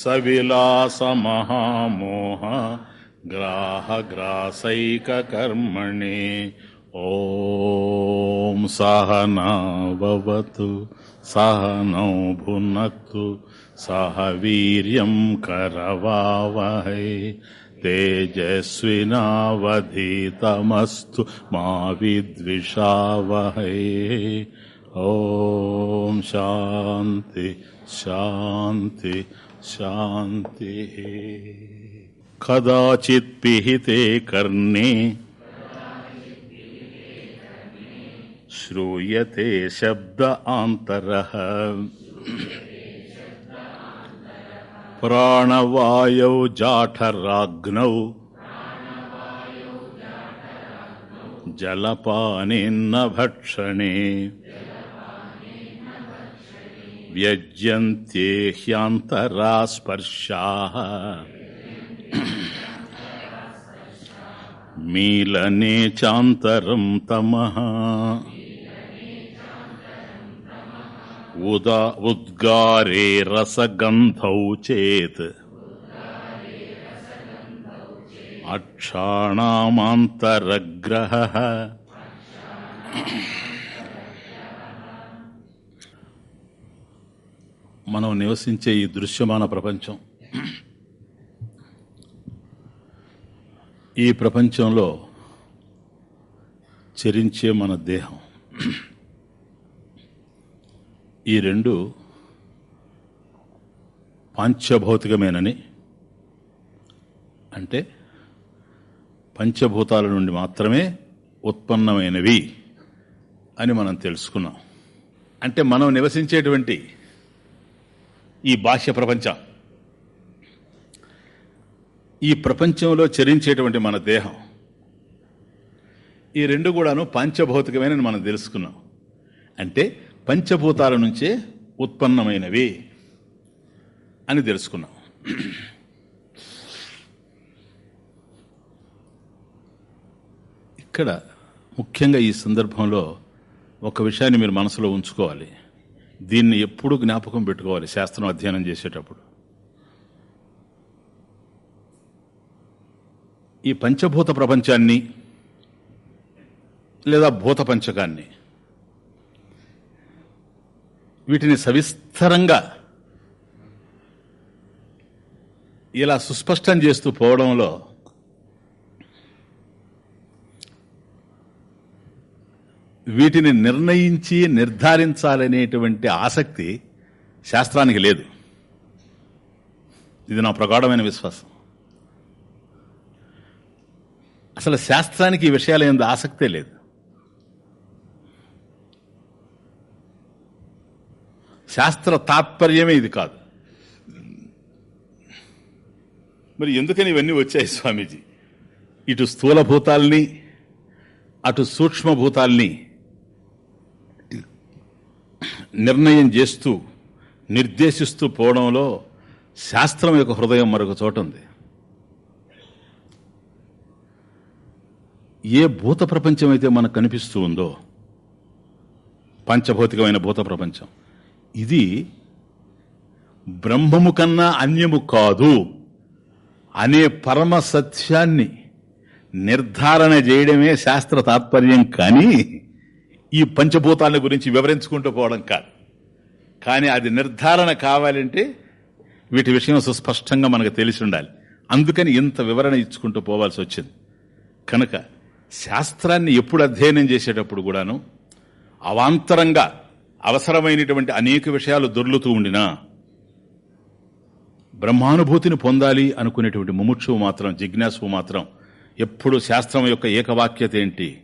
सविलासमहामोह ग्राहग्रासैककर्मणि ॐ सहना भवतु सह नौ सह वीर्यं करवावहै तेजस्विनावधीतमस्तु मा विद्विषावहै। ॐ शान्ति शान्ति శాంతి కదాచిత్ పిహితే కర్ణే శ్రూయతే శబ్ద ఆంతర ప్రాణవాయౌ జాఠరాగ్నౌ జలపానేన్న భక్షణే వ్యజ్యంతే హ్యాంతరా స్పర్శా. మీలనే చాంతరం తమ. ఉదా ఉద్గారే రసగంధౌ చేత్. అక్షాణామాంతరగ్రహ. మనం నివసించే ఈ దృశ్యమాన ప్రపంచం. ఈ ప్రపంచంలో చరించే మన దేహం. ఈ రెండు పాంచభౌతికమేనని అంటే పంచభూతాల నుండి మాత్రమే ఉత్పన్నమైనవి అని మనం తెలుసుకున్నాం. అంటే మనం నివసించేటువంటి ఈ బాహ్య ప్రపంచం. ఈ ప్రపంచంలో చరించేటువంటి మన దేహం. ఈ రెండు కూడాను పంచభౌతికమైన మనం తెలుసుకున్నాం. అంటే పంచభూతాల నుంచే ఉత్పన్నమైనవి అని తెలుసుకున్నాం. ఇక్కడ ముఖ్యంగా ఈ సందర్భంలో ఒక విషయాన్ని మీరు మనసులో ఉంచుకోవాలి. దీన్ని ఎప్పుడూ జ్ఞాపకం పెట్టుకోవాలి శాస్త్రం అధ్యయనం చేసేటప్పుడు. ఈ పంచభూత ప్రపంచాన్ని లేదా భూత పంచకాన్ని వీటిని సవిస్తరంగా ఇలా సుస్పష్టం చేస్తూ పోవడంలో వీటిని నిర్ణయించి నిర్ధారించాలనేటువంటి ఆసక్తి శాస్త్రానికి లేదు. ఇది నా ప్రగాఢమైన విశ్వాసం. అసలు శాస్త్రానికి ఈ విషయాలు ఏంది ఆసక్తే లేదు. శాస్త్ర తాత్పర్యమే ఇది కాదు. మరి ఎందుకని ఇవన్నీ వచ్చాయి స్వామీజీ? ఇటు స్థూలభూతాల్ని అటు సూక్ష్మభూతాల్ని నిర్ణయం చేస్తూ నిర్దేశిస్తూ పోవడంలో శాస్త్రం యొక్క హృదయం మరొక చోట ఉంది. ఏ భూత ప్రపంచం అయితే మనకు కనిపిస్తూ ఉందో పంచభౌతికమైన భూత ప్రపంచం ఇది బ్రహ్మము కన్నా అన్యము కాదు అనే పరమ సత్యాన్ని నిర్ధారణ చేయడమే శాస్త్ర తాత్పర్యం కానీ ఈ పంచభూతాల గురించి వివరించుకుంటూ పోవడం కాదు. కానీ అది నిర్ధారణ కావాలంటే వీటి విషయం సుస్పష్టంగా మనకు తెలిసి ఉండాలి. అందుకని ఇంత వివరణ ఇచ్చుకుంటూ పోవాల్సి వచ్చింది. కనుక శాస్త్రాన్ని ఎప్పుడు అధ్యయనం చేసేటప్పుడు కూడాను అవాంతరంగా అవసరమైనటువంటి అనేక విషయాలు దొర్లుతూ ఉండినా బ్రహ్మానుభూతిని పొందాలి అనుకునేటువంటి ముముక్షువు మాత్రం జిజ్ఞాసువు మాత్రం ఎప్పుడు శాస్త్రం యొక్క ఏకవాక్యత ఏంటి?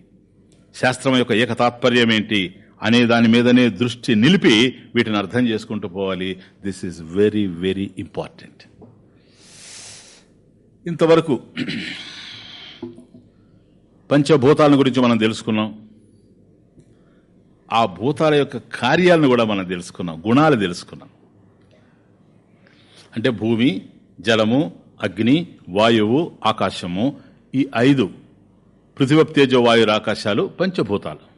శాస్త్రం యొక్క ఏకతాత్పర్యం ఏంటి? అనే దాని మీదనే దృష్టి నిలిపి వీటిని అర్థం చేసుకుంటూ పోవాలి. This is very very important ఇంతవరకు పంచభూతాలను గురించి మనం తెలుసుకున్నాం. ఆ భూతాల యొక్క కార్యాలను కూడా మనం తెలుసుకున్నాం. గుణాలు తెలుసుకున్నాం. అంటే భూమి జలము అగ్ని వాయువు ఆకాశము ఈ ఐదు పృథివప్ తేజో ఆకాశాలు పంచభూతాలు.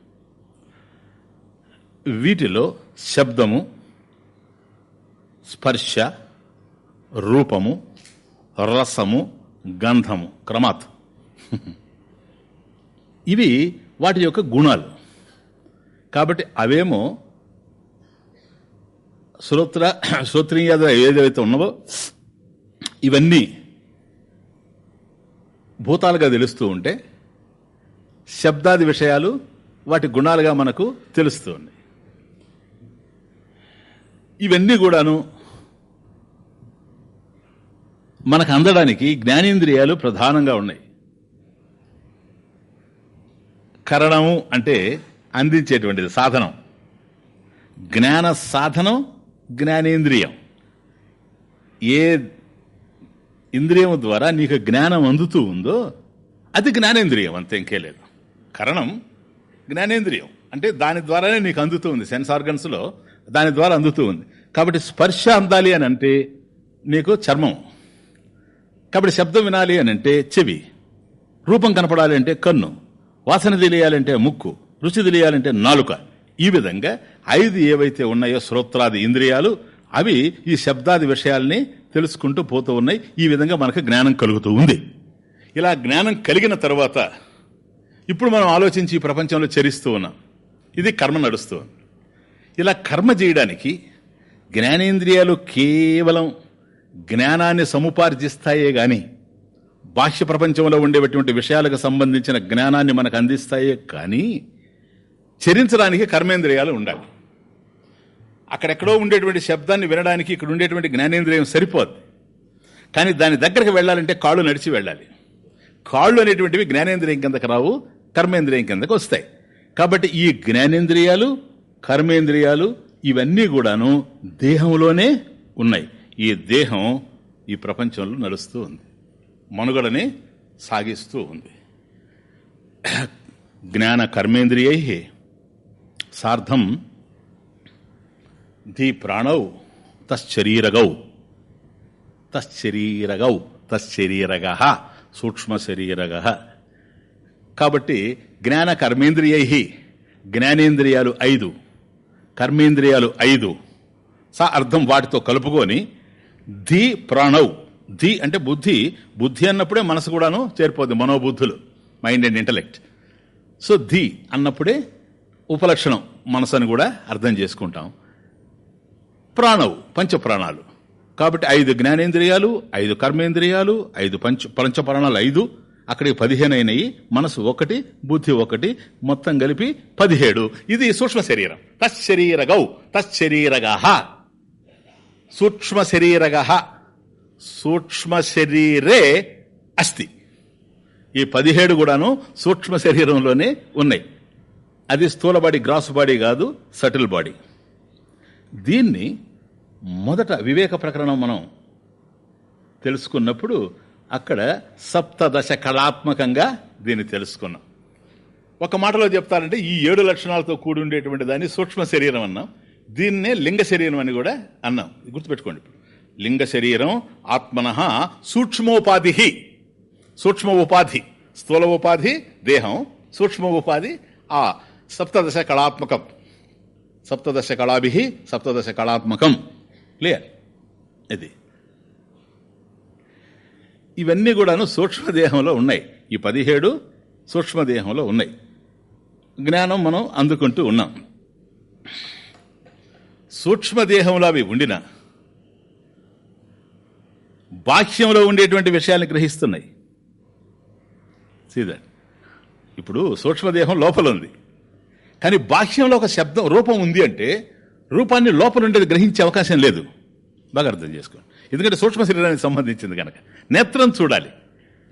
వీటిలో శబ్దము స్పర్శ రూపము రసము గంధము క్రమాత్. ఇవి వాటి యొక్క గుణాలు. కాబట్టి అవేమో శ్రోత్ర శ్రోత్రీయాద ఏదైతే ఉన్నవో ఇవన్నీ భూతాలుగా తెలుస్తూ ఉంటే శబ్దాది విషయాలు వాటి గుణాలుగా మనకు తెలుస్తూ ఉన్నాయి ఇవన్నీ కూడాను మనకు అందడానికి జ్ఞానేంద్రియాలు ప్రధానంగా ఉన్నాయి. కరణము అంటే అందించేటువంటిది సాధనం. జ్ఞాన సాధనం జ్ఞానేంద్రియం. ఏ ఇంద్రియం ద్వారా నీకు జ్ఞానం అందుతూ ఉందో అది జ్ఞానేంద్రియం అంతే ఇంకేలేదు కరణం జ్ఞానేంద్రియం. అంటే దాని ద్వారానే నీకు అందుతూ ఉంది. సెన్స్ ఆర్గన్స్లో దాని ద్వారా అందుతూ ఉంది. కాబట్టి స్పర్శ అందాలి అని అంటే నీకు చర్మం. కాబట్టి శబ్దం వినాలి అని అంటే చెవి. రూపం కనపడాలి అంటే కన్ను. వాసన తెలియాలంటే ముక్కు. రుచి తెలియాలంటే నాలుక. ఈ విధంగా ఐదు ఏవైతే ఉన్నాయో శ్రోత్రాది ఇంద్రియాలు అవి ఈ శబ్దాది విషయాల్ని తెలుసుకుంటూ పోతూ ఉన్నాయి. ఈ విధంగా మనకు జ్ఞానం కలుగుతూ ఉంది. ఇలా జ్ఞానం కలిగిన తర్వాత ఇప్పుడు మనం ఆలోచించి ఈ ప్రపంచంలో చరిస్తూ ఉన్నాం. ఇది కర్మ నడుస్తూ ఇలా కర్మ చేయడానికి జ్ఞానేంద్రియాలు కేవలం జ్ఞానాన్ని సముపార్జిస్తాయే కానీ బాహ్య ప్రపంచంలో ఉండేటువంటి విషయాలకు సంబంధించిన జ్ఞానాన్ని మనకు అందిస్తాయే కానీ చరించడానికి కర్మేంద్రియాలు ఉండాలి. అక్కడెక్కడో ఉండేటువంటి శబ్దాన్ని వినడానికి ఇక్కడ ఉండేటువంటి జ్ఞానేంద్రియం సరిపోద్ది. కానీ దాని దగ్గరికి వెళ్ళాలంటే కాళ్ళు నడిచి వెళ్ళాలి. కాళ్ళు అనేటువంటివి జ్ఞానేంద్రియం కిందకు రావు కర్మేంద్రియం కిందకు వస్తాయి. కాబట్టి ఈ జ్ఞానేంద్రియాలు కర్మేంద్రియాలు ఇవన్నీ కూడాను దేహంలోనే ఉన్నాయి. ఈ దేహం ఈ ప్రపంచంలో నడుస్తూ ఉంది. మనుగడని సాగిస్తూ ఉంది. జ్ఞాన కర్మేంద్రియై సార్థం ది ప్రాణౌ తశ్చరీరగౌ తశ్చరీరగౌ తశ్చరీరగ సూక్ష్మ శరీరగ కాబట్టి జ్ఞాన కర్మేంద్రియై. జ్ఞానేంద్రియాలు ఐదు. కర్మేంద్రియాలు ఐదు. సా అర్థం వాటితో కలుపుకొని ధి ప్రాణవ్ ధి అంటే బుద్ధి. బుద్ధి అన్నప్పుడే మనసు కూడాను చేరిపోద్ది మనోబుద్ధులు. Mind and intellect. సో ధి అన్నప్పుడే ఉపలక్షణం మనసు అని కూడా అర్థం చేసుకుంటాం. ప్రాణవు పంచప్రాణాలు. కాబట్టి ఐదు జ్ఞానేంద్రియాలు ఐదు కర్మేంద్రియాలు ఐదు పంచ పంచప్రాణాలు ఐదు. అక్కడికి పదిహేను అయినాయి మనసు ఒకటి బుద్ధి ఒకటి మొత్తం కలిపి పదిహేడు. ఇది సూక్ష్మ శరీరం. తశ్శరీరగౌ తశ్శరీరగ సూక్ష్మ శరీరగహ సూక్ష్మ శరీరే అస్థి. ఈ పదిహేడు కూడాను సూక్ష్మ శరీరంలోనే ఉన్నాయి. అది స్థూల బాడీ గ్రాస్ బాడీ కాదు సటిల్ బాడీ. దీన్ని మొదట వివేక ప్రకరణం మనం తెలుసుకున్నప్పుడు అక్కడ సప్తదశ కళాత్మకంగా దీన్ని తెలుసుకున్నాం. ఒక మాటలో చెప్తారంటే ఈ ఏడు లక్షణాలతో కూడి ఉండేటువంటి దాన్ని సూక్ష్మ శరీరం అన్నాం. దీన్నే లింగ శరీరం అని కూడా అన్నాం. గుర్తుపెట్టుకోండి లింగ శరీరం ఆత్మన సూక్ష్మోపాధి. సూక్ష్మ ఉపాధి స్థూల ఉపాధి దేహం. సూక్ష్మ ఉపాధి ఆ సప్తదశ కళాత్మకం. సప్తదశ కళాభి సప్తదశ కళాత్మకం. క్లియర్? ఇది. ఇవన్నీ కూడాను సూక్ష్మదేహంలో ఉన్నాయి. ఈ పదిహేడు సూక్ష్మదేహంలో ఉన్నాయి. జ్ఞానం మనం అందుకుంటూ ఉన్నాం. సూక్ష్మదేహంలో అవి ఉండిన బాహ్యంలో ఉండేటువంటి విషయాన్ని గ్రహిస్తున్నాయి. సీదా ఇప్పుడు సూక్ష్మదేహం లోపల ఉంది. కానీ బాహ్యంలో ఒక శబ్దం రూపం ఉంది అంటే రూపాన్ని లోపల ఉండేది గ్రహించే అవకాశం లేదు. బాగా అర్థం చేసుకోండి. ఎందుకంటే సూక్ష్మ శరీరానికి సంబంధించింది కనుక నేత్రం చూడాలి.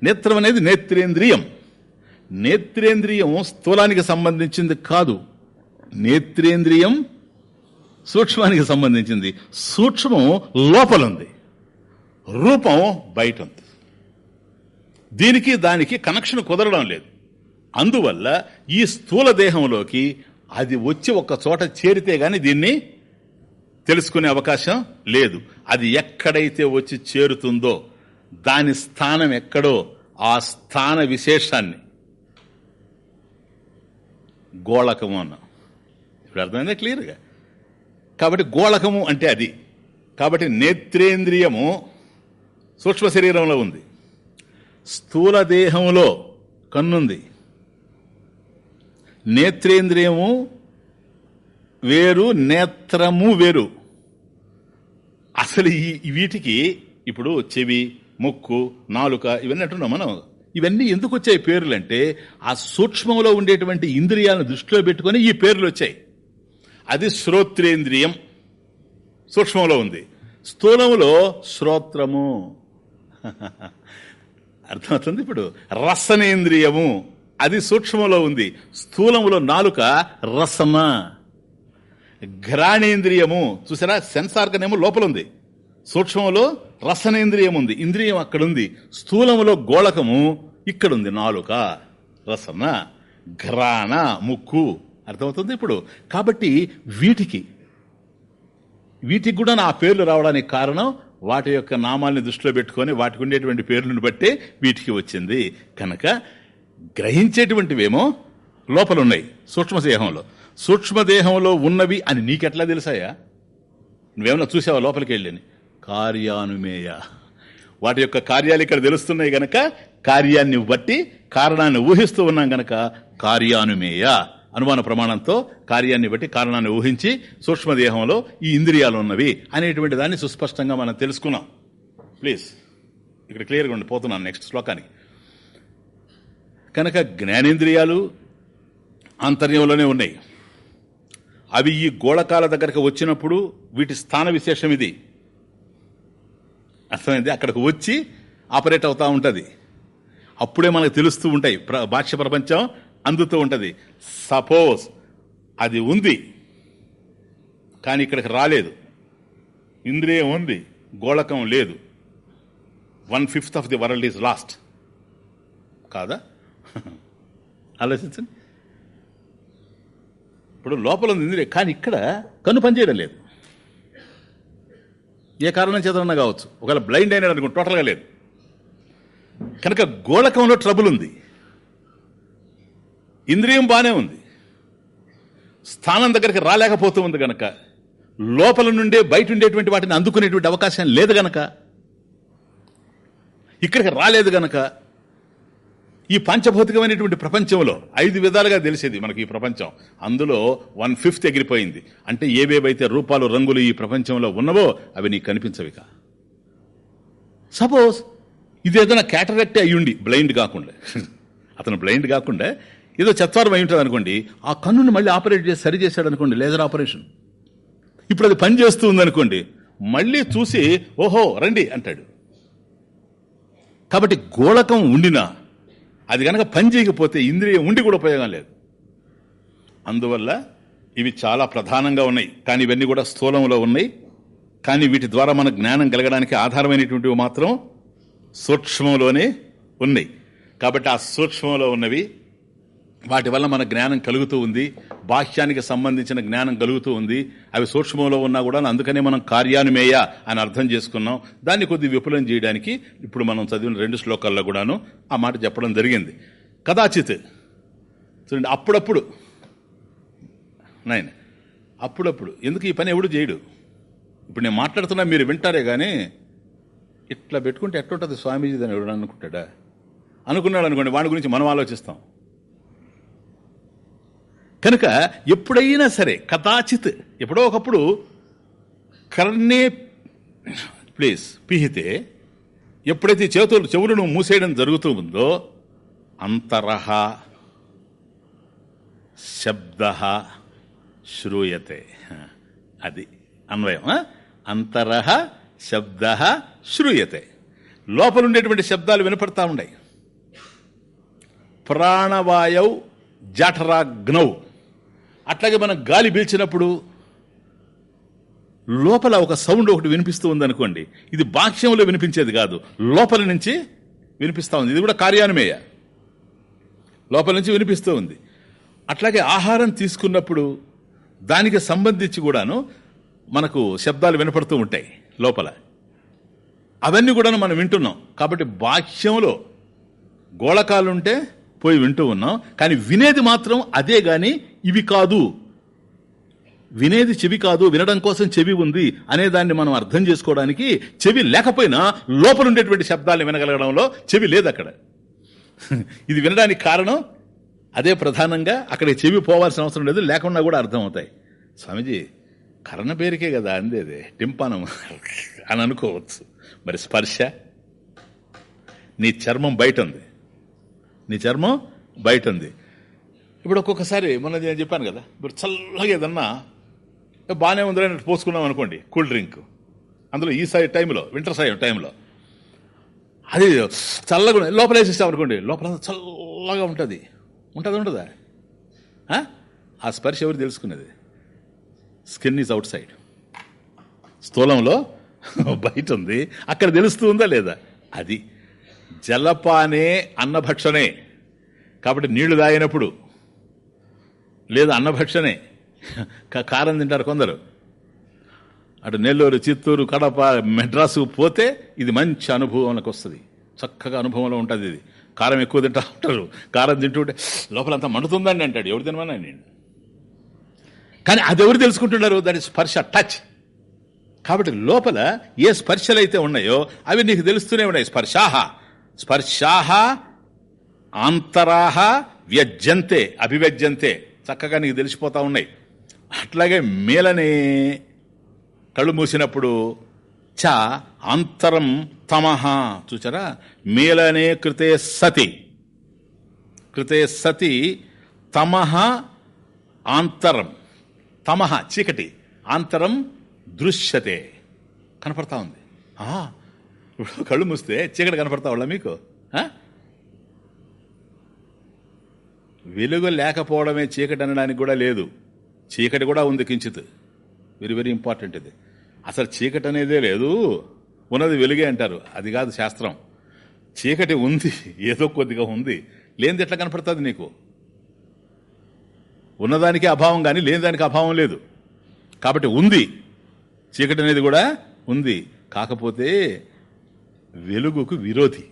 నేత్రం అనేది నేత్రేంద్రియం. నేత్రేంద్రియం స్థూలానికి సంబంధించింది కాదు. నేత్రేంద్రియం సూక్ష్మానికి సంబంధించింది. సూక్ష్మం లోపలుంది. రూపం బయట ఉంది దీనికి దానికి కనెక్షన్ కుదరడం లేదు. అందువల్ల ఈ స్థూల దేహంలోకి అది వచ్చి ఒక చోట చేరితే గాని దీన్ని తెలుసుకునే అవకాశం లేదు. అది ఎక్కడైతే వచ్చి చేరుతుందో దాని స్థానం ఎక్కడో ఆ స్థాన విశేషాన్ని. గోళకము అన్నాం. ఇప్పుడు అర్థమైందా క్లియర్గా? కాబట్టి గోళకము అంటే అది. కాబట్టి నేత్రేంద్రియము సూక్ష్మ శరీరంలో ఉంది. స్థూల దేహంలో కన్నుంది. నేత్రేంద్రియము వేరు నేత్రము వేరు. అసలు ఈ వీటికి ఇప్పుడు చెవి ముక్కు నాలుక ఇవన్నీ అంటున్నాం మనం. ఇవన్నీ ఎందుకు వచ్చాయి పేర్లు అంటే ఆ సూక్ష్మంలో ఉండేటువంటి ఇంద్రియాలను దృష్టిలో పెట్టుకొని ఈ పేర్లు వచ్చాయి. అది శ్రోత్రేంద్రియం. సూక్ష్మంలో ఉంది. స్థూలంలో శ్రోత్రము. అర్థమవుతుంది ఇప్పుడు? రసనేంద్రియము. అది సూక్ష్మంలో ఉంది. స్థూలములో నాలుక రసమ? ఘ్రాణేంద్రియము. చూసారా? సెన్సార్గనేమో లోపల ఉంది సూక్ష్మంలో రసనేంద్రియం ఉంది ఇంద్రియం అక్కడుంది. స్థూలములో గోళకము ఇక్కడుంది నాలుక. రసన ఘ్రాణ ముక్కు. అర్థమవుతుంది ఇప్పుడు? కాబట్టి వీటికి వీటికి కూడా నా పేర్లు రావడానికి కారణం వాటి యొక్క నామాల్ని దృష్టిలో పెట్టుకొని వాటికి ఉండేటువంటి పేర్లను బట్టే వీటికి వచ్చింది. కనుక గ్రహించేటువంటివేమో లోపలున్నాయి సూక్ష్మదేహంలో సూక్ష్మదేహంలో ఉన్నవి అని నీకెట్లా తెలుసాయా? నువ్వేమన్నా చూసావా లోపలికి వెళ్ళని? కార్యానుమేయ. వాటి యొక్క కార్యాలు ఇక్కడ తెలుస్తున్నాయి గనక కార్యాన్ని బట్టి కారణాన్ని ఊహిస్తూ ఉన్నాం గనక కార్యానుమేయ. అనుమాన ప్రమాణంతో కార్యాన్ని బట్టి కారణాన్ని ఊహించి సూక్ష్మదేహంలో ఈ ఇంద్రియాలు ఉన్నవి అనేటువంటి దాన్ని సుస్పష్టంగా మనం తెలుసుకున్నాం. ప్లీజ్. ఇక్కడ క్లియర్గా ఉండి పోతున్నాను నెక్స్ట్ శ్లోకానికి. కనుక జ్ఞానేంద్రియాలు ఆంతర్యంలోనే ఉన్నాయి. అవి ఈ గోళకాల దగ్గరకు వచ్చినప్పుడు వీటి స్థాన విశేషం ఇది. అర్థమైంది? అక్కడికి వచ్చి ఆపరేట్ అవుతూ ఉంటుంది. అప్పుడే మనకు తెలుస్తూ ఉంటాయి. భాష్య ప్రపంచం అందుతూ ఉంటుంది. సపోజ్ అది ఉంది కానీ ఇక్కడికి రాలేదు. ఇంద్రియం ఉంది గోళకం లేదు. One fifth of the world is lost. కాదా? ఆలోచించండి. ఇప్పుడు లోపల ఉంది ఇంద్రియం కానీ ఇక్కడ కన్ను పనిచేయడం లేదు. ఏ కారణం చేతనన్నా కావచ్చు. ఒకవేళ బ్లైండ్ అయినాడు అనుకో టోటల్గా లేదు. కనుక గోళకంలో ట్రబుల్ ఉంది. ఇంద్రియం బాగానే ఉంది. స్థానం దగ్గరికి రాలేకపోతూ ఉంది గనక లోపల నుండే బయట ఉండేటువంటి వాటిని అందుకునేటువంటి అవకాశం లేదు గనక ఇక్కడికి రాలేదు గనక ఈ పంచభౌతికమైనటువంటి ప్రపంచంలో ఐదు విధాలుగా తెలిసేది మనకి ఈ ప్రపంచం. అందులో వన్ ఫిఫ్త్ ఎగిరిపోయింది. అంటే ఏవేవైతే రూపాలు రంగులు ఈ ప్రపంచంలో ఉన్నవో అవి నీకు కనిపించవిక సపోజ్ ఇది ఏదైనా క్యాటరెక్ట్ అయ్యుండి బ్లైండ్ కాకుండా. అతను బ్లైండ్ కాకుండా ఏదో చత్వారం అయి ఉంటుంది అనుకోండి ఆ కన్నును మళ్ళీ ఆపరేట్ చేసి సరి చేశాడు అనుకోండి లేజర్ ఆపరేషన్. ఇప్పుడు అది పని చేస్తూ ఉందనుకోండి మళ్ళీ చూసి ఓహో రండి అంటాడు. కాబట్టి గోళకం ఉండినా అది కనుక పని చేయకపోతే ఇంద్రియం ఉండి కూడా ఉపయోగం లేదు. అందువల్ల ఇవి చాలా ప్రధానంగా ఉన్నాయి. కానీ ఇవన్నీ కూడా స్థూలంలో ఉన్నాయి. కానీ వీటి ద్వారా మన జ్ఞానం కలగడానికి ఆధారమైనటువంటివి మాత్రం సూక్ష్మంలోనే ఉన్నాయి. కాబట్టి ఆ సూక్ష్మంలో ఉన్నవి వాటి వల్ల మన జ్ఞానం కలుగుతూ ఉంది బాహ్యానికి సంబంధించిన జ్ఞానం కలుగుతూ ఉంది అవి సూక్ష్మంలో ఉన్నా కూడా అందుకనే మనం కార్యానుమేయ అని అర్థం చేసుకున్నాం. దాన్ని కొద్ది విపులం చేయడానికి ఇప్పుడు మనం చదివిన రెండు శ్లోకాల్లో కూడాను ఆ మాట చెప్పడం జరిగింది. కదాచిత్. చూడండి అప్పుడప్పుడు. నైన్. అప్పుడప్పుడు. ఎందుకు ఈ పని ఎవడు చేయడు? ఇప్పుడు నేను మాట్లాడుతున్నా మీరు వింటారే కానీ ఇట్లా పెట్టుకుంటే ఎట్టుంటుంది స్వామీజీ అని ఎవడు అనుకుంటాడా? అనుకున్నాడు అనుకోండి వాడి గురించి మనం ఆలోచిస్తాం. కనుక ఎప్పుడైనా సరే కదాచిత్ ఎప్పుడో ఒకప్పుడు కర్ణే ప్లీజ్ పిహితే ఎప్పుడైతే చేతులు చెవులను మూసేయడం జరుగుతూ ఉందో అంతరహ శబ్ద శ్రూయతే. అది అన్వయం అంతరహ శబ్ద శ్రూయతే. లోపల ఉండేటువంటి శబ్దాలు వినపడతా ఉన్నాయి. ప్రాణవాయవు జఠరాగ్నౌ. అట్లాగే మనం గాలి పీల్చినప్పుడు లోపల ఒక సౌండ్ ఒకటి వినిపిస్తూ ఉందనుకోండి. ఇది బాహ్యంలో వినిపించేది కాదు. లోపల నుంచి వినిపిస్తూ ఉంది. ఇది కూడా కార్యానమేయ లోపల నుంచి వినిపిస్తూ ఉంది. అట్లాగే ఆహారం తీసుకున్నప్పుడు దానికి సంబంధించి కూడాను మనకు శబ్దాలు వినపడుతూ ఉంటాయి లోపల. అవన్నీ కూడాను మనం వింటున్నాం. కాబట్టి బాహ్యంలో గోళకాలుంటే పోయి వింటూ ఉన్నాం. కానీ వినేది మాత్రం అదే గాని ఇవి కాదు. వినేది చెవి కాదు వినడం కోసం చెవి ఉంది అనే దాన్ని మనం అర్థం చేసుకోవడానికి చెవి లేకపోయినా లోపల ఉండేటువంటి శబ్దాలను వినగలగడంలో చెవి లేదు అక్కడ ఇది వినడానికి కారణం అదే ప్రధానంగా అక్కడ చెవి పోవాల్సిన అవసరం లేదు లేకుండా కూడా అర్థమవుతాయి. స్వామీజీ కరణ పేరుకే కదా అందేది టింపానం అని అనుకోవచ్చు. మరి స్పర్శ? నీ చర్మం బయట ఉంది. నీ చర్మం బయట ఉంది ఇప్పుడు ఒక్కొక్కసారి మొన్న నేను చెప్పాను కదా ఇప్పుడు చల్లగా ఏదన్నా బాగానే ఉందని అన్నట్టు పోసుకున్నాం అనుకోండి కూల్ డ్రింక్. అందులో ఈ సైడ్ టైంలో వింటర్ సైడ్ టైంలో. అది చల్లగా ఉంది. లోపల వేసేస్తాం అనుకోండి లోపల చల్లగా ఉంటుంది. ఉంటుంది ఉంటుందా ఆ? ఆ స్పర్శ ఎవరు తెలుసుకున్నది? Skin is outside. స్థూలంలో బయట ఉంది అక్కడ తెలుస్తూ ఉందా లేదా? అది. జలపానే అన్నభక్షణే. కాబట్టి నీళ్ళు తాగినప్పుడు. లేదా అన్నభక్షణే. కారం తింటారు కొందరు. అటు నెల్లూరు చిత్తూరు కడప మెడ్రాసు పోతే ఇది మంచి అనుభవంలోకి వస్తుంది. చక్కగా అనుభవంలో ఉంటుంది ఇది. కారం ఎక్కువ తింటా ఉంటారు. కారం తింటుంటే లోపలంతా మండుతుందండి అంటాడు. ఎవరు తినమన్నా నేను? కానీ అది ఎవరు తెలుసుకుంటున్నారు? దాని స్పర్శ టచ్. కాబట్టి లోపల ఏ స్పర్శలు అయితే ఉన్నాయో అవి నీకు తెలుస్తూనే ఉన్నాయి. స్పర్శాహ. స్పర్శాహ ఆంతరాహ వ్యజ్యంతే అభివ్యజ్యంతే. చక్కగా నీకు తెలిసిపోతా ఉన్నాయి. అట్లాగే మేలనే కళ్ళు మూసినప్పుడు చ అంతరం తమహ చూచారా? మేలనే కృతే సతి. కృతే సతి తమహ ఆంతరం. తమహ చీకటి. ఆంతరం దృశ్యతే. కనపడతా ఉంది. ఆ, ఇప్పుడు కళ్ళు మూస్తే చీకటి కనపడతా వాళ్ళ మీకు వెలుగు లేకపోవడమే చీకటి అనడానికి కూడా లేదు. చీకటి కూడా ఉంది కించిత్. వెరీ వెరీ ఇంపార్టెంట్ ఇది. అసలు చీకటి అనేదే లేదు. ఉన్నది వెలుగే అంటారు. అది కాదు శాస్త్రం. చీకటి ఉంది ఏదో కొద్దిగా ఉంది. లేనిది ఎట్లా కనపడుతుంది నీకు? ఉన్నదానికి అభావం కానీ లేని దానికి అభావం లేదు. కాబట్టి ఉంది. చీకటి అనేది కూడా ఉంది. కాకపోతే వెలుగుకు విరోధి.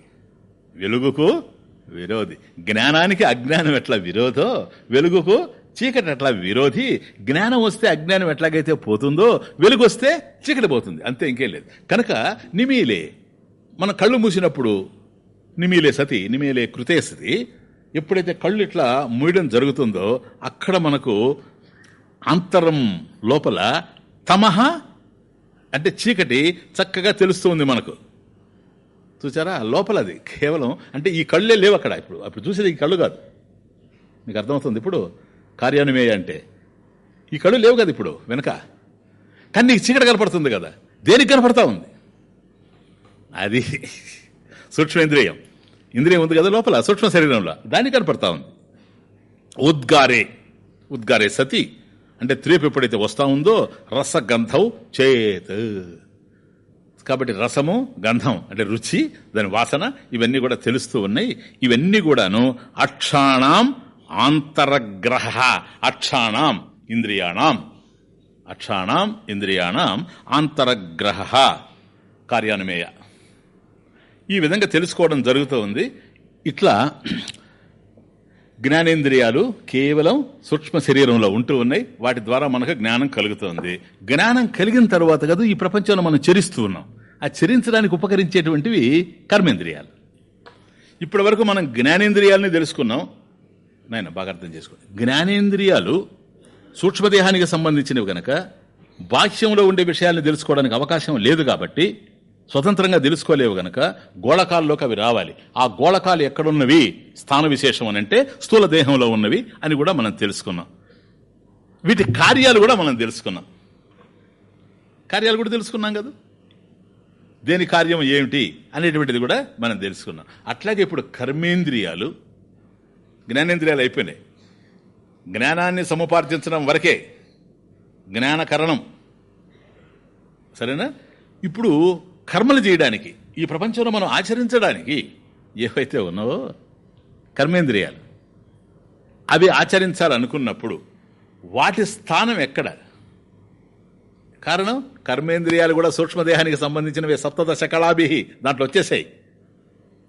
వెలుగుకు విరోధి. జ్ఞానానికి అజ్ఞానం ఎట్లా విరోధో వెలుగుకు చీకటి ఎట్లా విరోధి జ్ఞానం వస్తే అజ్ఞానం ఎట్లాగైతే పోతుందో వెలుగు వస్తే చీకటి పోతుంది. అంతే ఇంకేం లేదు. కనుక నిమీలే మన కళ్ళు మూసినప్పుడు నిమీలే సతి నిమీలే కృతే సతి. ఎప్పుడైతే కళ్ళు ఇట్లా మూయడం జరుగుతుందో అక్కడ మనకు అంతరం లోపల తమహ అంటే చీకటి చక్కగా తెలుస్తుంది మనకు. చూసారా? లోపల అది కేవలం అంటే ఈ కళ్ళే లేవు అక్కడ. ఇప్పుడు అప్పుడు చూసేది ఈ కళ్ళు కాదు. మీకు అర్థమవుతుంది ఇప్పుడు? కార్యానుమేయ అంటే. ఈ కళ్ళు లేవు కదా ఇప్పుడు వెనక. కానీ నీకు చీకటి కనపడుతుంది కదా. దేనికి కనపడతా ఉంది? అది సూక్ష్మ ఇంద్రియం ఇంద్రియం ఉంది కదా లోపల సూక్ష్మ శరీరంలో. దానికి కనపడతా ఉంది. ఉద్గారే. ఉద్గారే సతి. అంటే త్రేపు ఎప్పుడైతే వస్తా ఉందో రసగంధం చేత్. కాబట్టి రసము గంధం అంటే రుచి దాని వాసన ఇవన్నీ కూడా తెలుస్తూ ఉన్నాయి. ఇవన్నీ కూడాను అక్షాణం ఆంతరగ్రహ అక్షాణం ఇంద్రియాణం. అక్షాణం ఇంద్రియాణం ఆంతరగ్రహ కార్యానుమేయ ఈ విధంగా తెలుసుకోవడం జరుగుతూ ఉంది. ఇట్లా జ్ఞానేంద్రియాలు కేవలం సూక్ష్మ శరీరంలో ఉంటూ ఉన్నాయి. వాటి ద్వారా మనకు జ్ఞానం కలుగుతుంది జ్ఞానం కలిగిన తర్వాత కదా ఈ ప్రపంచంలో మనం చరిస్తూ ఉన్నాం. ఆ చరించడానికి ఉపకరించేటువంటివి కర్మేంద్రియాలు. ఇప్పటి వరకు మనం జ్ఞానేంద్రియాలని తెలుసుకున్నాం. నాయన బాగా అర్థం చేసుకో. జ్ఞానేంద్రియాలు సూక్ష్మదేహానికి సంబంధించినవి గనక బాహ్యంలో ఉండే విషయాలను తెలుసుకోవడానికి అవకాశం లేదు కాబట్టి స్వతంత్రంగా తెలుసుకోలేవు గనక గోళకాల్లోకి అవి రావాలి. ఆ గోళకాలు ఎక్కడున్నవి? స్థాన విశేషం అని అంటే స్థూల దేహంలో ఉన్నవి అని కూడా మనం తెలుసుకున్నాం. వీటి కార్యాలు కూడా మనం తెలుసుకున్నాం. కార్యాలు కూడా తెలుసుకున్నాం కదా? దేని కార్యం ఏమిటి అనేటువంటిది కూడా మనం తెలుసుకున్నాం. అట్లాగే ఇప్పుడు కర్మేంద్రియాలు జ్ఞానేంద్రియాలు అయిపోయినాయి. జ్ఞానాన్ని సముపార్జించడం వరకే జ్ఞానకరణం. సరేనా? ఇప్పుడు కర్మలు చేయడానికి ఈ ప్రపంచంలో మనం ఆచరించడానికి ఏవైతే ఉన్నావో కర్మేంద్రియాలు అవి ఆచరించాలనుకున్నప్పుడు వాటి స్థానం ఎక్కడ? కారణం కర్మేంద్రియాలు కూడా సూక్ష్మదేహానికి సంబంధించినవి సప్తదశ కళాభి దాంట్లో వచ్చేసాయి.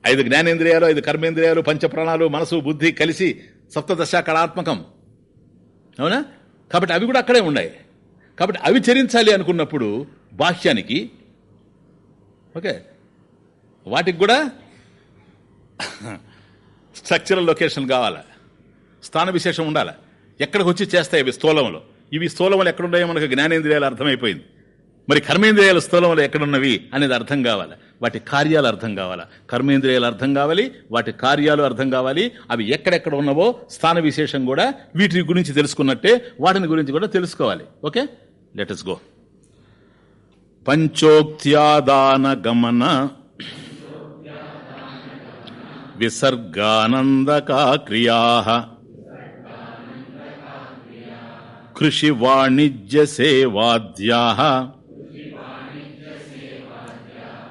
ఐదు జ్ఞానేంద్రియాలు ఐదు కర్మేంద్రియాలు పంచప్రాణాలు మనసు బుద్ధి కలిసి సప్తదశ కళాత్మకం. అవునా? కాబట్టి అవి కూడా అక్కడే ఉన్నాయి. కాబట్టి అవి చరించాలి అనుకున్నప్పుడు బాహ్యానికి ఓకే వాటికి కూడా స్ట్రక్చరల్ లొకేషన్ కావాలి? స్థాన విశేషం ఉండాలి? ఎక్కడికి వచ్చి చేస్తాయి అవి స్థూలంలో? ఇవి స్థూలములు ఎక్కడున్నాయో మనకు జ్ఞానేంద్రియాలు అర్థమైపోయింది. మరి కర్మేంద్రియాలు స్థూలములు ఎక్కడున్నవి అనేది అర్థం కావాలి. వాటి కార్యాలు అర్థం కావాలా. కర్మేంద్రియాలు అర్థం కావాలి వాటి కార్యాలు అర్థం కావాలి అవి ఎక్కడెక్కడ ఉన్నవో స్థాన విశేషం కూడా వీటి గురించి తెలుసుకున్నట్టే వాటిని గురించి కూడా తెలుసుకోవాలి. ఓకే? లెటస్ గో పంచోక్త్యాదాన గమన విసర్గానందకా క్రియా कृषि वाणिज्य सेवाद्या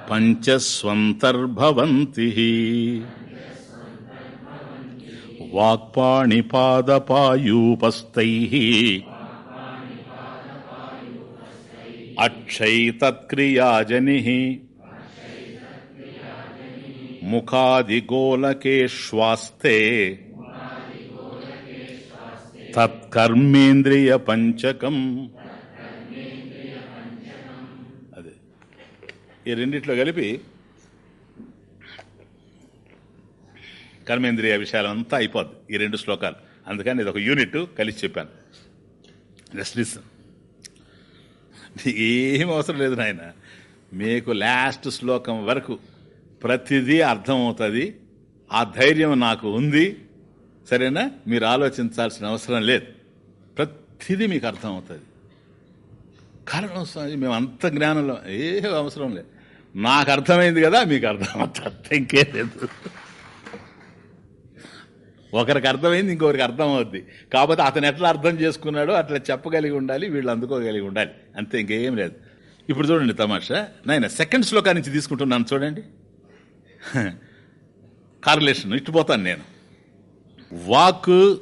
पंचस्वंतर्भवन्ति वाक्पाणिपादपायूपस्तैः अक्षैतत्क्रियाजनिः मुखादिगोलके తత్కర్మేంద్రియ పంచకం. అదే. ఈ రెండిట్లో కలిపి కర్మేంద్రియ విషయాలంతా అయిపోద్ది ఈ రెండు శ్లోకాలు. అందుకని ఇది ఒక యూనిట్ కలిసి చెప్పాను. Just listen. ఏం అవసరం లేదు నాయన. మీకు లాస్ట్ శ్లోకం వరకు ప్రతిదీ అర్థమవుతుంది ఆ ధైర్యం నాకు ఉంది సరేనా? మీరు ఆలోచించాల్సిన అవసరం లేదు. ప్రతిదీ మీకు అర్థమవుతుంది. కారణం స్వామి మేము అంత జ్ఞానంలో ఏ అవసరం లేదు. నాకు అర్థమైంది కదా మీకు అర్థమవుతుంది. ఇంకేం లేదు. ఒకరికి అర్థమైంది ఇంకొకరికి అర్థమవుద్ది. కాకపోతే అతను ఎట్లా అర్థం చేసుకున్నాడో అట్లా చెప్పగలిగి ఉండాలి వీళ్ళు అందుకోగలిగి ఉండాలి. అంతే ఇంకేం లేదు. ఇప్పుడు చూడండి తమాషా. నాయన సెకండ్ శ్లోకా నుంచి తీసుకుంటున్నాను చూడండి. కార్లేషన్ ఇటు పోతాను నేను. వాక్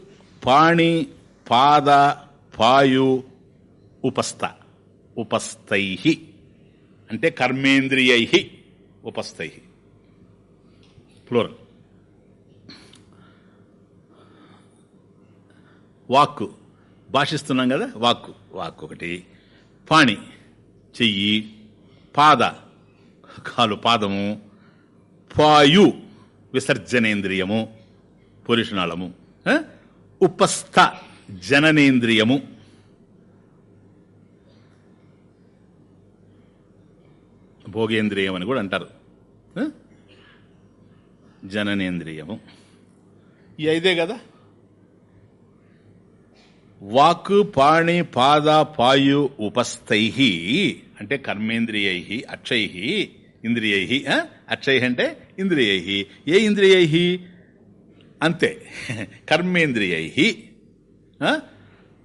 పాణి పాద పాయు ఉపస్థ. ఉపస్థై అంటే కర్మేంద్రియై ఉపస్థై ఫ్లోర్ వాక్కు. భాషిస్తున్నాం కదా వాక్కు. వాక్కు ఒకటి. పాణి చెయ్యి. పాద కాలు పాదము. పాయు విసర్జనేంద్రియము. పురుషనాళము. ఉపస్థ జననేంద్రియము. భోగేంద్రియం అని కూడా అంటారు. జననేంద్రియము. ఈ ఐదే కదా? వాక్ పాణి పాద పాయు ఉపస్థై అంటే కర్మేంద్రియై అక్షై ఇంద్రియై అక్షై అంటే ఇంద్రియై ఏ ఇంద్రియై అంతే. కర్మేంద్రియై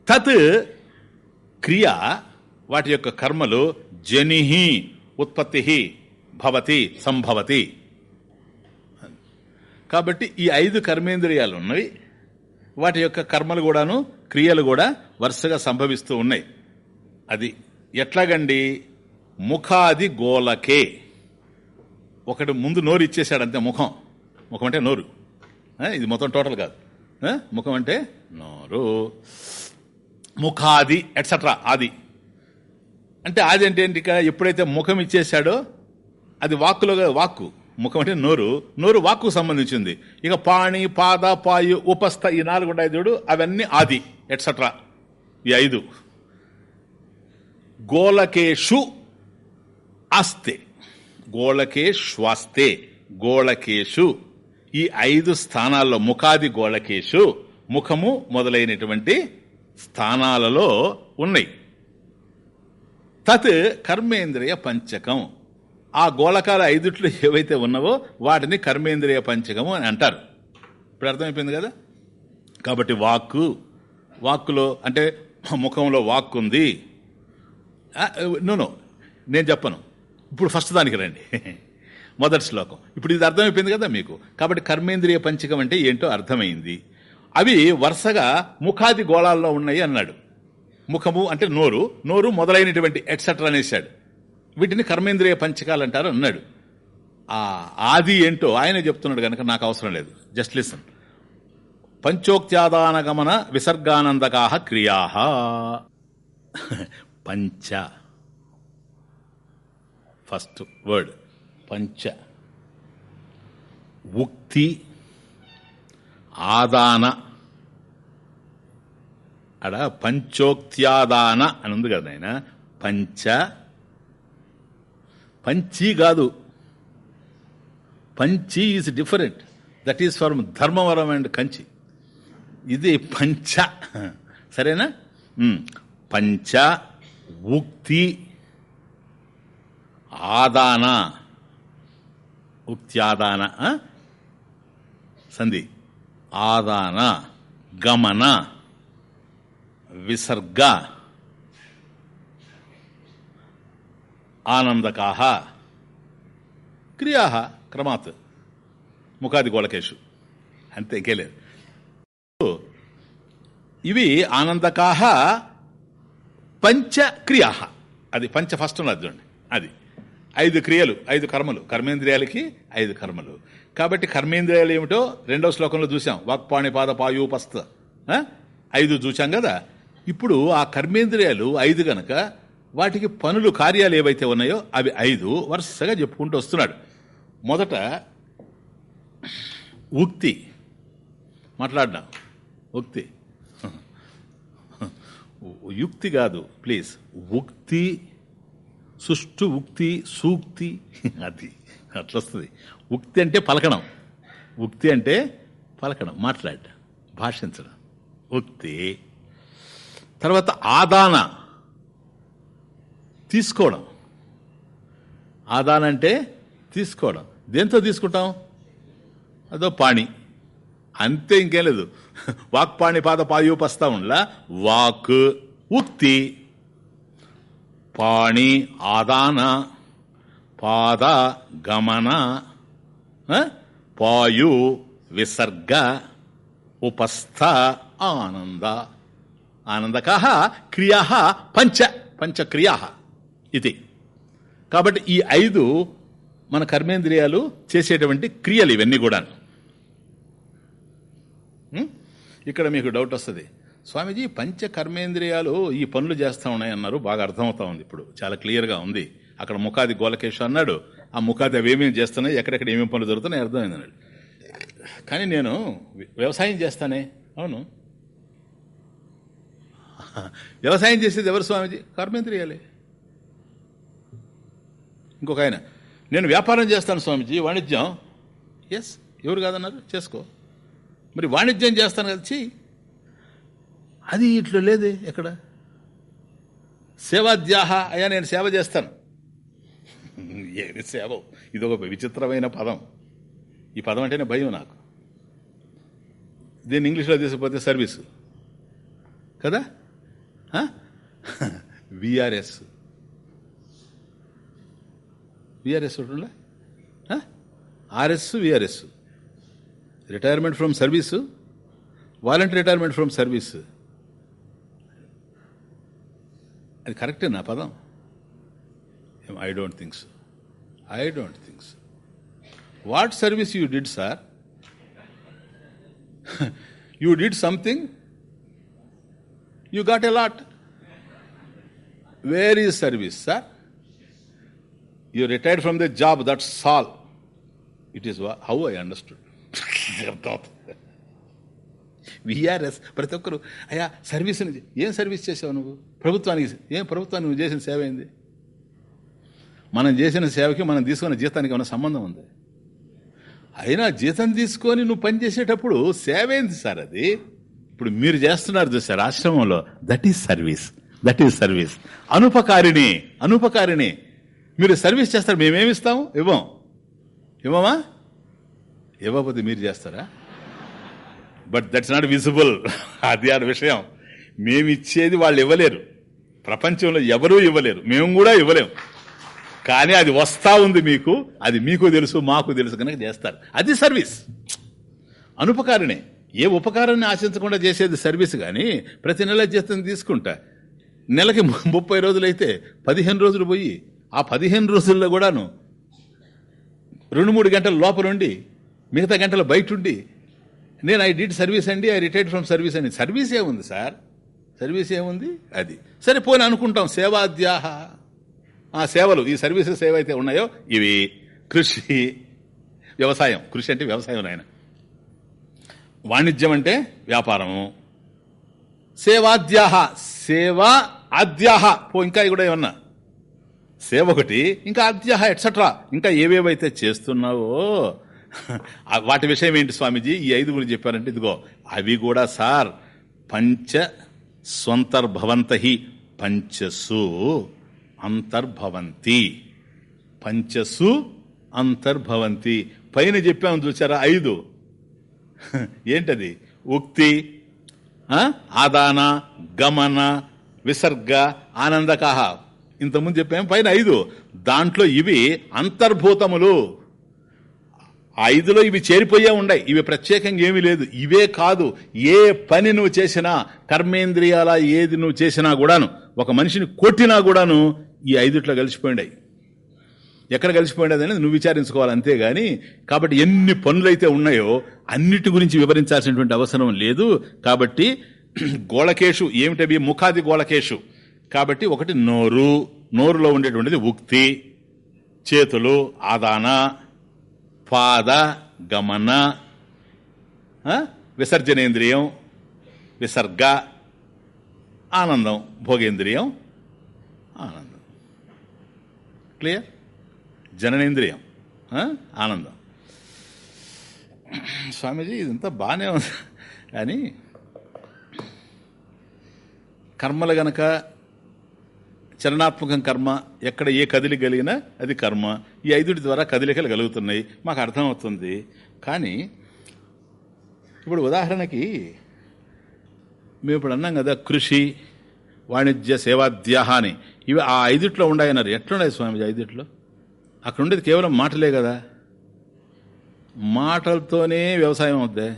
తత్ క్రియ వాటి యొక్క కర్మలు జనిహి ఉత్పత్తి భవతి సంభవతి. కాబట్టి ఈ ఐదు కర్మేంద్రియాలు ఉన్నవి. వాటి యొక్క కర్మలు కూడాను క్రియలు కూడా వరుసగా సంభవిస్తూ ఉన్నాయి. అది ఎట్లాగండి? ముఖాది గోలకే ఒకటి ముందు నోరు ఇచ్చేసాడంతే ముఖం. ముఖం అంటే నోరు. ఇది మొత్తం టోటల్ కాదు. ముఖం అంటే నోరు ముఖాది ఎట్సట్రా ఆది. అంటే ఆది అంటే ఏంటి ఇక ఎప్పుడైతే ముఖం ఇచ్చేసాడో అది వాక్కులో కాదు, వాక్కు. ముఖం అంటే నోరు. నోరు వాక్కు సంబంధించింది. ఇక పాణి పాద పాయు ఉపస్థ ఈ నాలుగు ఉన్నాయి చూడు అవన్నీ ఆది ఎట్సట్రా ఈ ఐదు. గోళకేషు ఆస్తే. గోళకేశ్వాస్తే గోళకేషు ఈ ఐదు స్థానాల్లో ముఖాది గోళకేషు ముఖము మొదలైనటువంటి స్థానాలలో ఉన్నాయి. తత్ కర్మేంద్రియ పంచకం. ఆ గోళకాల ఐదుట్లు ఏవైతే ఉన్నావో వాటిని కర్మేంద్రియ పంచకము అని అంటారు. ఇప్పుడు అర్థమైపోయింది కదా? కాబట్టి వాక్కు వాక్కులో అంటే ముఖంలో వాక్కు ఉంది నూనో నేను చెప్పను. ఇప్పుడు ఫస్ట్ దానికి రండి. మొదటి శ్లోకం. ఇప్పుడు ఇది అర్థమైపోయింది కదా మీకు. కాబట్టి కర్మేంద్రియ పంచకం అంటే ఏంటో అర్థమైంది. అవి వరుసగా ముఖాది గోళాల్లో ఉన్నాయి అన్నాడు. ముఖము అంటే నోరు. నోరు మొదలైనటువంటి ఎట్సెట్రా అనేసాడు వీటిని కర్మేంద్రియ పంచకాలు అంటారు అన్నాడు. ఆ ఆది ఏంటో ఆయన చెప్తున్నాడు కనుక నాకు అవసరం లేదు. జస్ట్ లిసన్ పంచోక్త్యాదానగమన విసర్గానందకాహ క్రియా పంచ. ఫస్ట్ వర్డ్ పంచ. ఉక్తి ఆదాన. అడ పంచోక్త్యాదాన అని ఉంది కదా ఆయన పంచ. పంచి కాదు. పంచి is different. That is for Dharmavaram and Kanchi. ఇది పంచ. సరేనా? పంచ ఉక్తి ఆదాన. ఉక్త్యాదాన సంధి. ఆదాన గమన విసర్గ ఆనందకాహ క్రియా క్రమాత్ ముఖాది గోళకేషు. అంతే ఇంకేలేదు ఇవి ఆనందకాహ పంచక్రియా అది పంచ ఫస్ట్ ఉన్నది చూడండి అది. ఐదు క్రియలు ఐదు కర్మలు. కర్మేంద్రియాలకి ఐదు కర్మలు. కాబట్టి కర్మేంద్రియాలు ఏమిటో రెండవ శ్లోకంలో చూసాం వాక్పాణి పాద పాయూపస్త ఐదు చూసాం కదా? ఇప్పుడు ఆ కర్మేంద్రియాలు ఐదు గనక వాటికి పనులు కార్యాలు ఏవైతే ఉన్నాయో అవి ఐదు వరుసగా చెప్పుకుంటూ వస్తున్నాడు. మొదట ఉక్తి. మాట్లాడినా ఉక్తి. యుక్తి కాదు. ప్లీజ్. ఉక్తి సుష్టు ఉక్తి సూక్తి అది అట్లా వస్తుంది. ఉక్తి అంటే పలకడం. ఉక్తి అంటే పలకడం మాట్లాడటం భాషించడం. ఉక్తి. తర్వాత ఆదాన తీసుకోవడం. ఆదాన అంటే తీసుకోవడం. దేంతో తీసుకుంటాం? అదో పాణి. అంతే ఇంకేం లేదు. వాక్ పాణి పాద పాయూపస్తా ఉండలా వాక్ ఉక్తి. పాణి ఆదాన పాద గమన ఆ? పాయు విసర్గ ఉపస్థ ఆనంద. ఆనందక క్రియా పంచ పంచక్రియా ఇది. కాబట్టి ఈ ఐదు మన కర్మేంద్రియాలు చేసేటువంటి క్రియలు ఇవన్నీ కూడా ఇక్కడ మీకు డౌట్ వస్తుంది. స్వామీజీ పంచ కర్మేంద్రియాలు ఈ పనులు చేస్తా ఉన్నాయి అన్నారు బాగా అర్థమవుతా ఉంది ఇప్పుడు. చాలా క్లియర్గా ఉంది. అక్కడ ముఖాది గోలకేశ అన్నాడు. ఆ ముఖాది అవి ఏమేమి చేస్తున్నాయి ఎక్కడెక్కడ ఏమేమి పనులు జరుగుతున్నాయి అర్థమైంది అన్నాడు. కానీ నేను వ్యవసాయం చేస్తానే. అవును. వ్యవసాయం చేసేది ఎవరు స్వామీజీ? కర్మేంద్రియాలే. ఇంకొక ఆయన. నేను వ్యాపారం చేస్తాను స్వామీజీ వాణిజ్యం. ఎస్ ఎవరు కాదన్నారు? చేసుకో. మరి వాణిజ్యం చేస్తాను కదా చెయ్యి అది ఇట్లా లేదే ఎక్కడ? సేవాద్యాహ అయ్యా నేను సేవ చేస్తాను. ఏది సేవ ఇది ఒక విచిత్రమైన పదం. ఈ పదం అంటేనే భయం నాకు. దీన్ని ఇంగ్లీష్లో తీసుకుపోతే సర్వీసు. కదా? విఆర్ఎస్. విఆర్ఎస్ ఒకటి RS VRS. Retirement from service. Voluntary retirement from service. అది కరెక్టే నా పదం I don't thinks I don't thinks what service you did sir you did something you got a lot where is service sir you retired from the job that's all it is how I understood VRS ప్రతి ఒక్కరు అయ్యా service ఏం service చేసావు నువ్వు? ప్రభుత్వానికి ఏం ప్రభుత్వానికి నువ్వు చేసిన సేవ ఏంది? మనం చేసిన సేవకి మనం తీసుకున్న జీతానికి ఏమైనా సంబంధం ఉంది? అయినా జీతం తీసుకొని నువ్వు పని చేసేటప్పుడు సేవ ఏంది సార్ అది? ఇప్పుడు మీరు చేస్తున్నారు చూసారు ఆశ్రమంలో. That is service that is service అనుపకారిణి అనుపకారిణి. మీరు సర్వీస్ చేస్తారు మేమేమిస్తాము ఇవ్వం. ఇవ్వమా? ఇవ్వకపోతే మీరు చేస్తారా? But that's not visible. అది ఆ విషయం. మేము ఇచ్చేది వాళ్ళు ఇవ్వలేరు. ప్రపంచంలో ఎవరూ ఇవ్వలేరు. మేము కూడా ఇవ్వలేము కానీ అది వస్తా ఉంది మీకు అది మీకు తెలుసు మాకు తెలుసు కనుక చేస్తారు. అది సర్వీస్. అనుపకారిణే. ఏ ఉపకారాన్ని ఆశించకుండా చేసేది సర్వీస్ కానీ ప్రతి నెల జీతం తీసుకుంటా. నెలకి ముప్పై రోజులైతే పదిహేను రోజులు పోయి ఆ పదిహేను రోజుల్లో కూడాను రెండు మూడు గంటల లోపలుండి మిగతా గంటల బయట ఉండి నేను ఐ డిడ్ సర్వీస్ అండి ఐ రిటైర్డ్ ఫ్రమ్ సర్వీస్ అండి సర్వీస్ ఏముంది సార్? సర్వీస్ ఏముంది? అది. సరే పోని అనుకుంటాం సేవాద్యాహ. ఆ సేవలు ఈ సర్వీసెస్ ఏవైతే ఉన్నాయో ఇవి కృషి వ్యవసాయం. కృషి అంటే వ్యవసాయం నాయన. వాణిజ్యం అంటే వ్యాపారము. సేవాద్యాహ సేవా ఆద్యాహ పో ఇంకా కూడా ఏమన్నా? సేవ ఒకటి ఇంకా ఆద్యాహ ఎట్సట్రా ఇంకా ఏవేవైతే చేస్తున్నావో వాటి విషయం ఏంటి స్వామీజీ? ఈ ఐదుగురు చెప్పారంటే ఇదిగో అవి కూడా సార్ పంచ స్వంతర్భవంతహి పంచసు అంతర్భవంతి. పంచసు అంతర్భవంతి. పైన చెప్పాము చూసారా ఐదు. ఏంటది? ఉక్తి ఆదాన గమన విసర్గ ఆనందకహ. ఇంతకుముందు చెప్పాము పైన ఐదు. దాంట్లో ఇవి అంతర్భూతములు. ఐదులో ఇవి చేరిపోయే ఉన్నాయి ఇవి ప్రత్యేకంగా ఏమీ లేదు. ఇవే కాదు. ఏ పని నువ్వు చేసినా కర్మేంద్రియాల ఏది నువ్వు చేసినా కూడాను ఒక మనిషిని కొట్టినా కూడాను ఈ ఐదుట్లో కలిసిపోయినాయి ఎక్కడ కలిసిపోయినది అనేది నువ్వు విచారించుకోవాలి అంతేగాని కాబట్టి ఎన్ని పనులైతే ఉన్నాయో అన్నిటి గురించి వివరించాల్సినటువంటి అవసరం లేదు. కాబట్టి గోళకేషు ఏమిటవి? ముఖాది గోళకేషు కాబట్టి ఒకటి నోరు. నోరులో ఉండేటువంటిది ఉక్తి చేతులు ఆదాన పాద గమన విసర్జనేంద్రియం విసర్గ ఆనందం భోగేంద్రియం ఆనందం. క్లియర్ జననేంద్రియం ఆనందం. స్వామీజీ ఇదంతా బాగానే ఉంది. కానీ కర్మలు గనక చలనాత్మకం కర్మ ఎక్కడ ఏ కదిలి కలిగినా అది కర్మ. ఈ ఐదుటి ద్వారా కదిలికలు కలుగుతున్నాయి. మాకు అర్థమవుతుంది. కానీ ఇప్పుడు ఉదాహరణకి మేము ఇప్పుడు అన్నాం కదా కృషి వాణిజ్య సేవాద్యాహ అని. ఇవి ఆ ఐదుట్లో ఉన్నాయన్నారు. ఎట్లున్నాయి స్వామిజీ ఐదుట్లో? అక్కడ ఉండేది కేవలం మాటలే కదా. మాటలతోనే వ్యవసాయం అవుద్ది.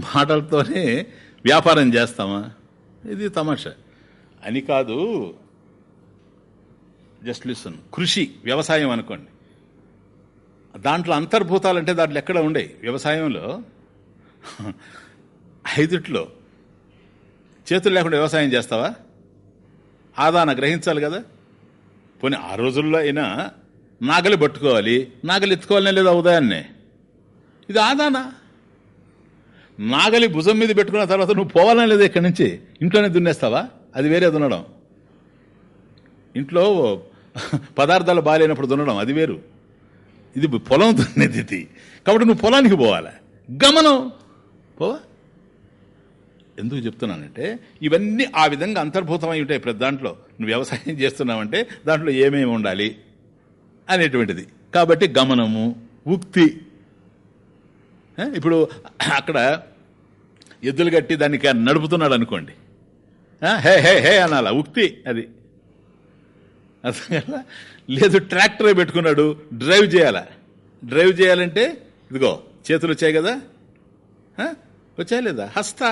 మాటలతోనే వ్యాపారం చేస్తామా? ఇది తమాషా. అని కాదు జస్ట్ లిసన్. కృషి వ్యవసాయం అనుకోండి. దాంట్లో అంతర్భూతాలంటే దాంట్లో ఎక్కడ ఉండే? వ్యవసాయంలో. ఐదుట్లో. చేతులు లేకుండా వ్యవసాయం చేస్తావా? ఆదాన గ్రహించాలి కదా? పోనీ ఆ రోజుల్లో అయినా నాగలి పట్టుకోవాలి. నాగలి ఎత్తుకోవాలనే లేదా ఉదయాన్నే? ఇది ఆదానా? నాగలి భుజం మీద పెట్టుకున్న తర్వాత నువ్వు పోవాలని లేదా ఇక్కడి నుంచి? ఇంట్లోనే దున్నేస్తావా? అది వేరే దున్నడం. ఇంట్లో పదార్థాలు బాగాలేనప్పుడు దున్నడం అది వేరు. ఇది పొలం దున్నేది ఇది. కాబట్టి నువ్వు పొలానికి పోవాలా? గమనం. పోవా? ఎందుకు చెప్తున్నానంటే ఇవన్నీ ఆ విధంగా అంతర్భూతమై ఉంటాయి ప్రతి దాంట్లో. నువ్వు వ్యవసాయం చేస్తున్నావంటే దాంట్లో ఏమేమి ఉండాలి అనేటువంటిది. కాబట్టి గమనము ఉక్తి. ఇప్పుడు అక్కడ ఎద్దులు కట్టి దానికి నడుపుతున్నాడు అనుకోండి. హే హే హే అనాల? ఉక్తి అది. అర్థం కదా లేదు ట్రాక్టర్ పెట్టుకున్నాడు డ్రైవ్ చేయాలా? డ్రైవ్ చేయాలంటే ఇదిగో చేతులు వచ్చాయి కదా? వచ్చాయి లేదా? హస్త.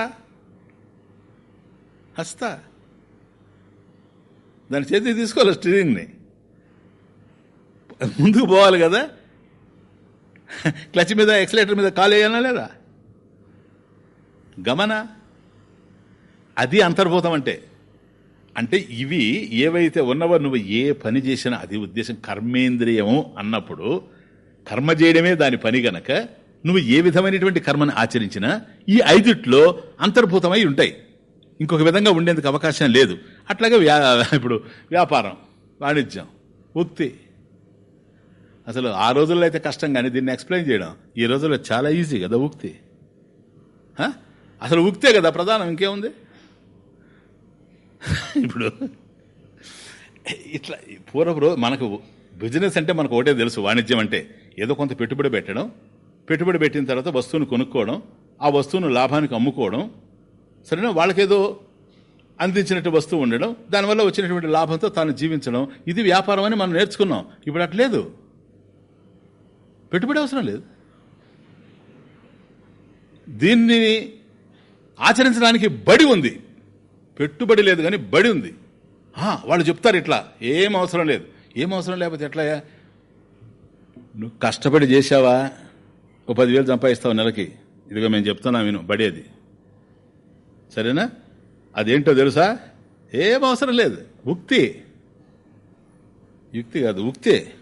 హస్త. దాని చేతికి తీసుకోవాలి స్టీరింగ్ని? ముందుకు పోవాలి కదా? క్లచ్ మీద ఎక్సలేటర్ మీద కాలు వేయాలా లేదా? గమన? అది అంతర్భూతం అంటే. అంటే ఇవి ఏవైతే ఉన్నవో నువ్వు ఏ పని చేసినా అది ఉద్దేశం కర్మేంద్రియము అన్నప్పుడు కర్మ చేయడమే దాని పని గనక నువ్వు ఏ విధమైనటువంటి కర్మను ఆచరించినా ఈ ఐదిట్లో అంతర్భూతమై ఉంటాయి. ఇంకొక విధంగా ఉండేందుకు అవకాశం లేదు. అట్లాగే వ్యా ఇప్పుడు వ్యాపారం వాణిజ్యం ఉక్తి అసలు ఆ రోజుల్లో అయితే కష్టం కానీ దీన్ని ఎక్స్ప్లెయిన్ చేయడం. ఈ రోజుల్లో చాలా ఈజీ కదా ఉక్తి అసలు ఉక్తే కదా ప్రధానం ఇంకేముంది? ఇప్పుడు ఇట్లా పూర్వపు రోజు మనకు బిజినెస్ అంటే మనకు ఒకటే తెలుసు వాణిజ్యం అంటే ఏదో కొంత పెట్టుబడి పెట్టడం పెట్టుబడి పెట్టిన తర్వాత వస్తువును కొనుక్కోవడం ఆ వస్తువును లాభానికి అమ్ముకోవడం సరేనా? వాళ్ళకేదో అందించినట్టు వస్తువు ఉండడం దానివల్ల వచ్చినటువంటి లాభంతో తాను జీవించడం ఇది వ్యాపారం అని మనం నేర్చుకున్నాం. ఇప్పుడు అట్లేదు పెట్టుబడి అవసరం లేదు. దీన్ని ఆచరించడానికి బడి ఉంది. పెట్టుబడి లేదు కానీ బడి ఉంది. వాళ్ళు చెప్తారు ఇట్లా. ఏం అవసరం లేదు. ఏం అవసరం లేకపోతే ఎట్లా నువ్వు కష్టపడి చేసావా ఓ పదివేలు సంపాదిస్తావు నెలకి. ఇదిగో మేము చెప్తున్నా విను బడి అది. సరేనా? అదేంటో తెలుసా? ఏం అవసరం లేదు. ఉక్తి. యుక్తి కాదు ఉక్తే.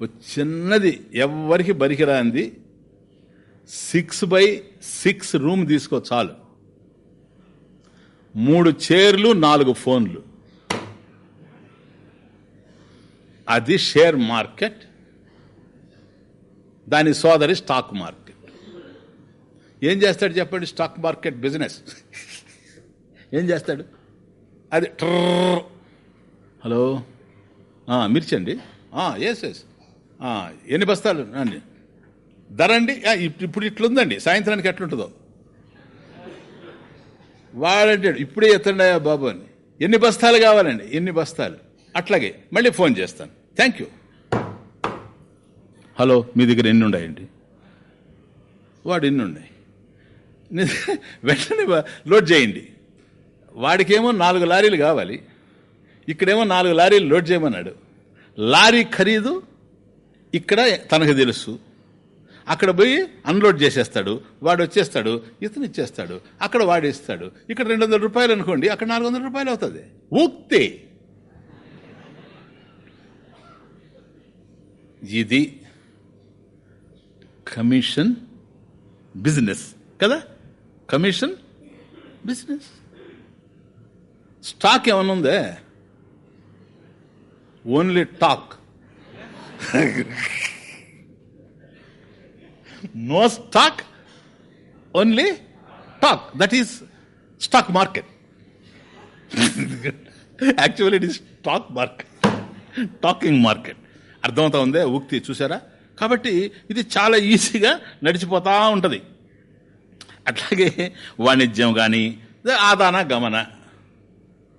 చిన్నది చిన్నది ఎవ్వరికి బరికిరాంది సిక్స్ బై సిక్స్ రూమ్ తీసుకో చాలు. మూడు చైర్లు నాలుగు ఫోన్లు. అది షేర్ మార్కెట్ దాని సోదరి స్టాక్ మార్కెట్. ఏం చేస్తాడు చెప్పండి? Stock market business. ఏం చేస్తాడు? అది ట్రర్ హలో? మిర్చండి. ఎస్ ఎస్ ఎన్ని బస్తాలు? అండి ధర అండి? ఇప్పుడు ఇట్లుందండి. సాయంత్రానికి ఎట్లుంటుందో? వాడంటాడు ఇప్పుడే ఎత్తండి బాబు అని. ఎన్ని బస్తాలు కావాలండి? ఎన్ని బస్తాలు? అట్లాగే. మళ్ళీ ఫోన్ చేస్తాను. Thank you. హలో మీ దగ్గర ఎన్ని ఉన్నాయండి? వాడు ఎన్ని ఉన్నాయి? వెంటనే లోడ్ చేయండి. వాడికేమో నాలుగు లారీలు కావాలి. ఇక్కడేమో నాలుగు లారీలు లోడ్ చేయమన్నాడు. లారీ ఖరీదు ఇక్కడ తనకు తెలుసు. అక్కడ పోయి అన్లోడ్ చేసేస్తాడు వాడు వచ్చేస్తాడు ఇతను ఇచ్చేస్తాడు అక్కడ వాడు ఇస్తాడు. ఇక్కడ రెండు వందల రూపాయలు అనుకోండి అక్కడ నాలుగు వందల రూపాయలు అవుతుంది. ఉక్తి. ఇది కమిషన్ బిజినెస్ కదా? Commission business. స్టాక్ ఏమన్నా ఉందే? Only talk. No stock only talk that is stock market actually it is stock market talking market అర్థమవుతా ఉందే? ఉక్తి చూసారా కాబట్టి ఇది చాలా ఈజీగా నడిచిపోతూ ఉంటుంది. అట్లాగే వాణిజ్యం కానీ ఆదాన గమన.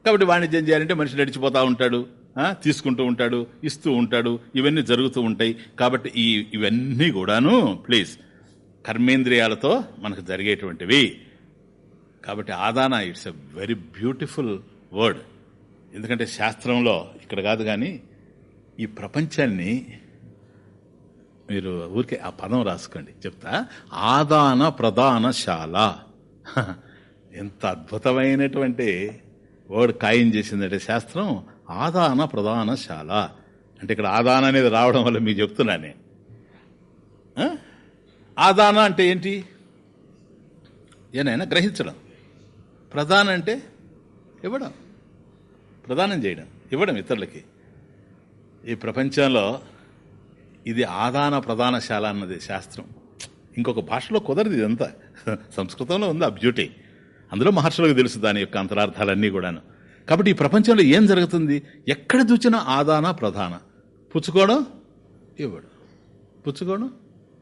కాబట్టి వాణిజ్యం చేయాలంటే మనిషి నడిచిపోతూ ఉంటాడు. తీసుకుంటూ ఉంటాడు ఇస్తూ ఉంటాడు ఇవన్నీ జరుగుతూ ఉంటాయి. కాబట్టి ఈ ఇవన్నీ కూడాను ప్లీజ్ కర్మేంద్రియాలతో మనకు జరిగేటువంటివి. కాబట్టి ఆదాన it's a very beautiful word ఎందుకంటే శాస్త్రంలో ఇక్కడ కాదు కానీ ఈ ప్రపంచాన్ని మీరు ఊరికే ఆ పదం రాసుకోండి. చెప్తా ఆదాన ప్రధానశాల ఎంత అద్భుతమైనటువంటి వర్డ్ ఖాయం చేసిందంటే శాస్త్రం ఆదాన ప్రధానశాల అంటే ఇక్కడ ఆదాన అనేది రావడం వల్ల మీకు చెప్తున్నానే ఆదాన అంటే ఏంటి? ఏనైనా గ్రహించడం. ప్రధాన అంటే ఇవ్వడం. ప్రదానం చేయడం. ఇవ్వడం ఇతరులకి. ఈ ప్రపంచంలో ఇది ఆదాన ప్రధానశాల అన్నది శాస్త్రం. ఇంకొక భాషలో కుదరదు ఇదంతా. సంస్కృతంలో ఉంది ఆ బ్యూటీ అందులో మహర్షులకు తెలుసు దాని యొక్క అంతరార్థాలన్నీ కూడాను. కాబట్టి ఈ ప్రపంచంలో ఏం జరుగుతుంది? ఎక్కడ చూసినా ఆదాన ప్రధాన. పుచ్చుకోవడం ఇవ్వడం. పుచ్చుకోవడం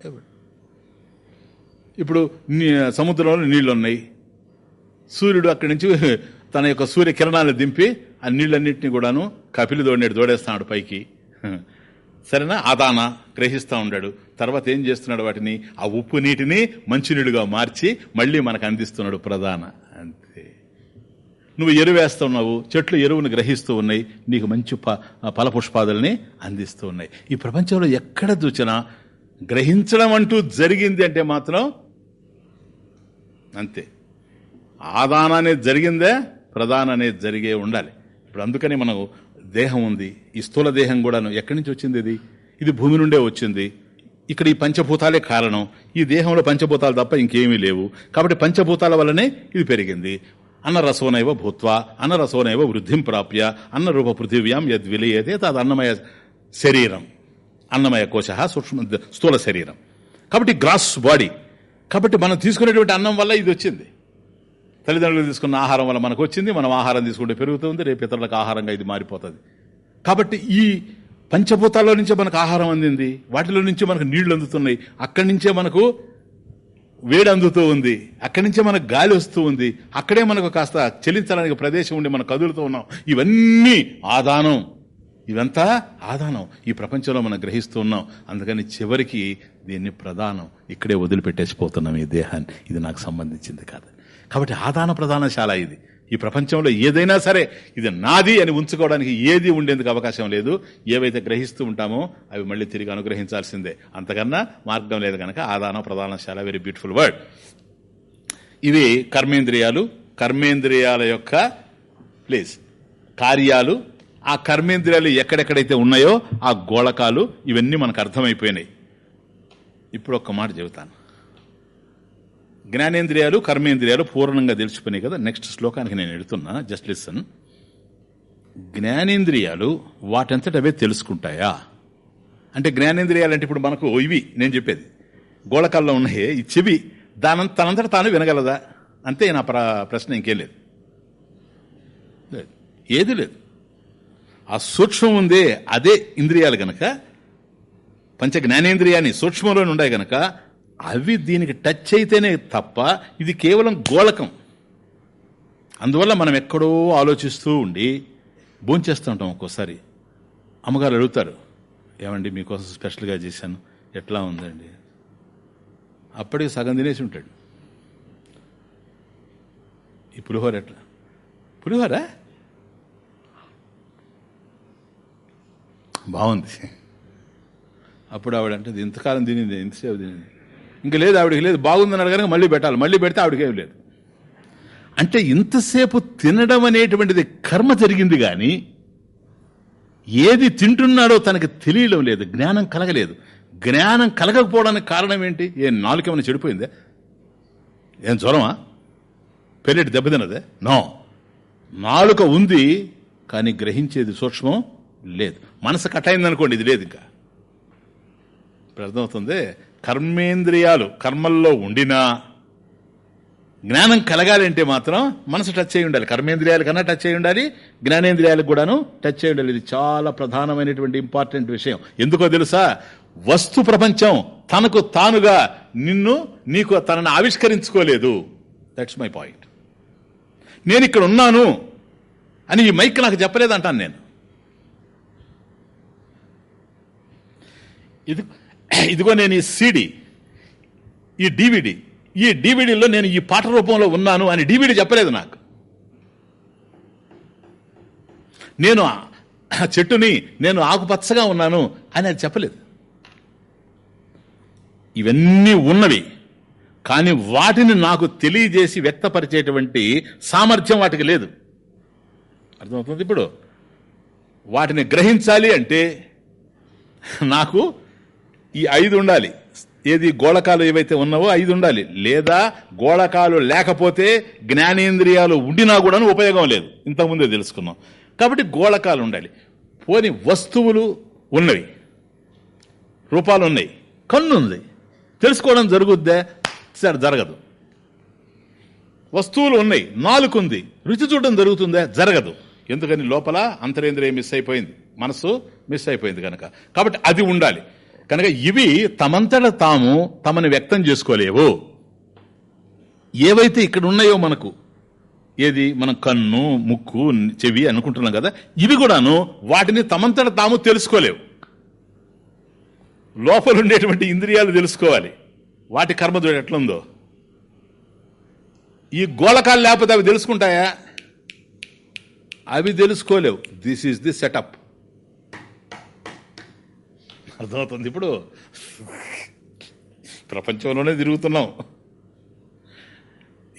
ఇవ్వడం. ఇప్పుడు నీ- సముద్రంలో నీళ్ళు ఉన్నాయి సూర్యుడు అక్కడి నుంచి తన యొక్క సూర్య కిరణాలు దింపి ఆ నీళ్ళన్నింటినీ కూడాను కపిలి దోడినాడు దోడేస్తున్నాడు పైకి. సరేనా? ఆదాన గ్రహిస్తూ ఉన్నాడు తర్వాత ఏం చేస్తున్నాడు వాటిని? ఆ ఉప్పు నీటిని మంచినీడుగా మార్చి మళ్ళీ మనకు అందిస్తున్నాడు ప్రధాన. అంతే. నువ్వు ఎరువు వేస్తున్నావు చెట్లు ఎరువును గ్రహిస్తూ ఉన్నాయి నీకు మంచి ప ఫలపుష్పాదుల్ని అందిస్తూ ఉన్నాయి. ఈ ప్రపంచంలో ఎక్కడ చూసినా గ్రహించడం అంటూ జరిగింది అంటే మాత్రం అంతే. ఆదాన అనేది జరిగిందే ప్రధాన అనేది జరిగే ఉండాలి. ఇప్పుడు అందుకని మనకు దేహం ఉంది. ఈ స్థూల దేహం కూడాను ఎక్కడి నుంచి వచ్చింది ఇది? ఇది భూమి నుండే వచ్చింది. ఇక్కడ ఈ పంచభూతాలే కారణం. ఈ దేహంలో పంచభూతాలు తప్ప ఇంకేమీ లేవు. కాబట్టి పంచభూతాల వల్లనే ఇది పెరిగింది. అన్నరసోనైవ భూత్వ భూత్వా వృద్ధిం ప్రాప్య అన్న రూప పృథివ్యాం యద్విలీయతే తద్ అన్నమయ శరీరం. అన్నమయ కోశ సూక్ష్మ స్థూల శరీరం. కాబట్టి గ్రాస్ బాడీ. కాబట్టి మనం తీసుకునేటువంటి అన్నం వల్ల ఇది వచ్చింది. తల్లిదండ్రులు తీసుకున్న ఆహారం వల్ల మనకు వచ్చింది. మనం ఆహారం తీసుకుంటే పెరుగుతుంది రేపు ఇతరులకు ఆహారంగా ఇది మారిపోతుంది. కాబట్టి ఈ పంచభూతాల్లో నుంచే మనకు ఆహారం అందింది. వాటిలో నుంచి మనకు నీళ్ళు అందుతున్నాయి. అక్కడి నుంచే మనకు వేడి అందుతూ ఉంది. అక్కడి నుంచే మనకు గాలి వస్తూ ఉంది. అక్కడే మనకు కాస్త చెల్లించడానికి ప్రదేశం ఉండి మనం కదులుతూ ఉన్నాం. ఇవన్నీ ఆదానం. ఇవంతా ఆదానం. ఈ ప్రపంచంలో మనం గ్రహిస్తూ ఉన్నాం. అందుకని చివరికి దీన్ని ప్రధానం. ఇక్కడే వదిలిపెట్టేసిపోతున్నాం ఈ దేహాన్ని. ఇది నాకు సంబంధించింది కాదు. కాబట్టి ఆదాన ప్రధానశాల ఇది. ఈ ప్రపంచంలో ఏదైనా సరే ఇది నాది అని ఉంచుకోవడానికి ఏది ఉండేందుకు అవకాశం లేదు. ఏవైతే గ్రహిస్తూ ఉంటామో అవి మళ్ళీ తిరిగి అనుగ్రహించాల్సిందే. అంతకన్నా మార్గం లేదు కనుక ఆదాన ప్రధానశాల వెరీ బ్యూటిఫుల్ వర్డ్ ఇవి కర్మేంద్రియాలు. కర్మేంద్రియాల యొక్క ప్లీజ్ కార్యాలు. ఆ కర్మేంద్రియాలు ఎక్కడెక్కడైతే ఉన్నాయో ఆ గోళకాలు ఇవన్నీ మనకు అర్థమైపోయినాయి. ఇప్పుడు ఒక్క మాట చెబుతాను. జ్ఞానేంద్రియాలు కర్మేంద్రియాలు పూర్ణంగా తెలిసిపోయినాయి కదా. నెక్స్ట్ శ్లోకానికి నేను ఎడుతున్నా. జస్ట్ లిసన్ జ్ఞానేంద్రియాలు వాటంతట అవే తెలుసుకుంటాయా? అంటే జ్ఞానేంద్రియాలు అంటే ఇప్పుడు మనకు ఇవి నేను చెప్పేది. గోళకాల్లో ఉన్నాయి ఈ చెవి దానంత తనంతట తాను వినగలదా? అంతే నా ప్ర ప్రశ్న ఇంకేం లేదు. లేదు. ఏది లేదు. ఆ సూక్ష్మం ఉందే అదే ఇంద్రియాలు గనక పంచ జ్ఞానేంద్రియాన్ని సూక్ష్మంలోనే ఉండే గనక అవి దీనికి టచ్ అయితేనే తప్ప ఇది కేవలం గోళకం. అందువల్ల మనం ఎక్కడో ఆలోచిస్తూ ఉండి భోంచేస్తూ ఉంటాం ఒక్కోసారి. అమ్మగారు అడుగుతారు ఏమండి మీకోసం స్పెషల్గా చేశాను. ఎట్లా ఉందండి? అప్పటికి సగం తినేసి ఉంటాడు. ఈ పులిహోర ఎట్లా? పులిహోర? బాగుంది. అప్పుడు ఆవిడ అంటే ఇంతకాలం తినింది ఇంతసేపు తినింది. ఇంకా లేదు ఆవిడకి లేదు బాగుందని కనుక మళ్ళీ పెట్టాలి. మళ్ళీ పెడితే ఆవిడకేం లేదు. అంటే ఇంతసేపు తినడం అనేటువంటిది కర్మ జరిగింది కానీ ఏది తింటున్నాడో తనకి తెలియడం లేదు జ్ఞానం కలగలేదు. జ్ఞానం కలగకపోవడానికి కారణం ఏంటి? ఏ నాలుకేమైనా చెడిపోయిందే? ఏం జ్వరమా? పెళ్ళిటి దెబ్బతిన్నదే నో. నాలుక ఉంది కానీ గ్రహించేది సూక్ష్మం లేదు. మనసు కట్టయిందనుకోండి ఇది లేదు ఇంకా. ఇప్పుడు అర్థమవుతుంది? కర్మేంద్రియాలు కర్మల్లో ఉండినా జ్ఞానం కలగాలంటే మాత్రం మనసు టచ్ అయి ఉండాలి. కర్మేంద్రియాల కన్నా టచ్ అయి ఉండాలి జ్ఞానేంద్రియాలకు కూడాను టచ్ అయి ఉండాలి. ఇది చాలా ప్రధానమైనటువంటి ఇంపార్టెంట్ విషయం. ఎందుకో తెలుసా? వస్తు ప్రపంచం తనకు తానుగా నిన్ను నీకు తనను ఆవిష్కరించుకోలేదు. దట్స్ మై పాయింట్ నేను ఇక్కడ ఉన్నాను అని ఈ మైక్ నాకు చెప్పలేదంటాను నేను. ఇది ఇదిగో నేను ఈ సీడీ ఈ డివిడి ఈ డివిడీలో నేను ఈ పాట రూపంలో ఉన్నాను అని డివిడి చెప్పలేదు నాకు. నేను ఆ చెట్టుని నేను ఆకుపచ్చగా ఉన్నాను అని అది చెప్పలేదు. ఇవన్నీ ఉన్నవి కానీ వాటిని నాకు తెలియజేసి వ్యక్తపరిచేటువంటి సామర్థ్యం వాటికి లేదు. అర్థమవుతుంది ఇప్పుడు? వాటిని గ్రహించాలి అంటే నాకు ఈ ఐదు ఉండాలి. ఏది గోళకాలు ఏవైతే ఉన్నావో ఐదు ఉండాలి. లేదా గోళకాలు లేకపోతే జ్ఞానేంద్రియాలు ఉండినా కూడా ఉపయోగం లేదు. ఇంతకుముందే తెలుసుకున్నాం. కాబట్టి గోళకాలు ఉండాలి. పోని వస్తువులు ఉన్నవి. రూపాలు ఉన్నాయి. కన్ను ఉంది. తెలుసుకోవడం జరుగుద్దే? సరే జరగదు. వస్తువులు ఉన్నాయి. నాలుగు ఉంది. రుచి చూడడం జరుగుతుందా? జరగదు. ఎందుకని? లోపల అంతరేంద్రియం మిస్ అయిపోయింది. మనసు మిస్ అయిపోయింది కనుక కాబట్టి అది ఉండాలి. కనుక ఇవి తమంతట తాము తమను వ్యక్తం చేసుకోలేవు. ఏవైతే ఇక్కడ ఉన్నాయో మనకు ఏది మన కన్ను ముక్కు చెవి అనుకుంటున్నాం కదా ఇవి కూడాను వాటిని తమంతట తాము తెలుసుకోలేవు. లోపల ఉండేటువంటి ఇంద్రియాలు తెలుసుకోవాలి. వాటి కర్మ ఎట్లుందో. ఈ గోళకాలు లేకపోతే అవి తెలుసుకుంటాయా? అవి తెలుసుకోలేవు. దిస్ ఈజ్ ది సెటప్ అర్థమవుతుంది. ఇప్పుడు ప్రపంచంలోనే తిరుగుతున్నాం.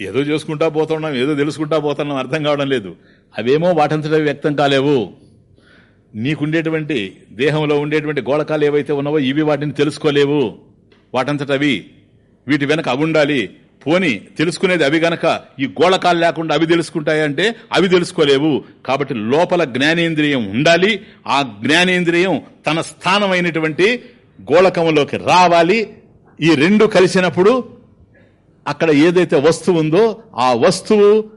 ఏదో చేసుకుంటా పోతున్నాం ఏదో తెలుసుకుంటా పోతున్నాం అర్థం కావడం లేదు. అవేమో వాటంతటవి వ్యక్తం కాలేవు. నీకుండేటువంటి దేహంలో ఉండేటువంటి గోళకాలు ఏవైతే ఉన్నావో ఇవి వాటిని తెలుసుకోలేవు. వాటంతటవి వీటి వెనక అవి ఉండాలి. పోని తెలుసుకునేది అవి గనక ఈ గోళకాలు లేకుండా అవి తెలుసుకుంటాయంటే అవి తెలుసుకోలేవు. కాబట్టి లోపల జ్ఞానేంద్రియం ఉండాలి. ఆ జ్ఞానేంద్రియం తన స్థానమైనటువంటి గోళకంలోకి రావాలి. ఈ రెండు కలిసినప్పుడు అక్కడ ఏదైతే వస్తువు ఉందో ఆ వస్తువు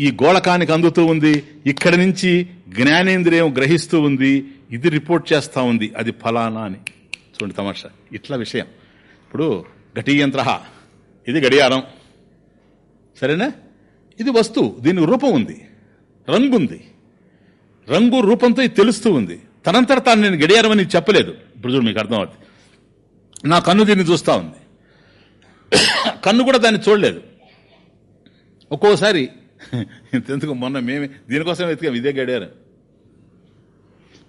ఈ గోళకానికి అందుతూ ఉంది. ఇక్కడి నుంచి జ్ఞానేంద్రియం గ్రహిస్తూ ఉంది. ఇది రిపోర్ట్ చేస్తూ ఉంది. అది ఫలానా అని. చూడండి తమాషా. ఇట్లా విషయం. ఇప్పుడు ఘటీయంత్ర ఇది గడియారం. సరేనా? ఇది వస్తువు దీని రూపం ఉంది రంగు ఉంది రంగు రూపంతో ఇది తెలుస్తూ ఉంది. తనంతర తాను నేను గడియారం అని చెప్పలేదు. ఇప్పుడు చూడు మీకు అర్థమవుతుంది. నా కన్ను దీన్ని చూస్తా ఉంది. కన్ను కూడా దాన్ని చూడలేదు. ఒక్కోసారి ఇంతెందుకు మొన్న మేమే దీనికోసం వెతికాం ఇదే గడియారం.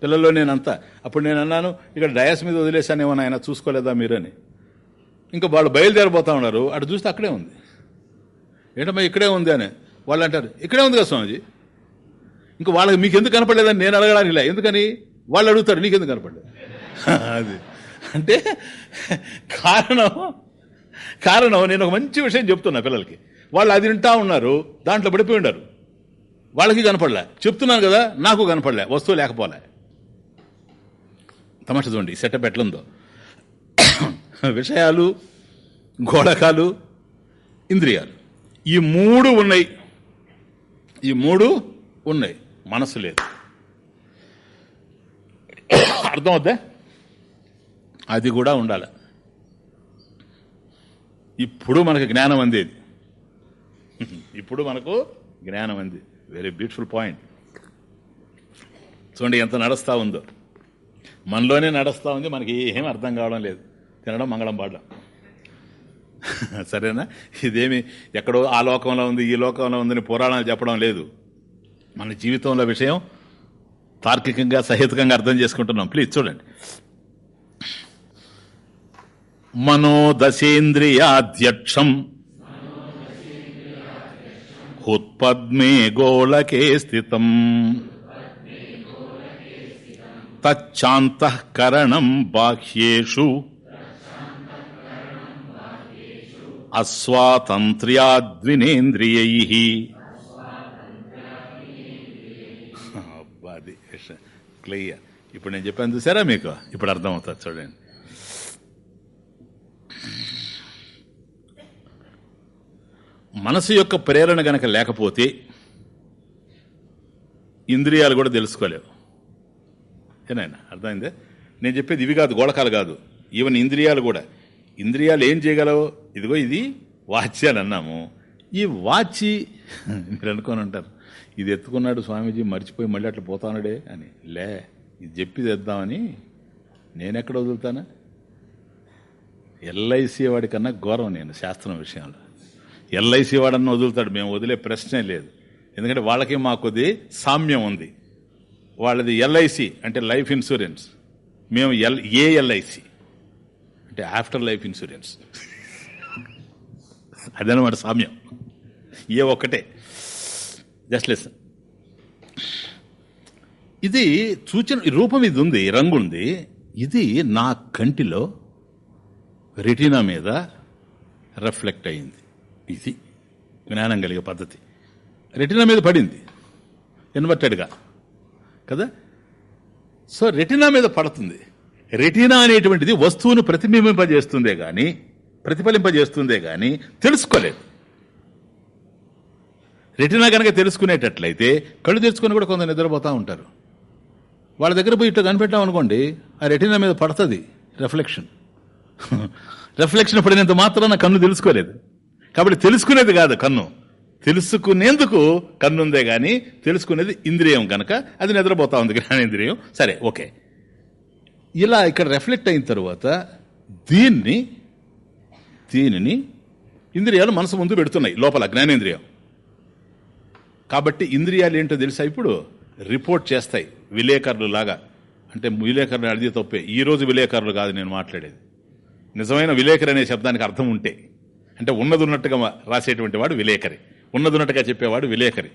పిల్లల్లో నేను అంతా అప్పుడు నేను అన్నాను ఇక్కడ డయాస్ మీద వదిలేశానేమో ఆయన చూసుకోలేదా మీరని. ఇంకా వాళ్ళు బయలుదేరిపోతా ఉన్నారు. అటు చూస్తే అక్కడే ఉంది. ఏంటమ్మా ఇక్కడే ఉంది అని వాళ్ళు అంటారు. ఇక్కడే ఉంది కదా స్వామిజీ? ఇంకా వాళ్ళకి మీకు ఎందుకు కనపడలేదని నేను అడగడానికి లే ఎందుకని? వాళ్ళు అడుగుతారు నీకెందుకు కనపడలేదు? అది. అంటే కారణం కారణం నేను ఒక మంచి విషయం చెప్తున్నా పిల్లలకి. వాళ్ళు అది వింటా ఉన్నారు దాంట్లో పడిపోయి ఉండారు. వాళ్ళకి కనపడలే. చెప్తున్నాను కదా నాకు కనపడలే వస్తువు లేకపోలే. తమాషా చూడండి సెటప్ ఎట్లుందో. విషయాలు గోడకాలు ఇంద్రియాలు. ఈ మూడు ఉన్నాయి. ఈ మూడు ఉన్నాయి. మనసు లేదు. అర్థమవుద్దా? అది కూడా ఉండాలి. ఇప్పుడు మనకు జ్ఞానం అందేది. ఇప్పుడు మనకు జ్ఞానం అంది. వెరీ బ్యూటిఫుల్ పాయింట్ చూడండి ఎంత నడుస్తూ ఉందో. మనలోనే నడుస్తా ఉంది మనకి ఏం అర్థం కావడం లేదు. తినడం మంగళం పాడడం సరేనా? ఇదేమి ఎక్కడో ఆ లోకంలో ఉంది ఈ లోకంలో ఉందని పురాణాలు చెప్పడం లేదు. మన జీవితంలో విషయం తార్కికంగా సహేతుకంగా అర్థం చేసుకుంటున్నాం. ప్లీజ్ చూడండి. మనోదశేంద్రియాధ్యక్షం. ఉత్పద్మే గోళకే స్థితం. తచ్చాంతఃకరణం బాహ్యేషు. అస్వాతంత్ర్యాద్వినేంద్రియై. అది క్లియర్. ఇప్పుడు నేను చెప్పాను చూసారా మీకు? ఇప్పుడు అర్థమవుతుంది చూడండి. మనసు యొక్క ప్రేరణ గనక లేకపోతే ఇంద్రియాలు కూడా తెలుసుకోలేవు. ఏనాయన అర్థమైందే? నేను చెప్పేది ఇవి కాదు గోళకాలు కాదు. ఈవెన్ ఇంద్రియాలు కూడా. ఇంద్రియాలు ఏం చేయగలవు? ఇదిగో ఇది వాచ్ అని అన్నాము. ఈ వాచి మీరు అనుకొని ఉంటారు ఇది ఎత్తుకున్నాడు స్వామీజీ మర్చిపోయి మళ్ళీ అట్లా పోతానుడే అని. లే ఇది చెప్పి తెద్దామని నేనెక్కడ వదులుతానా? ఎల్ఐసి వాడి కన్నా ఘోరం నేను శాస్త్రం విషయంలో. ఎల్ఐసి వాడన్నా వదులుతాడు. మేము వదిలే ప్రశ్నే లేదు. ఎందుకంటే వాళ్ళకి మాకుది సామ్యం ఉంది. వాళ్ళది ఎల్ఐసి అంటే లైఫ్ ఇన్సూరెన్స్. మేము ఎల్ ఏఎల్ఐసి అంటే ఆఫ్టర్ లైఫ్ ఇన్సూరెన్స్. అదనమాట సామ్యం. ఏ ఒక్కటే. జస్ట్ లెస్ ఇది సూచన ఈ రూపం ఇది ఉంది రంగు ఉంది. ఇది నా కంటిలో రెటీనా మీద రిఫ్లెక్ట్ అయింది. ఇది జ్ఞానం కలిగే పద్ధతి. రెటీనా మీద పడింది. ఇన్వర్టెడ్గా. కదా? సో రెటీనా మీద పడుతుంది. రెటీనా అనేటువంటిది వస్తువును ప్రతిబింబింపజేస్తుందే గాని ప్రతిఫలింపజేస్తుందే గాని తెలుసుకోలేదు. రెటీనా కనుక తెలుసుకునేటట్లయితే కళ్ళు తెరుచుకొని కూడా కొందరు నిద్రపోతూ ఉంటారు. వాళ్ళ దగ్గర పోయి ఇట్లా కనిపెట్టాం అనుకోండి ఆ రెటీనా మీద పడుతుంది రిఫ్లెక్షన్. రిఫ్లెక్షన్ పడినంత మాత్రాన కన్ను తెలుసుకోలేదు. కాబట్టి తెలుసుకునేది కాదు కన్ను. తెలుసుకునేందుకు కన్నుందే గాని తెలుసుకునేది ఇంద్రియం కనుక అది నిద్రపోతా ఉంది జ్ఞానేంద్రియం సరే ఓకే. ఇలా ఇక్కడ రిఫ్లెక్ట్ అయిన తర్వాత దీన్ని దీనిని ఇంద్రియాలు మనసు ముందు పెడుతున్నాయి లోపల జ్ఞానేంద్రియం. కాబట్టి ఇంద్రియాలు ఏంటో తెలుసా ఇప్పుడు? రిపోర్ట్ చేస్తాయి విలేకరులు లాగా. అంటే విలేకరులు అడిగి తప్పే ఈరోజు విలేకరులు కాదు నేను మాట్లాడేది. నిజమైన విలేకరి అనే శబ్దానికి అర్థం ఉంటే అంటే ఉన్నది ఉన్నట్టుగా రాసేటువంటి వాడు విలేకరి. ఉన్నది ఉన్నట్టుగా చెప్పేవాడు విలేకరి.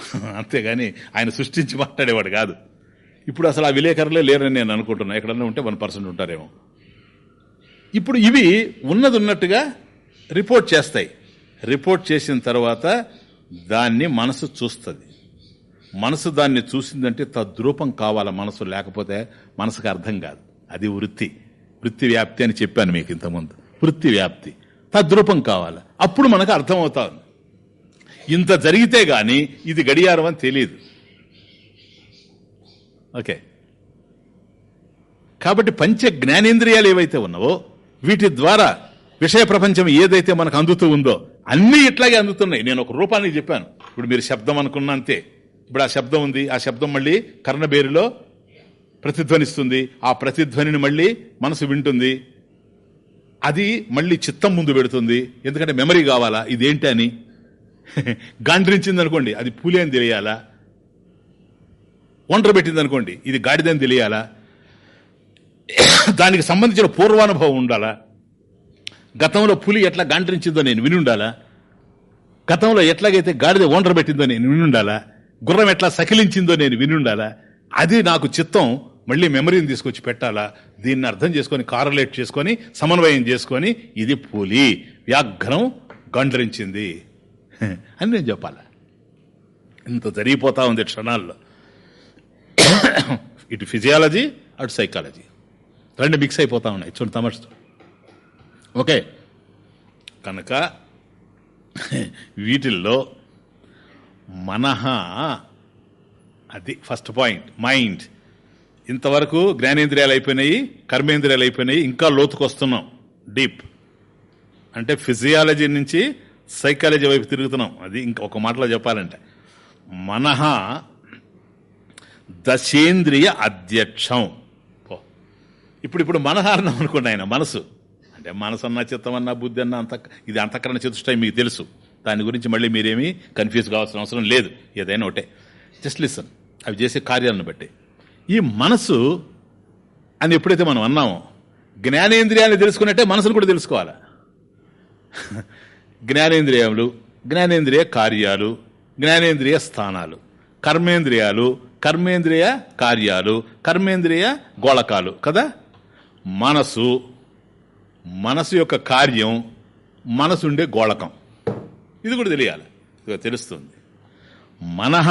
అంతేగాని ఆయన సృష్టించి మాట్లాడేవాడు కాదు. ఇప్పుడు అసలు ఆ విలేకరులే లేరని నేను అనుకుంటున్నాను ఎక్కడన్నా ఉంటే వన్ పర్సెంట్ ఉంటారేమో. ఇప్పుడు ఇవి ఉన్నది ఉన్నట్టుగా రిపోర్ట్ చేస్తాయి. రిపోర్ట్ చేసిన తర్వాత దాన్ని మనసు చూస్తుంది. మనసు దాన్ని చూసిందంటే తద్రూపం కావాల మనసు లేకపోతే మనసుకు అర్థం కాదు. అది వృత్తి. వృత్తి వ్యాప్తి అని చెప్పాను మీకు ఇంతకుముందు. వృత్తి వ్యాప్తి. తద్రూపం కావాలి. అప్పుడు మనకు అర్థమవుతుంది ఇంత జరిగితే గాని ఇది గడియారం అని తెలియదు ఓకే. కాబట్టి పంచ జ్ఞానేంద్రియాలు ఏవైతే ఉన్నావో వీటి ద్వారా విషయ ప్రపంచం ఏదైతే మనకు అందుతూ ఉందో అన్నీ ఇట్లాగే అందుతున్నాయి. నేను ఒక రూపాన్ని చెప్పాను. ఇప్పుడు మీరు శబ్దం అనుకున్న అంతే. ఇప్పుడు ఆ శబ్దం ఉంది. ఆ శబ్దం మళ్ళీ కర్ణబేరులో ప్రతిధ్వనిస్తుంది. ఆ ప్రతిధ్వనిని మళ్ళీ మనసు వింటుంది. అది మళ్ళీ చిత్తం ముందు పెడుతుంది. ఎందుకంటే మెమరీ కావాలా? ఇదేంటి అని. గాండ్రించింది అనుకోండి అది పూలే అని తెలియాలా? ఒంటరి పెట్టింది అనుకోండి ఇది గాడిదని తెలియాలా? దానికి సంబంధించిన పూర్వానుభవం ఉండాలా? గతంలో పులి ఎట్లా గాండ్రించిందో నేను విని ఉండాలా? గతంలో ఎట్లాగైతే గాడిద ఓండ్ర పెట్టిందో నేను విని ఉండాలా? గుర్రం ఎట్లా సకిలించిందో నేను విని ఉండాలా? అది నాకు చిత్తం మళ్ళీ మెమరీని తీసుకొచ్చి పెట్టాలా? దీన్ని అర్థం చేసుకొని కారలేట్ చేసుకొని సమన్వయం చేసుకొని ఇది పులి వ్యాఘ్రం గండ్రించింది. అని నేను చెప్పాలా? ఇంత జరిగిపోతా ఉంది క్షణాల్లో. ఇటు ఫిజియాలజీ అటు సైకాలజీ. రెండు మిక్స్ అయిపోతా ఉన్నాయి. చూడు తమస్తో ఓకే. కనుక వీటిల్లో మనహ అది ఫస్ట్ పాయింట్ మైండ్ ఇంతవరకు జ్ఞానేంద్రియాలు అయిపోయినాయి కర్మేంద్రియాలు అయిపోయినాయి ఇంకా లోతుకు వస్తున్నాం డీప్ అంటే ఫిజియాలజీ నుంచి సైకాలజీ వైపు తిరుగుతున్నాం. అది ఇంకా ఒక మాటలో చెప్పాలంటే. మనహ దశేంద్రియ అధ్యక్షం. పో. ఇప్పుడు ఇప్పుడు మనహారణం అనుకోండి ఆయన మనసు. అంటే మనసు అన్న చిత్తం అన్న బుద్ధి అన్న అంత ఇది అంతఃకరణ చతుష్టయం మీకు తెలుసు. దాని గురించి మళ్ళీ మీరేమీ కన్ఫ్యూజ్ కావాల్సిన అవసరం లేదు. ఏదైనా ఒకటే. Just listen. అవి చేసే కార్యాలను బట్టి. ఈ మనసు అని ఎప్పుడైతే మనం అన్నామో జ్ఞానేంద్రియాన్ని తెలుసుకున్నట్టే మనసును కూడా తెలుసుకోవాలి? జ్ఞానేంద్రియాలు జ్ఞానేంద్రియ కార్యాలు జ్ఞానేంద్రియ స్థానాలు కర్మేంద్రియాలు కర్మేంద్రియ కార్యాలు కర్మేంద్రియ గోళకాలు కదా? మనసు మనసు యొక్క కార్యం మనసు ఉండే గోళకం. ఇది కూడా తెలియాలి. తెలుస్తుంది. మనహ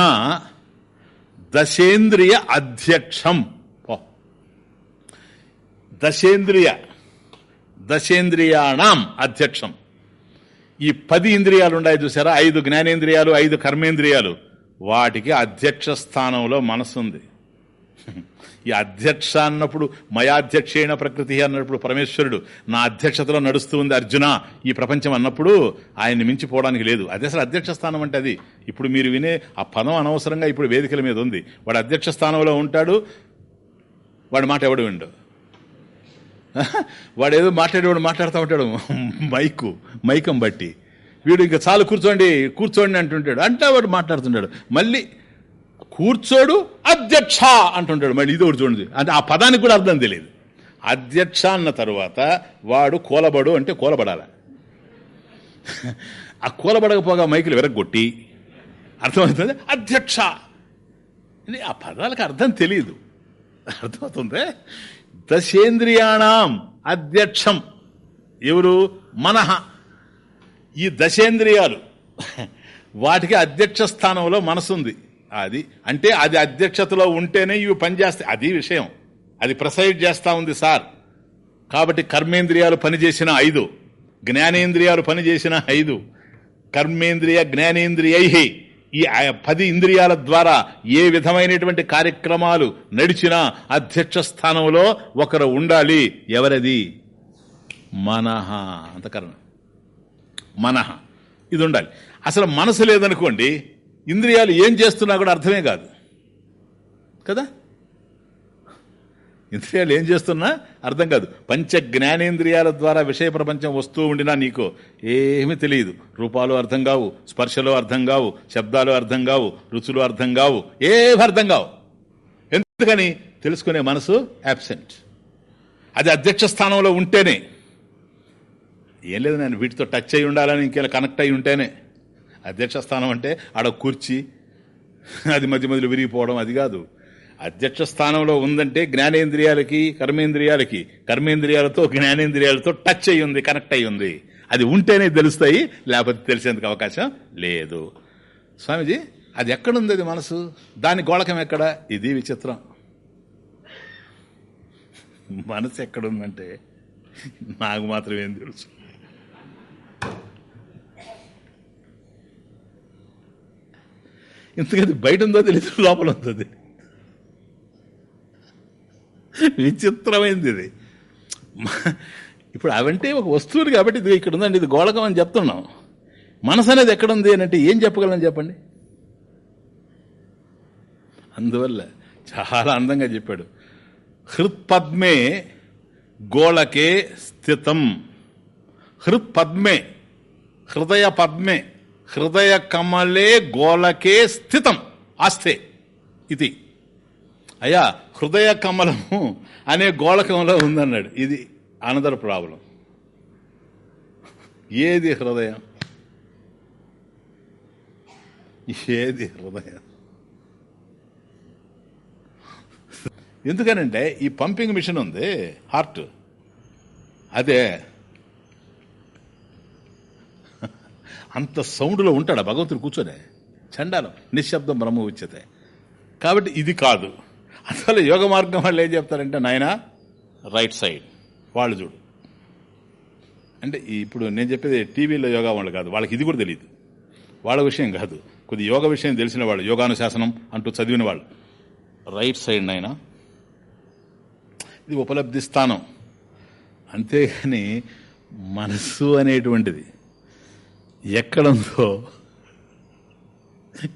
దశేంద్రియ అధ్యక్షం. దశేంద్రియ దశేంద్రియాణం అధ్యక్షం. ఈ పది ఇంద్రియాలు ఉన్నాయి చూసారా? ఐదు జ్ఞానేంద్రియాలు ఐదు కర్మేంద్రియాలు. వాటికి అధ్యక్ష స్థానంలో మనసుంది. ఈ అధ్యక్ష అన్నప్పుడు మయాధ్యక్షేణ ప్రకృతి అన్నప్పుడు పరమేశ్వరుడు నా అధ్యక్షతలో నడుస్తూ ఉంది అర్జున ఈ ప్రపంచం అన్నప్పుడు ఆయన్ని మించిపోవడానికి లేదు. అదే అసలు అధ్యక్ష స్థానం అంటే అది. ఇప్పుడు మీరు వినే ఆ పదం అనవసరంగా ఇప్పుడు వేదికల మీద ఉంది. వాడు అధ్యక్ష స్థానంలో ఉంటాడు వాడి మాట ఎవడు విండు? వాడు ఏదో మాట్లాడేవాడు మాట్లాడుతూ ఉంటాడు. మైకు మైకం బట్టి. వీడు ఇంకా చాలు కూర్చోండి కూర్చోండి అంటుంటాడు. అంటే వాడు మాట్లాడుతుంటాడు. మళ్ళీ కూర్చోడు అధ్యక్ష అంటుంటాడు. మళ్ళీ ఇది ఒకటి చూడండి. అంటే ఆ పదానికి కూడా అర్థం తెలియదు. అధ్యక్ష అన్న తర్వాత వాడు కూలబడు అంటే కూలబడాల. ఆ కూలబడకపోగా మైకులు వెరగొట్టి అర్థమవుతుంది? అధ్యక్ష. అని ఆ పదాలకు అర్థం తెలియదు. అర్థమవుతుంది? దశేంద్రియాణం అధ్యక్షం. ఎవరు? మనహ. ఈ దశేంద్రియాలు. వాటికి అధ్యక్ష స్థానంలో మనసుంది. అది అంటే అది అధ్యక్షతలో ఉంటేనే ఇవి పనిచేస్తాయి. అది విషయం. అది ప్రసైడ్ చేస్తూ ఉంది సార్. కాబట్టి కర్మేంద్రియాలు పనిచేసిన ఐదు. జ్ఞానేంద్రియాలు పనిచేసిన ఐదు. కర్మేంద్రియ జ్ఞానేంద్రియై ఈ పది ఇంద్రియాల ద్వారా ఏ విధమైనటువంటి కార్యక్రమాలు నడిచినా అధ్యక్ష స్థానంలో ఒకరు ఉండాలి. ఎవరది? మనహ. అంతకరణ. మనహ ఇది ఉండాలి అసలు మనసు లేదనుకోండి ఇంద్రియాలు ఏం చేస్తున్నా కూడా అర్థమే కాదు. కదా? ఇంద్రియాలు ఏం చేస్తున్నా అర్థం కాదు. పంచ జ్ఞానేంద్రియాల ద్వారా విషయ ప్రపంచం వస్తూ ఉండినా నీకు ఏమీ తెలియదు. రూపాలు అర్థం కావు స్పర్శలు అర్థం కావు శబ్దాలు అర్థం కావు రుచులు అర్థం కావు ఏవి అర్థం కావు. ఎందుకని? తెలుసుకునే మనసు యాబ్సెంట్ అది అధ్యక్ష స్థానంలో ఉంటేనే ఏం లేదు నేను వీటితో టచ్ అయి ఉండాలని ఇంకేలా కనెక్ట్ అయి ఉంటేనే. అధ్యక్ష స్థానం అంటే ఆడ కుర్చీ. అది మధ్య మధ్యలో విరిగిపోవడం అది కాదు. అధ్యక్ష స్థానంలో ఉందంటే జ్ఞానేంద్రియాలకి కర్మేంద్రియాలకి కర్మేంద్రియాలతో జ్ఞానేంద్రియాలతో టచ్ అయి ఉంది కనెక్ట్ అయి ఉంది. అది ఉంటేనే తెలుస్తాయి లేకపోతే తెలిసేందుకు అవకాశం లేదు. స్వామీజీ అది ఎక్కడుంది అది మనసు? దాని గోళకం ఎక్కడ? ఇది విచిత్రం. మనసు ఎక్కడుందంటే నాకు మాత్రమేం తెలుసు. ఇంతకది బయట ఉందో తెలియదు లోపల ఉందో తెలియదు. విచిత్రమైంది ఇది. మ- ఇప్పుడు అవంటే ఒక వస్తువులు కాబట్టి ఇది ఇక్కడ ఉందండి ఇది గోళకం అని చెప్తున్నాం. మనసు అనేది ఎక్కడుంది అని అంటే ఏం చెప్పగలను చెప్పండి? అందువల్ల చాలా అందంగా చెప్పాడు. హృత్పద్మే గోళకే స్థితం. హృత్పద్మే హృదయ పద్మే హృదయ కమలే గోళకే స్థితం. ఆస్తే ఇది. అయ్యా హృదయ కమలము అనే గోళకంలో ఉందన్నాడు. ఇది అనదర్ ప్రాబ్లం. ఏది హృదయం? ఏది హృదయం? ఎందుకనంటే ఈ పంపింగ్ మిషన్ ఉంది హార్ట్. అదే అంత సౌండ్లో ఉంటాడా? భగవంతుడు కూర్చొని. చండాలం నిశ్శబ్దం బ్రహ్మ ఉచ్యతే. కాబట్టి ఇది కాదు. అసలు యోగ మార్గం వాళ్ళు ఏం చెప్తారంటే నాయన రైట్ సైడ్. వాళ్ళు చూడు. అంటే ఇప్పుడు నేను చెప్పేది టీవీలో యోగా వాళ్ళు కాదు. వాళ్ళకి ఇది కూడా తెలియదు వాళ్ళ విషయం కాదు. కొద్ది యోగ విషయం తెలిసిన వాళ్ళు యోగానుశాసనం అంటూ చదివిన వాళ్ళు. రైట్ సైడ్ నాయన. ఇది ఉపలబ్ధి స్థానం. అంతేగాని మనస్సు అనేటువంటిది ఎక్కడుందో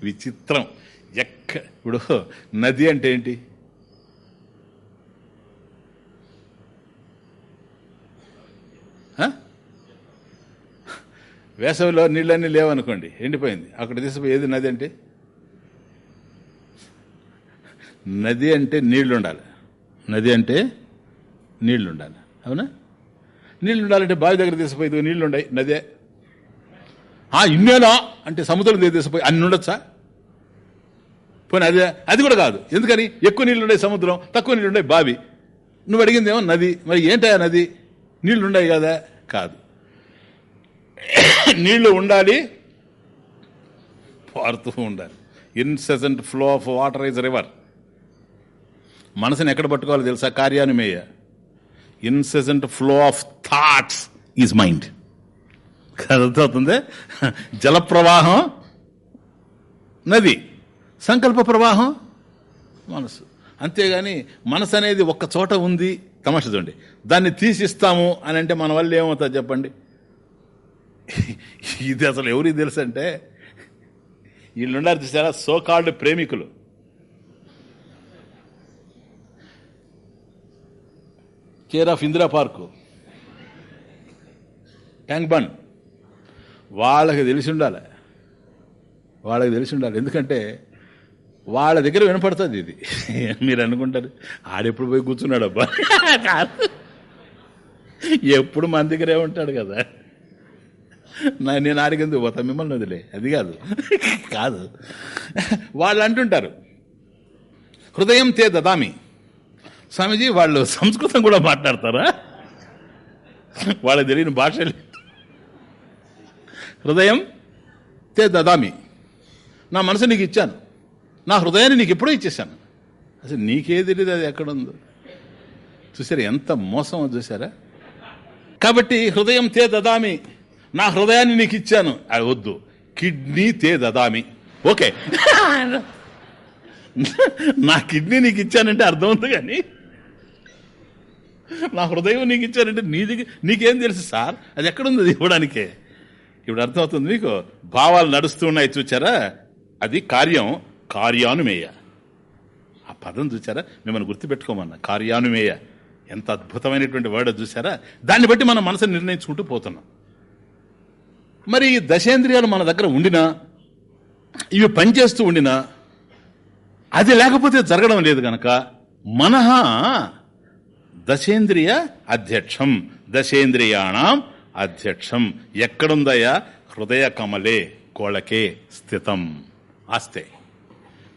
విచిత్రం. ఎక్క ఇప్పుడు నది అంటే ఏంటి? ఆ? వేసవిలో నీళ్ళన్నీ లేవనుకోండి ఎండిపోయింది. అక్కడ తీసుకుపోయి ఏది నది అంటే? నది అంటే నీళ్ళు ఉండాలి నది అంటే నీళ్ళు ఉండాలి అవునా? నీళ్ళు ఉండాలంటే బావి దగ్గర తీసుకుపోయి నీళ్ళు ఉన్నాయి నదే. ఆ ఇన్నేనా అంటే సముద్రం దగ్గర అన్ని ఉండొచ్చా? పోనీ అదే అది కూడా కాదు. ఎందుకని? ఎక్కువ నీళ్ళు సముద్రం తక్కువ నీళ్ళుండే బావి. నువ్వు అడిగిందేమో నది. మరి ఏంటయా నది? నీళ్ళు ఉన్నాయి కదా? కాదు. నీళ్ళు ఉండాలి పారుతూ ఉండాలి. Incessant flow of water is river. మనసుని ఎక్కడ పట్టుకోవాలో తెలుసా? కార్యానుమేయ. Incessant flow of thoughts is mind. అర్థమవుతుంది జల ప్రవాహం నది సంకల్ప ప్రవాహం మనసు. అంతేగాని మనసు అనేది ఒక్క చోట ఉంది తమాష చూడండి. దాన్ని తీసిస్తాము అని అంటే మన వల్ల ఏమవుతుంది చెప్పండి? ఇది అసలు ఎవరికి తెలుసు అంటే వీళ్ళున్నారు చూసారా? సో కాల్డ్ ప్రేమికులు. Care of Indira park. Tank bund. వాళ్ళకి తెలిసి ఉండాలి. వాళ్ళకి తెలిసి ఉండాలి. ఎందుకంటే వాళ్ళ దగ్గర వినపడుతుంది ఇది. మీరు అనుకుంటారు ఆడెప్పుడు పోయి కూర్చున్నాడు అబ్బా కాదు. ఎప్పుడు మన దగ్గరే ఉంటాడు కదా. నా- నేను ఆడికింది పోతా మిమ్మల్ని వదిలే. అది కాదు. కాదు. వాళ్ళు అంటుంటారు హృదయం తే దదామి. స్వామీజీ వాళ్ళు సంస్కృతం కూడా మాట్లాడతారా? వాళ్ళకి తెలియని భాషలే. హృదయం తే దదామి. నా మనసు నీకు ఇచ్చాను. నా హృదయాన్ని నీకు ఎప్పుడో ఇచ్చేసాను అసలు నీకే తెలియదు అది ఎక్కడుందో. చూసారా ఎంత మోసం చూసారా? కాబట్టి హృదయం తే దదామి. నా హృదయాన్ని నీకు ఇచ్చాను. అది వద్దు. కిడ్నీ తే దదామి. ఓకే. నా కిడ్నీ నీకు ఇచ్చానంటే అర్థం ఉంది కానీ. నా హృదయం నీకు ఇచ్చానంటే నీది నీకేం తెలుసు సార్? అది ఎక్కడుంది అది ఇవ్వడానికే? ఇప్పుడు అర్థమవుతుంది మీకు? భావాలు నడుస్తూ ఉన్నాయి చూచారా? అది కార్యం కార్యానుమేయ. ఆ పదం చూసారా మిమ్మల్ని గుర్తుపెట్టుకోమన్నా. కార్యానుమేయ. ఎంత అద్భుతమైనటువంటి వర్డ్ చూసారా? దాన్ని బట్టి మనం మనసుని నిర్ణయించుకుంటూ పోతున్నాం. మరి ఈ దశేంద్రియాలు మన దగ్గర ఉండినా ఇవి పనిచేస్తూ ఉండినా అది లేకపోతే జరగడం లేదు గనక మనహ దశేంద్రియ అధ్యక్షం. దశేంద్రియాణం అధ్యక్షం ఎక్కడుందయ్యా? హృదయ కమలే కోళకే స్థితం. ఆస్తే.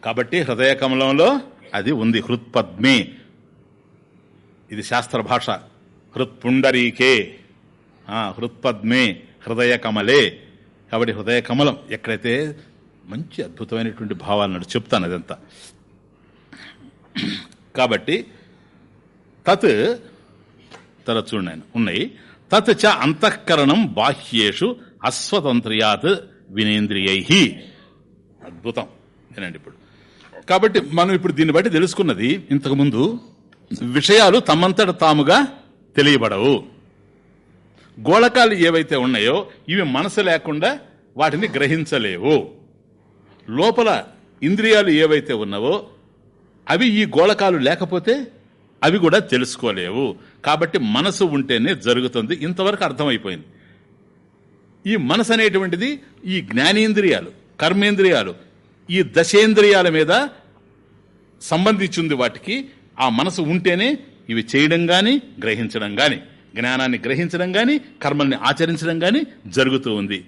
కాబట్టి హృదయ కమలంలో అది ఉంది హృత్పద్మే. ఇది శాస్త్ర భాష. హృత్పుండరీకే. ఆ, హృత్పద్మే హృదయ కమలే. కాబట్టి హృదయ కమలం ఎక్కడైతే మంచి అద్భుతమైనటువంటి భావాలను చెప్తాను అదంతా కాబట్టి తత్ తర చూడండి ఉన్నాయి. తత్ చ అంతఃకరణం బాహ్యేషు అస్వతంత్ర్యాత్ వినేంద్రియై. అద్భుతం. వినండి ఇప్పుడు. కాబట్టి మనం ఇప్పుడు దీన్ని బట్టి తెలుసుకున్నది ఇంతకుముందు విషయాలు తమంతట తాముగా తెలియబడవు. గోళకాలు ఏవైతే ఉన్నాయో ఇవి మనసు లేకుండా వాటిని గ్రహించలేవు. లోపల ఇంద్రియాలు ఏవైతే ఉన్నావో అవి ఈ గోళకాలు లేకపోతే అవి కూడా తెలుసుకోలేవు. కాబట్టి మనసు ఉంటేనే జరుగుతుంది. ఇంతవరకు అర్థమైపోయింది. ఈ మనసు అనేటువంటిది ఈ జ్ఞానేంద్రియాలు కర్మేంద్రియాలు ఈ దశేంద్రియాల మీద సంబంధించింది వాటికి ఆ మనసు ఉంటేనే ఇవి చేయడం కానీ గ్రహించడం కానీ జ్ఞానాన్ని గ్రహించడం కానీ కర్మల్ని ఆచరించడం కానీ జరుగుతూ ఉంది.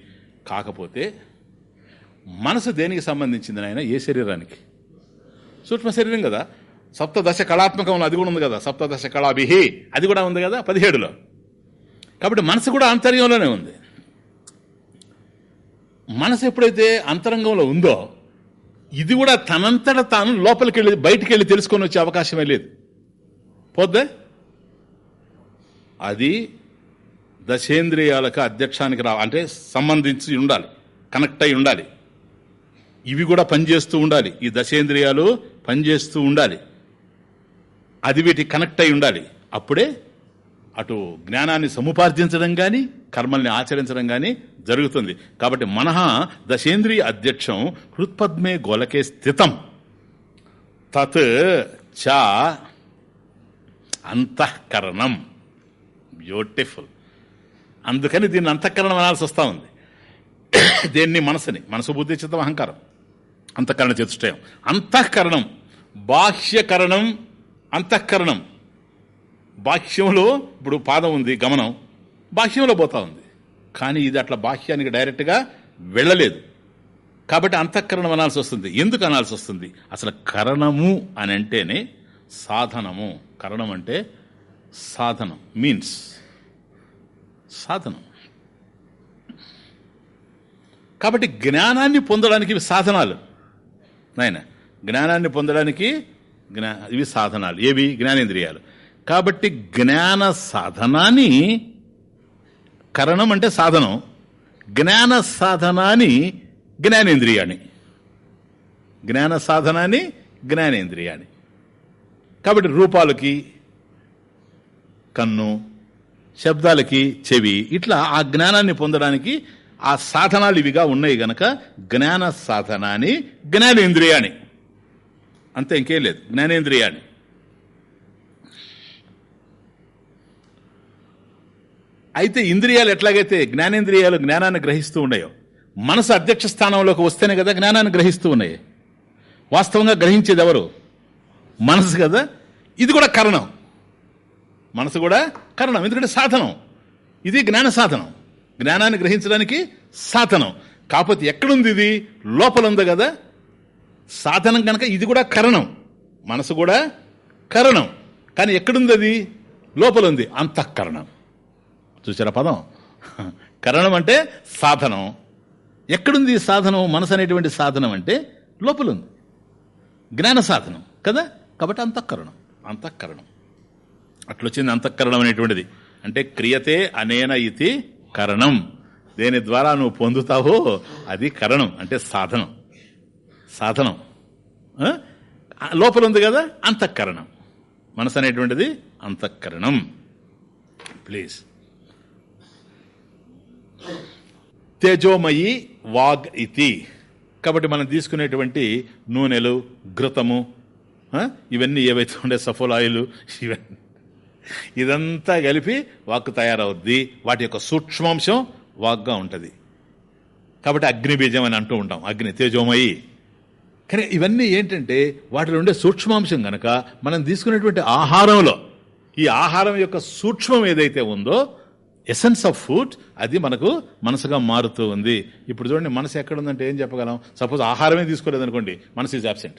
కాకపోతే మనసు దేనికి సంబంధించింది నాయన? ఏ శరీరానికి? సూక్ష్మ శరీరం కదా. సప్తదశ కళాత్మకంలో అది కూడా ఉంది కదా. సప్తదశ కళాభిహి అది కూడా ఉంది కదా పదిహేడులో. కాబట్టి మనసు కూడా అంతర్యంలోనే ఉంది. మనసు ఎప్పుడైతే అంతరంగంలో ఉందో ఇది కూడా తనంతట తాను లోపలికి వెళ్ళి బయటికి వెళ్ళి తెలుసుకొని వచ్చే అవకాశమే లేదు. పోద్దే? అది దశేంద్రియాలకు అధ్యక్షానికి రా అంటే సంబంధించి ఉండాలి. కనెక్ట్ అయి ఉండాలి. ఇవి కూడా పనిచేస్తూ ఉండాలి. ఈ దశేంద్రియాలు పనిచేస్తూ ఉండాలి. అది వీటికి కనెక్ట్ అయి ఉండాలి. అప్పుడే అటు జ్ఞానాన్ని సముపార్జించడం కానీ కర్మల్ని ఆచరించడం కానీ జరుగుతుంది. కాబట్టి మనహ దశేంద్రియ అధ్యక్షం హృత్పద్మే గోలకే స్థితం. తత్ చ అంతఃకరణం. బ్యూటిఫుల్ అందుకని దీన్ని అంతఃకరణం అనాల్సి వస్తూ ఉంది. దేన్ని? మనసుని. మనసు బుద్ధి చిత్తం అహంకారం. అంతఃకరణ చతుష్టయం. అంతఃకరణం. బాహ్యకరణం అంతఃకరణం. బాహ్యంలో ఇప్పుడు పాదం ఉంది గమనం. బాహ్యంలో పోతా ఉంది. కానీ ఇది అట్లా బాహ్యానికి డైరెక్ట్గా వెళ్ళలేదు. కాబట్టి అంతఃకరణం అనాల్సి వస్తుంది. ఎందుకు అనాల్సి వస్తుంది? అసలు కరణము అని అంటేనే సాధనము. కరణం అంటే సాధనం. మీన్స్ సాధనం. కాబట్టి జ్ఞానాన్ని పొందడానికి సాధనాలు. నాయన జ్ఞానాన్ని పొందడానికి జ్ఞా ఇవి సాధనాలు. ఏవి? జ్ఞానేంద్రియాలు. కాబట్టి జ్ఞాన సాధనాన్ని కరణం అంటే సాధనం. జ్ఞాన సాధనాన్ని జ్ఞానేంద్రియాన్ని జ్ఞాన సాధనాన్ని జ్ఞానేంద్రియాన్ని కాబట్టి రూపాలకి కన్ను శబ్దాలకి చెవి ఇట్లా ఆ జ్ఞానాన్ని పొందడానికి ఆ సాధనాలు ఇవిగా ఉన్నాయి గనక జ్ఞాన సాధనాన్ని జ్ఞానేంద్రియాన్ని అంతే ఇంకేం లేదు. జ్ఞానేంద్రియాన్ని అయితే ఇంద్రియాలు ఎట్లాగైతే జ్ఞానేంద్రియాలు జ్ఞానాన్ని గ్రహిస్తూ ఉన్నాయో మనసు అధ్యక్ష స్థానంలోకి వస్తేనే కదా జ్ఞానాన్ని గ్రహిస్తూ ఉన్నాయి. వాస్తవంగా గ్రహించేది ఎవరు? మనసు కదా? ఇది కూడా కరణం. మనసు కూడా కరణం. ఎందుకంటే సాధనం. ఇది జ్ఞాన సాధనం. జ్ఞానాన్ని గ్రహించడానికి సాధనం. కాకపోతే ఎక్కడుంది ఇది? లోపల ఉంది కదా? సాధనం కనుక ఇది కూడా కరణం. మనసు కూడా కరణం. కానీ ఎక్కడుంది అది? లోపల ఉంది అంతఃకరణం. చూసారా పదం? కరణం అంటే సాధనం. ఎక్కడుంది సాధనం? మనసు అనేటువంటి సాధనం అంటే లోపల ఉంది జ్ఞాన సాధనం కదా? కాబట్టి అంతఃకరణం. అంతఃకరణం. అట్లొచ్చింది అంతఃకరణం అనేటువంటిది. అంటే క్రియతే అనేన ఇది కరణం. దేని ద్వారా నువ్వు పొందుతావో అది కరణం అంటే సాధనం. సాధనం. లోపల ఉంది కదా? అంతఃకరణం. మనసు అనేటువంటిది అంతఃకరణం. ప్లీజ్ తేజోమయి వాగ్ ఇతి. కాబట్టి మనం తీసుకునేటువంటి నూనెలు ఘృతము ఇవన్నీ ఏవైతే ఉండే సఫోలాయిలు ఇవన్నీ. ఇదంతా కలిపి వాక్ తయారవుద్ది. వాటి యొక్క సూక్ష్మాంశం వాగ్గా ఉంటుంది. కాబట్టి అగ్నిబీజం అని అంటూ ఉంటాం. అగ్ని తేజోమయి. కానీ ఇవన్నీ ఏంటంటే వాటిలో ఉండే సూక్ష్మాంశం గనక మనం తీసుకునేటువంటి ఆహారంలో ఈ ఆహారం యొక్క సూక్ష్మం ఏదైతే ఉందో ఎసెన్స్ ఆఫ్ ఫుడ్ అది మనకు మనసుగా మారుతూ ఉంది. ఇప్పుడు చూడండి మనసు ఎక్కడ ఉందంటే ఏం చెప్పగలం? సపోజ్ ఆహారమే తీసుకోలేదు అనుకోండి మనసు ఈజ్ అబ్సెంట్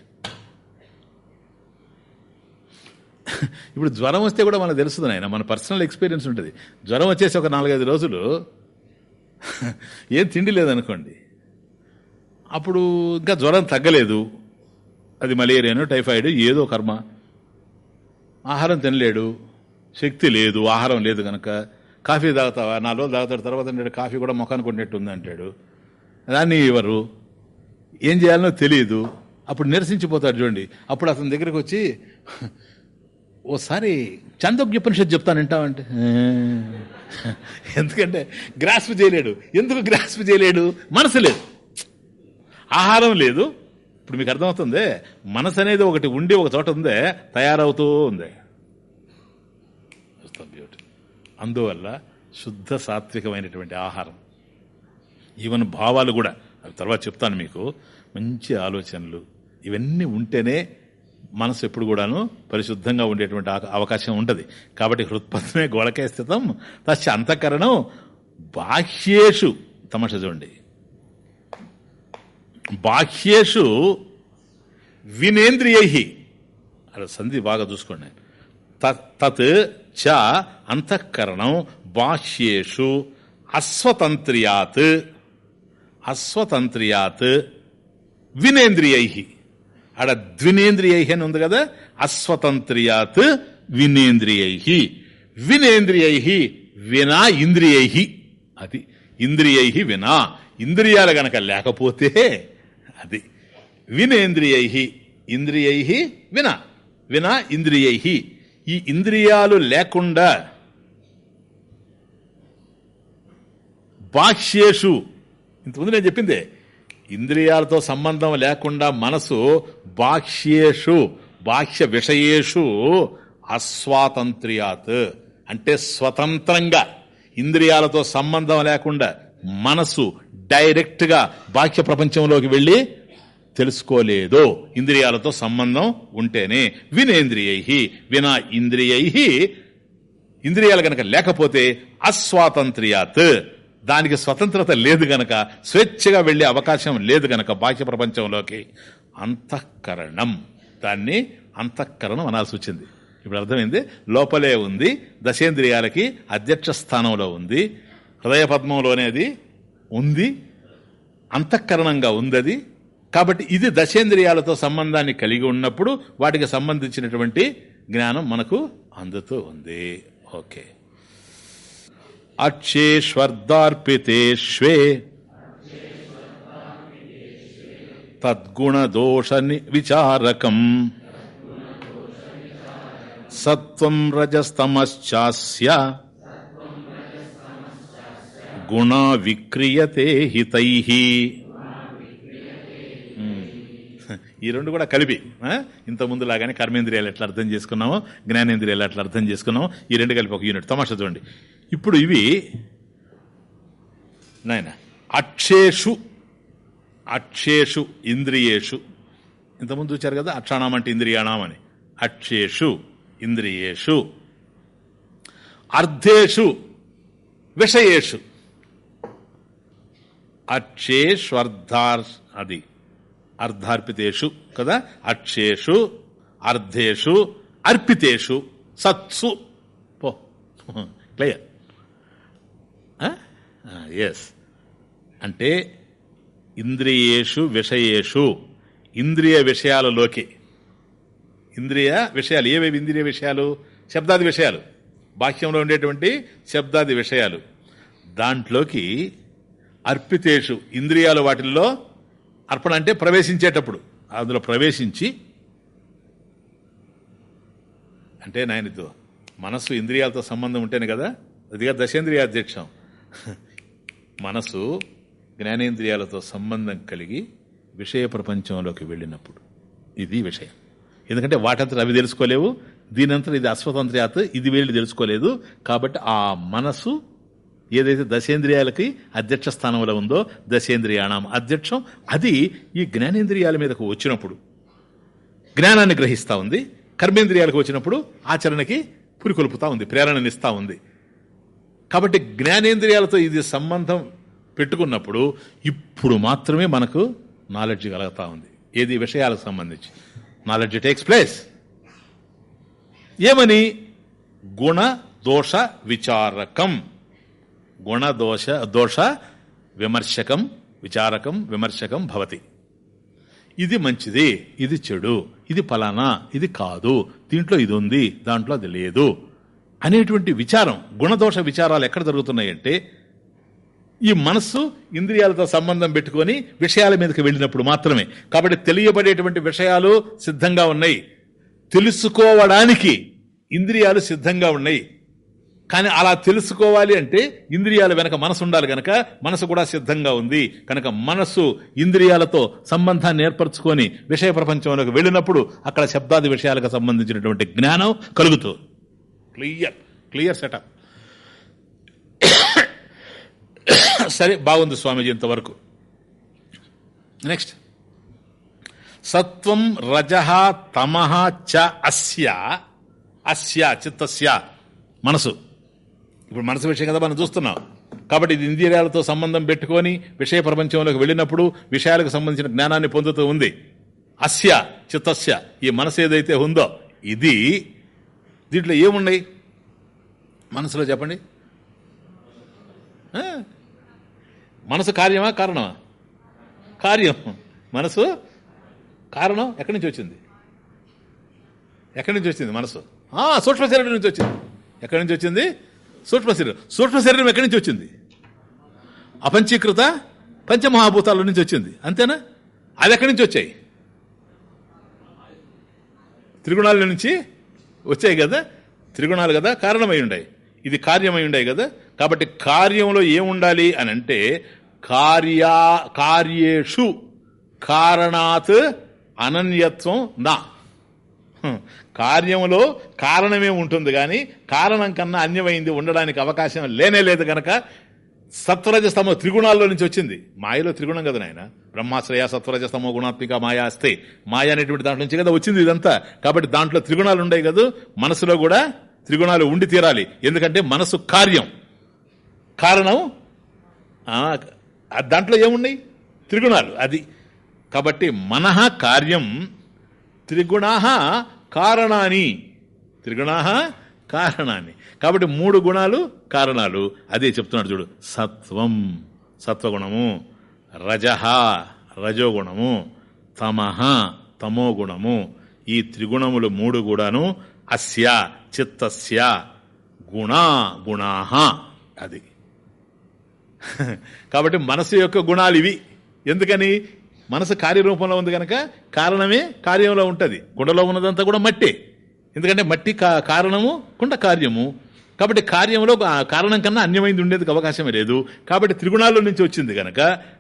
ఇప్పుడు జ్వరం వస్తే కూడా మనకు తెలుస్తుంది ఆయన మన పర్సనల్ ఎక్స్పీరియన్స్ ఉంటుంది. జ్వరం వచ్చేసి ఒక నాలుగైదు రోజులు ఏం తిండి లేదనుకోండి. అప్పుడు ఇంకా జ్వరం తగ్గలేదు. అది మలేరియాను టైఫాయిడ్ ఏదో కర్మ. ఆహారం తినలేడు. శక్తి లేదు ఆహారం లేదు కనుక కాఫీ తాగుతావా? నాలుగు తాగుతాడు తర్వాత అంటాడు కాఫీ కూడా ముఖానికి కొట్టినట్టు ఉంది అంటాడు. దాన్ని ఇవ్వరు ఏం చేయాలనో తెలియదు అప్పుడు నిరసించిపోతాడు చూడండి. అప్పుడు అతని దగ్గరికి వచ్చి ఓసారి చాందోగ్యోపనిషత్తు చెప్తాను వింటావంటే? ఎందుకంటే గ్రాస్ప్ చేయలేడు. ఎందుకు గ్రాస్ప్ చేయలేడు? మనసు లేదు. ఆహారం లేదు. ఇప్పుడు మీకు అర్థమవుతుంది మనసు అనేది ఒకటి ఉండి ఒక చోట ఉందే తయారవుతూ ఉంది. బ్యూటీ అందువల్ల శుద్ధ సాత్వికమైనటువంటి ఆహారం. ఈవెన్ భావాలు కూడా అవి తర్వాత చెప్తాను మీకు మంచి ఆలోచనలు ఇవన్నీ ఉంటేనే మనసు ఎప్పుడు కూడాను పరిశుద్ధంగా ఉండేటువంటి ఆక- అవకాశం ఉంటుంది కాబట్టి హృత్పథమే గోళకే స్థితం తస్య అంతఃకరణం బాహ్యేషు. తమస చూడండి. బాహ్యేషు వినేంద్రియై. అక్కడ సంధి బాగా చూసుకోండి. తత్ చ అంతఃకరణం బాహ్యేషు అస్వతంత్ర్యాత్. అస్వతంత్ర్యాత్ వినేంద్రియై. ఆడ ద్వినేంద్రియై అని ఉంది కదా? అస్వతంత్ర్యాత్ వినేంద్రియై. వినేంద్రియై వినా ఇంద్రియై. అది ఇంద్రియై వినా. ఇంద్రియాలు గనక లేకపోతే అది. వినేంద్రియై ఇంద్రియై విన. విన ఇంద్రియై. ఈ ఇంద్రియాలు లేకుండా బాహ్యేషు ఇంతకుముందు నేను చెప్పిందే ఇంద్రియాలతో సంబంధం లేకుండా మనసు బాహ్యేషు బాహ్య విషయేషు అస్వాతంత్ర్యాత్. అంటే స్వతంత్రంగా ఇంద్రియాలతో సంబంధం లేకుండా. మనసు డైరెక్ట్గా బాహ్య ప్రపంచంలోకి వెళ్ళి తెలుసుకోలేదు. ఇంద్రియాలతో సంబంధం ఉంటేనే వినేంద్రియై వినా ఇంద్రియై ఇంద్రియాలు గనక లేకపోతే అస్వాతంత్ర్యాత్. దానికి స్వతంత్రత లేదు గనక స్వేచ్ఛగా వెళ్ళే అవకాశం లేదు గనక బాహ్య ప్రపంచంలోకి. అంతఃకరణం. దాన్ని అంతఃకరణం అనాల్సి వచ్చింది. ఇప్పుడు అర్థమైంది? లోపలే ఉంది. దశేంద్రియాలకి అధ్యక్ష స్థానంలో ఉంది. హృదయ పద్మంలోనేది ఉంది అంతఃకరణంగా ఉంది కాబట్టి ఇది దశేంద్రియాలతో సంబంధాన్ని కలిగి ఉన్నప్పుడు వాటికి సంబంధించినటువంటి జ్ఞానం మనకు అందుతూ ఉంది. ఓకే. అక్షేష్వర్దార్పితేష్వే తద్గుణదోష విచారకం. సత్వం రజస్తమశ్చాస్య. గుణ విక్రియతే హితై. ఈ రెండు కూడా కలిపి ఇంత ముందు లాగానే కర్మేంద్రియాలు ఎట్లా అర్థం చేసుకున్నామో జ్ఞానేంద్రియాలు ఎట్లా అర్థం చేసుకున్నామో ఈ రెండు కలిపి ఒక యూనిట్ తమాషా చూడండి. ఇప్పుడు ఇవి నాయన అక్షేషు అక్షేషు ఇంద్రియేషు. ఇంతకుముందు చూచారు కదా అక్షాణం అంటే ఇంద్రియాణం అని. అక్షేషు ఇంద్రియేషు. అర్ధేషు విషయేషు. అక్షేష్వర్ధార్ అది. అర్ధార్పితేషు కదా? అక్షేషు అర్ధేషు అర్పితేషు సత్సు. పో. క్లియర్. ఎస్ అంటే ఇంద్రియేషు విషయేషు ఇంద్రియ విషయాలలోకి. ఇంద్రియ విషయాలు ఏవేవి ఇంద్రియ విషయాలు? శబ్దాది విషయాలు. బాహ్యంలో ఉండేటువంటి శబ్దాది విషయాలు. దాంట్లోకి అర్పితేషు ఇంద్రియాలు వాటిల్లో అర్పణ అంటే ప్రవేశించేటప్పుడు అందులో ప్రవేశించి అంటే నాయనతో మనస్సు ఇంద్రియాలతో సంబంధం ఉంటేనే కదా? అదిగా దశేంద్రియాధ్యక్షం మనసు జ్ఞానేంద్రియాలతో సంబంధం కలిగి విషయ ప్రపంచంలోకి వెళ్ళినప్పుడు. ఇది విషయం. ఎందుకంటే వాటంతట అవి తెలుసుకోలేవు దీనంతా ఇది అస్వతంత్ర్యాత్ ఇది వీళ్ళు తెలుసుకోలేదు కాబట్టి ఆ మనసు ఏదైతే దశేంద్రియాలకి అధ్యక్ష స్థానంలో ఉందో దశేంద్రియాణం అధ్యక్షం అది ఈ జ్ఞానేంద్రియాల మీదకు వచ్చినప్పుడు జ్ఞానాన్ని గ్రహిస్తూ ఉంది కర్మేంద్రియాలకు వచ్చినప్పుడు ఆచరణకి పురికొల్పుతా ఉంది ప్రేరణనిస్తూ ఉంది. కాబట్టి జ్ఞానేంద్రియాలతో ఇది సంబంధం పెట్టుకున్నప్పుడు ఇప్పుడు మాత్రమే మనకు నాలెడ్జ్ కలుగుతా ఉంది. ఏది విషయాలకు సంబంధించి? నాలెడ్జ్ టేక్స్ ప్లేస్ ఏమని? గుణ దోష విచారకం. గుణదోష దోష విమర్శకం విచారకం విమర్శకం భవతి. ఇది మంచిది ఇది చెడు ఇది ఫలానా ఇది కాదు దీంట్లో ఇది ఉంది దాంట్లో అది లేదు అనేటువంటి విచారం గుణదోష విచారాలు ఎక్కడ జరుగుతున్నాయంటే ఈ మనస్సు ఇంద్రియాలతో సంబంధం పెట్టుకొని విషయాల మీదకి వెళ్ళినప్పుడు మాత్రమే. కాబట్టి తెలియబడేటువంటి విషయాలు సిద్ధంగా ఉన్నాయి. తెలుసుకోవడానికి ఇంద్రియాలు సిద్ధంగా ఉన్నాయి. కానీ అలా తెలుసుకోవాలి అంటే ఇంద్రియాల వెనక మనసు ఉండాలి కనుక మనసు కూడా సిద్ధంగా ఉంది. కనుక మనస్సు ఇంద్రియాలతో సంబంధాన్ని ఏర్పరచుకొని విషయ ప్రపంచంలోకి వెళ్ళినప్పుడు అక్కడ శబ్దాది విషయాలకు సంబంధించినటువంటి జ్ఞానం కలుగుతుంది క్లియర్ క్లియర్ సెటప్. సరే బాగుంది స్వామీజీ ఇంతవరకు. నెక్స్ట్. సత్వం రజ తమ చ అస్య అస్య చిత్తస్య మనసు. ఇప్పుడు మనసు విషయం కదా మనం చూస్తున్నాం. కాబట్టి ఇది ఇంద్రియాలతో సంబంధం పెట్టుకొని విషయ ప్రపంచంలోకి వెళ్ళినప్పుడు విషయాలకు సంబంధించిన జ్ఞానాన్ని పొందుతూ ఉంది. అస్య చిత్తస్య ఈ మనసు ఏదైతే ఉందో ఇది దీంట్లో ఏమున్నాయి? మనసులో చెప్పండి. మనసు కార్యమా కారణమా? కార్యం. మనసు కారణం ఎక్కడి నుంచి వచ్చింది? ఎక్కడి నుంచి వచ్చింది మనసు? సూక్ష్మశరీరం నుంచి వచ్చింది. ఎక్కడి నుంచి వచ్చింది? సూక్ష్మ శరీరం. సూక్ష్మ శరీరం ఎక్కడి నుంచి వచ్చింది? అపంచీకృత పంచమహాభూతాల నుంచి వచ్చింది. అంతేనా? అది ఎక్కడి నుంచి వచ్చాయి? త్రిగుణాల నుంచి వచ్చాయి కదా? త్రిగుణాలు కదా? కారణమై ఉండాయి. ఇది కార్యమై ఉండాయి కదా? కాబట్టి కార్యంలో ఏముండాలి అని అంటే కార్యా కార్యేషు కారణాత్ అనన్యత్వం నా. కార్యంలో కారణమే ఉంటుంది కానీ కారణం కన్నా అన్యమైంది ఉండడానికి అవకాశం లేనే లేదు గనక సత్వరజస్తమో త్రిగుణాల్లో నుంచి వచ్చింది. మాయలో త్రిగుణం కదా నాయన? బ్రహ్మాశ్రయ సత్వరజస్తమో గుణాత్మిక మాయా అస్తే మాయ అనేటువంటి దాంట్లో నుంచి కదా వచ్చింది ఇదంతా. కాబట్టి దాంట్లో త్రిగుణాలు ఉండేవి కదా? మనసులో కూడా త్రిగుణాలు ఉండి తీరాలి. ఎందుకంటే మనసు కార్యం. కారణం? దాంట్లో ఏమున్నాయి? త్రిగుణాలు. అది. కాబట్టి మన కార్యం. త్రిగుణ కారణాన్ని త్రిగుణా కారణాన్ని కాబట్టి మూడు గుణాలు కారణాలు. అదే చెప్తున్నాడు చూడు. సత్వం సత్వగుణము. రజహ రజోగుణము. తమహ తమో గుణము ఈ త్రిగుణములు మూడు కూడాను అస్య చిత్తస్య గుణ గుణాహ. అది. కాబట్టి మనసు యొక్క గుణాలు ఇవి. ఎందుకని? మనసు కార్యరూపంలో ఉంది కనుక కారణమే కార్యంలో ఉంటుంది. గుండలో ఉన్నదంతా కూడా మట్టే. ఎందుకంటే మట్టి కా- కారణము కుండ కార్యము. కాబట్టి కార్యంలో కారణం కన్నా అన్యమైంది ఉండేందుకు అవకాశమే లేదు. కాబట్టి త్రిగుణాల్లో నుంచి వచ్చింది కనుక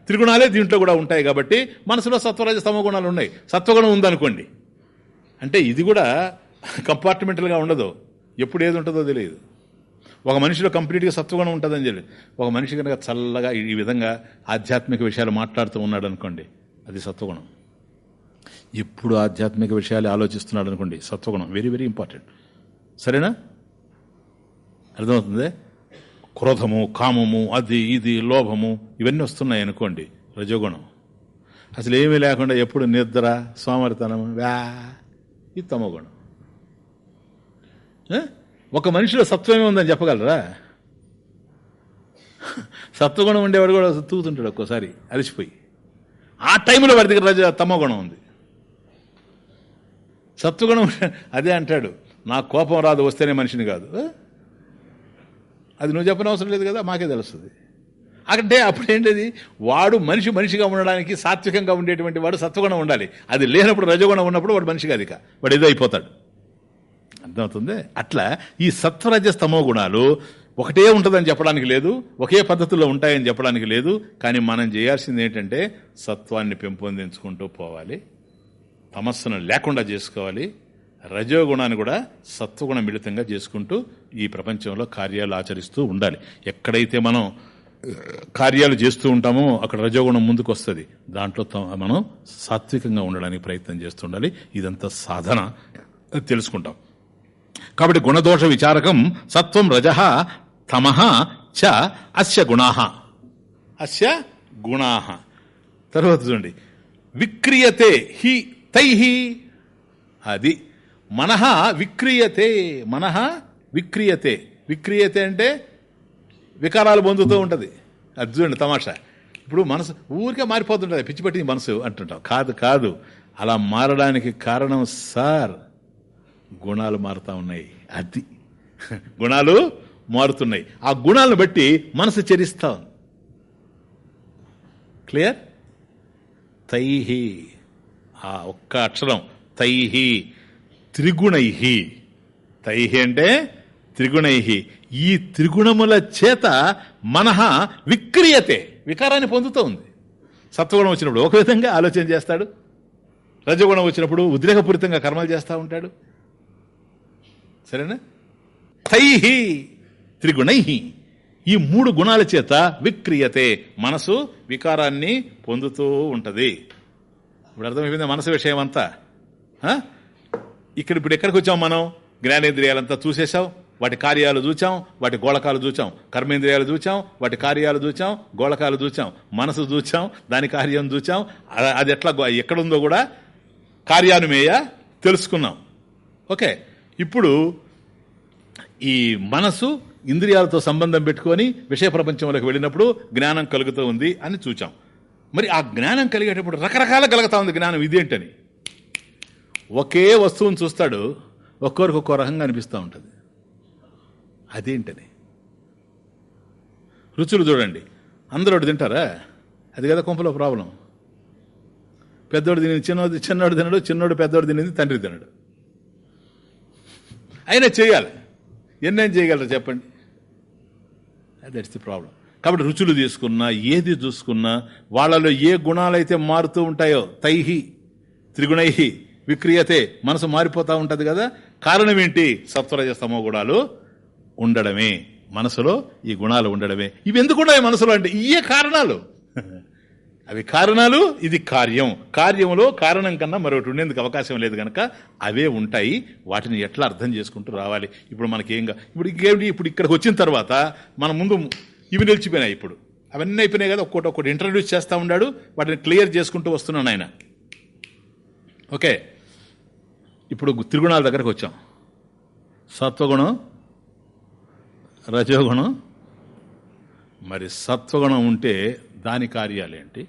త్రిగుణాలే దీంట్లో కూడా ఉంటాయి కాబట్టి మనసులో సత్వరాజ తమ గుణాలు ఉన్నాయి. సత్వగుణం ఉందనుకోండి. అంటే ఇది కూడా కంపార్ట్మెంటల్గా ఉండదు. ఎప్పుడు ఏది ఉంటుందో తెలియదు. ఒక మనిషిలో కంప్లీట్గా సత్వగుణం ఉంటుందని చెప్పి ఒక మనిషి కనుక చల్లగా ఈ విధంగా ఆధ్యాత్మిక విషయాలు మాట్లాడుతూ ఉన్నాడు అనుకోండి అది సత్వగుణం. ఎప్పుడు ఆధ్యాత్మిక విషయాలు ఆలోచిస్తున్నాడు అనుకోండి సత్వగుణం వెరీ వెరీ ఇంపార్టెంట్ సరేనా? అర్థమవుతుంది? క్రోధము కామము అది ఇది లోభము ఇవన్నీ వస్తున్నాయి అనుకోండి రజోగుణం. అసలు ఏమీ లేకుండా ఎప్పుడు నిద్ర సోమరితనము వ్యా ఇది తమోగుణం ఒక మనిషిలో సత్వమే ఉందని చెప్పగలరా? సత్వగుణం ఉండేవాడు కూడా తూగుతుంటాడు ఒక్కోసారి అలసిపోయి. ఆ టైంలో వాడి దగ్గర రజ తమోగుణం ఉంది. సత్వగుణం అదే అంటాడు. నాకు కోపం రాదు వస్తేనే మనిషిని కాదు. అది నువ్వు చెప్పిన అవసరం లేదు కదా మాకే తెలుస్తుంది. అంటే అప్పుడేంటిది? వాడు మనిషి మనిషిగా ఉండడానికి సాత్వికంగా ఉండేటువంటి వాడు సత్వగుణం ఉండాలి. అది లేనప్పుడు రజగుణం ఉన్నప్పుడు వాడు మనిషి కాదు వాడు ఏదో అయిపోతాడు. అర్థమవుతుంది? అట్లా ఈ సత్వరజస్తమో గుణాలు ఒకటే ఉంటుందని చెప్పడానికి లేదు ఒకే పద్ధతిలో ఉంటాయని చెప్పడానికి లేదు కానీ మనం చేయాల్సింది ఏంటంటే సత్వాన్ని పెంపొందించుకుంటూ పోవాలి తమస్సును లేకుండా చేసుకోవాలి రజోగుణాన్ని కూడా సత్వగుణ మిళితంగా చేసుకుంటూ ఈ ప్రపంచంలో కార్యాలు ఆచరిస్తూ ఉండాలి. ఎక్కడైతే మనం కార్యాలు చేస్తూ ఉంటామో అక్కడ రజోగుణం ముందుకు వస్తుంది దాంట్లో త- మనం సాత్వికంగా ఉండడానికి ప్రయత్నం చేస్తూ ఉండాలి. ఇదంతా సాధన. తెలుసుకుంటాం. కాబట్టి గుణదోష విచారకం సత్వం రజ తమః చ అస్య గుణాహ అస్య గుణాహ తర్వాత చూడండి. విక్రియతే హి తైహి అది మనహ విక్రియతే మనహ విక్రియతే. విక్రియతే అంటే వికారాలు పొందుతూ ఉంటుంది. అది చూడండి తమాషా. ఇప్పుడు మనసు ఊరికే మారిపోతుంటుంది. పిచ్చి పట్టింది మనసు అంటుంటాం. కాదు కాదు. అలా మారడానికి కారణం సార్. గుణాలు మారుతా ఉన్నాయి. అది. గుణాలు మారుతున్నాయి. ఆ గుణాలను బట్టి మనసు చరిస్తా ఉంది. క్లియర్? తైహి. ఆ ఒక్క అక్షరం. తైహి. త్రిగుణై తైహి అంటే త్రిగుణై ఈ త్రిగుణముల చేత మనహ విక్రియతే వికారాన్ని పొందుతూ ఉంది. సత్వగుణం వచ్చినప్పుడు ఒక విధంగా ఆలోచన చేస్తాడు. రజగుణం వచ్చినప్పుడు ఉద్రేకపూరితంగా కర్మలు చేస్తూ ఉంటాడు. సరేనా? తైహి త్రిగుణై ఈ మూడు గుణాల చేత విక్రియతే మనసు వికారాన్ని పొందుతూ ఉంటది. ఇప్పుడు అర్థమైపోయింది మనసు విషయం అంతా? ఇక్కడ ఇప్పుడు ఎక్కడికి వచ్చాం మనం? జ్ఞానేంద్రియాలంతా చూసేసాం వాటి కార్యాలు చూచాం వాటి గోళకాలు చూచాం కర్మేంద్రియాలు చూచాం వాటి కార్యాలు చూచాం గోళకాలు చూచాం మనసు చూచాం దాని కార్యం చూచాం అది ఎట్లా ఎక్కడుందో కూడా కార్యానుమేయ తెలుసుకున్నాం. ఓకే. ఇప్పుడు ఈ మనసు ఇంద్రియాలతో సంబంధం పెట్టుకొని విషయ ప్రపంచంలోకి వెళ్ళినప్పుడు జ్ఞానం కలుగుతూ ఉంది అని చూచాం. మరి ఆ జ్ఞానం కలిగేటప్పుడు రకరకాల కలుగుతా ఉంది జ్ఞానం. ఇదేంటని? ఒకే వస్తువుని చూస్తాడు ఒక్కొరికి ఒక్కో రకంగా అనిపిస్తూ ఉంటుంది. అదేంటని? రుచులు చూడండి. అందరూ ఒకటి తింటారా? అది కదా కొంపలో ప్రాబ్లం. పెద్దోడు తినేది చిన్నోడు చిన్నోడు తినడు చిన్నోడు పెద్దోడు తినేది తండ్రి తినడు. అయినా చేయాలి. ఎన్నేం చేయగలరు చెప్పండి? దట్స్ ది ప్రాబ్లం కాబట్టి రుచులు తీసుకున్నా ఏది చూసుకున్నా వాళ్ళలో ఏ గుణాలైతే మారుతూ ఉంటాయో తైహి త్రిగుణై విక్రియతే మనసు మారిపోతూ ఉంటుంది కదా కారణం ఏంటి? సత్వరజస్తమో గుణాలు ఉండడమే. మనసులో ఈ గుణాలు ఉండడమే. ఇవి ఎందుకు ఉన్నాయి మనసులో అంటే ఇయే కారణాలు. అవి కారణాలు ఇది కార్యం. కార్యంలో కారణం కన్నా మరొకటి ఉండేందుకు అవకాశం లేదు కనుక అవే ఉంటాయి. వాటిని ఎట్లా అర్థం చేసుకుంటూ రావాలి? ఇప్పుడు మనకేం ఇప్పుడు ఇంకేమిటి? ఇప్పుడు ఇక్కడికి వచ్చిన తర్వాత మన ముందు ఇవి నిలిచిపోయినాయి ఇప్పుడు. అవన్నీ అయిపోయినాయి కదా ఒక్కొక్కటి ఒక్కటి ఇంట్రడ్యూస్ చేస్తూ ఉన్నాడు వాటిని క్లియర్ చేసుకుంటూ వస్తున్నాను ఆయన. ఓకే. ఇప్పుడు త్రిగుణాల దగ్గరకు వచ్చాం. సత్వగుణం రజోగుణం. మరి సత్వగుణం ఉంటే దాని కార్యాలేంటి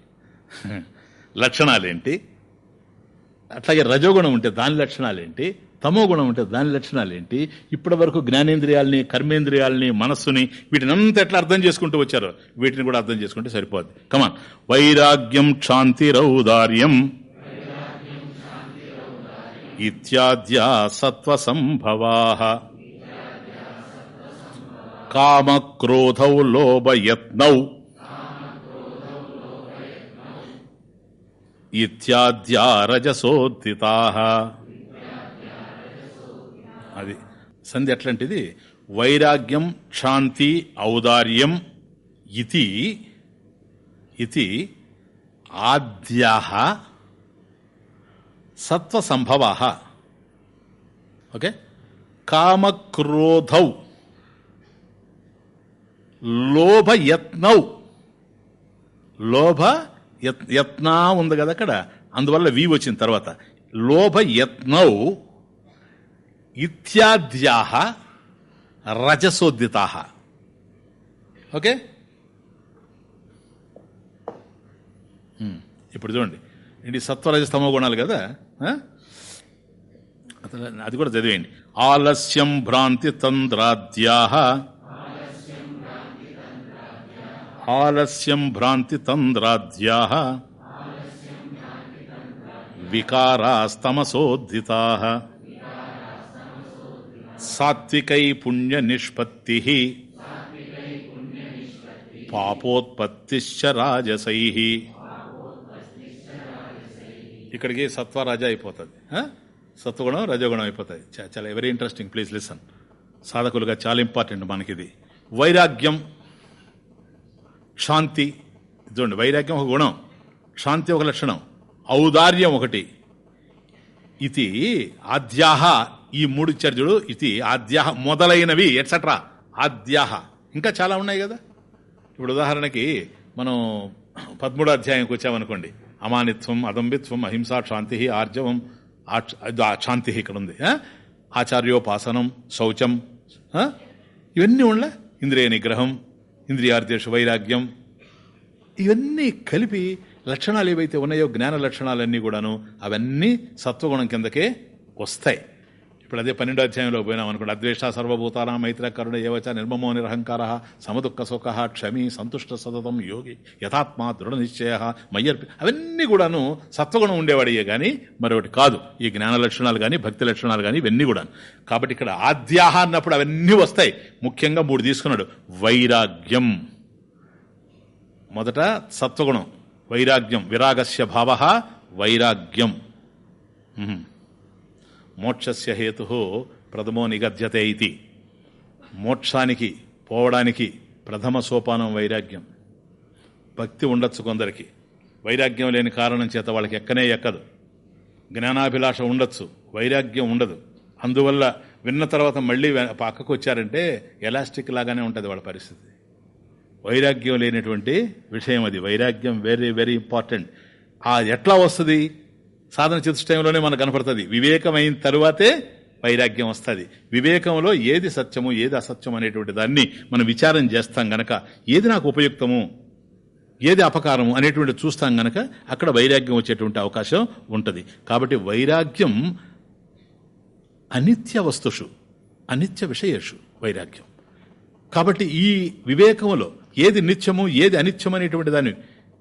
లక్షణాలేంటి? అట్లాగే రజోగుణం ఉంటే దాని లక్షణాలేంటి? తమో గుణం ఉంటే దాని లక్షణాలేంటి? ఇప్పటి వరకు జ్ఞానేంద్రియాలని కర్మేంద్రియాలని మనస్సుని వీటిని అంతా ఎట్లా అర్థం చేసుకుంటూ వచ్చారో వీటిని కూడా అర్థం చేసుకుంటే సరిపోద్ది. కమాన్ వైరాగ్యం క్షాంతి రౌదార్యం ఇత్యాద్యా సత్వ సంభవా కామక్రోధౌ లోభయత్నౌ. ఇత్యాద్యా రజసోద్దితా అది సంధి ఎట్లాంటిది? వైరాగ్యం క్షాంతి ఔదార్యం ఇది ఇది ఆద్యా సత్వసంభవ ఓకే? కామక్రోధౌ లోభయత్నౌ. లోభ యత్నా ఉంది కదా అక్కడ. అందువల్ల వి వచ్చిన తర్వాత. లోభయత్నౌ ఇత్యాద్యా రజసోద్దితా ఓకే? ఇప్పుడు చూడండి. ఏంటి సత్వరజస్తమో గుణాలు కదా? అది కూడా చదివేయండి. ఆలస్యం భ్రాంతి తంద్రాద్యా ఆలస్యం భ్రాంతి తంద్రాద్యా. వికారాస్తమసోద్ధితా సాత్వికై పుణ్య నిష్పత్తి పాపోత్పత్తిశ్చ రాజసై. ఇక్కడికి సత్వరాజ అయిపోతుంది. సత్వగుణం రజగుణం అయిపోతుంది చాలా వెరీ ఇంట్రెస్టింగ్ ప్లీజ్ లిసన్ సాధకులుగా చాలా ఇంపార్టెంట్ మనకిది. వైరాగ్యం శాంతి. చూడండి వైరాగ్యం ఒక గుణం శాంతి ఒక లక్షణం ఔదార్యం ఒకటి. ఇది ఆద్యాహ ఈ మూడు చర్జుడు ఇది ఆద్యాహ మొదలైనవి ఎట్సట్రా ఆద్యాహ. ఇంకా చాలా ఉన్నాయి కదా. ఇప్పుడు ఉదాహరణకి మనం పదమూడో అధ్యాయంకి వచ్చామనుకోండి. అమానిత్వం అదంబిత్వం అహింస శాంతి ఆర్జవం శాంతి ఇక్కడ ఉంది ఆచార్యోపాసనం శౌచం ఇవన్నీ ఉండలే? ఇంద్రియ నిగ్రహం ఇంద్రియార్దేశ వైరాగ్యం. ఇవన్నీ కలిపి లక్షణాలు ఏవైతే ఉన్నాయో జ్ఞాన లక్షణాలన్నీ కూడాను అవన్నీ సత్వగుణం కిందకే వస్తాయి. ఇప్పుడు అదే పన్నెండో అధ్యాయంలో పోయినాం అనుకోండి. అద్వేష సర్వభూతాన మైత్ర కరుణ ఏవచ నిర్మమో నిరహంకార సమదుఃఖ సుఖ క్షమి సంతుష్ట సతతం యోగి యథాత్మ దృఢ నిశ్చయ మయ్యర్పి అవన్నీ కూడాను సత్వగుణం ఉండేవాడియే కానీ మరొకటి కాదు. ఈ జ్ఞాన లక్షణాలు కానీ భక్తి లక్షణాలు కానీ ఇవన్నీ కూడా కాబట్టి ఇక్కడ ఆద్యాహ అన్నప్పుడు అవన్నీ వస్తాయి. ముఖ్యంగా మూడు తీసుకున్నాడు. వైరాగ్యం. మొదట సత్వగుణం. వైరాగ్యం. విరాగస్య భావ వైరాగ్యం. మోక్షస్య హేతు ప్రథమో నిగధ్యతే ఇది. మోక్షానికి పోవడానికి ప్రథమ సోపానం వైరాగ్యం. భక్తి ఉండొచ్చు కొందరికి. వైరాగ్యం లేని కారణం చేత వాళ్ళకి ఎక్కనే ఎక్కదు. జ్ఞానాభిలాష ఉండొచ్చు వైరాగ్యం ఉండదు. అందువల్ల విన్న తర్వాత మళ్ళీ పక్కకు వచ్చారంటే ఎలాస్టిక్ లాగానే ఉంటుంది వాళ్ళ పరిస్థితి. వైరాగ్యం లేనటువంటి విషయం అది. వైరాగ్యం వెరీ వెరీ ఇంపార్టెంట్. ఆ ఎట్లా వస్తుంది? సాధన చతుష్టయంలోనే మనకు కనపడుతుంది. వివేకమైన తరువాతే వైరాగ్యం వస్తుంది. వివేకంలో ఏది సత్యము ఏది అసత్యం అనేటువంటి దాన్ని మనం విచారం చేస్తాం గనక ఏది నాకు ఉపయుక్తము ఏది అపకారము అనేటువంటి చూస్తాం గనక అక్కడ వైరాగ్యం వచ్చేటువంటి అవకాశం ఉంటుంది. కాబట్టి వైరాగ్యం అనిత్య వస్తుషు అనిత్య విషయషు వైరాగ్యం. కాబట్టి ఈ వివేకంలో ఏది నిత్యము ఏది అనిత్యం అనేటువంటి దాన్ని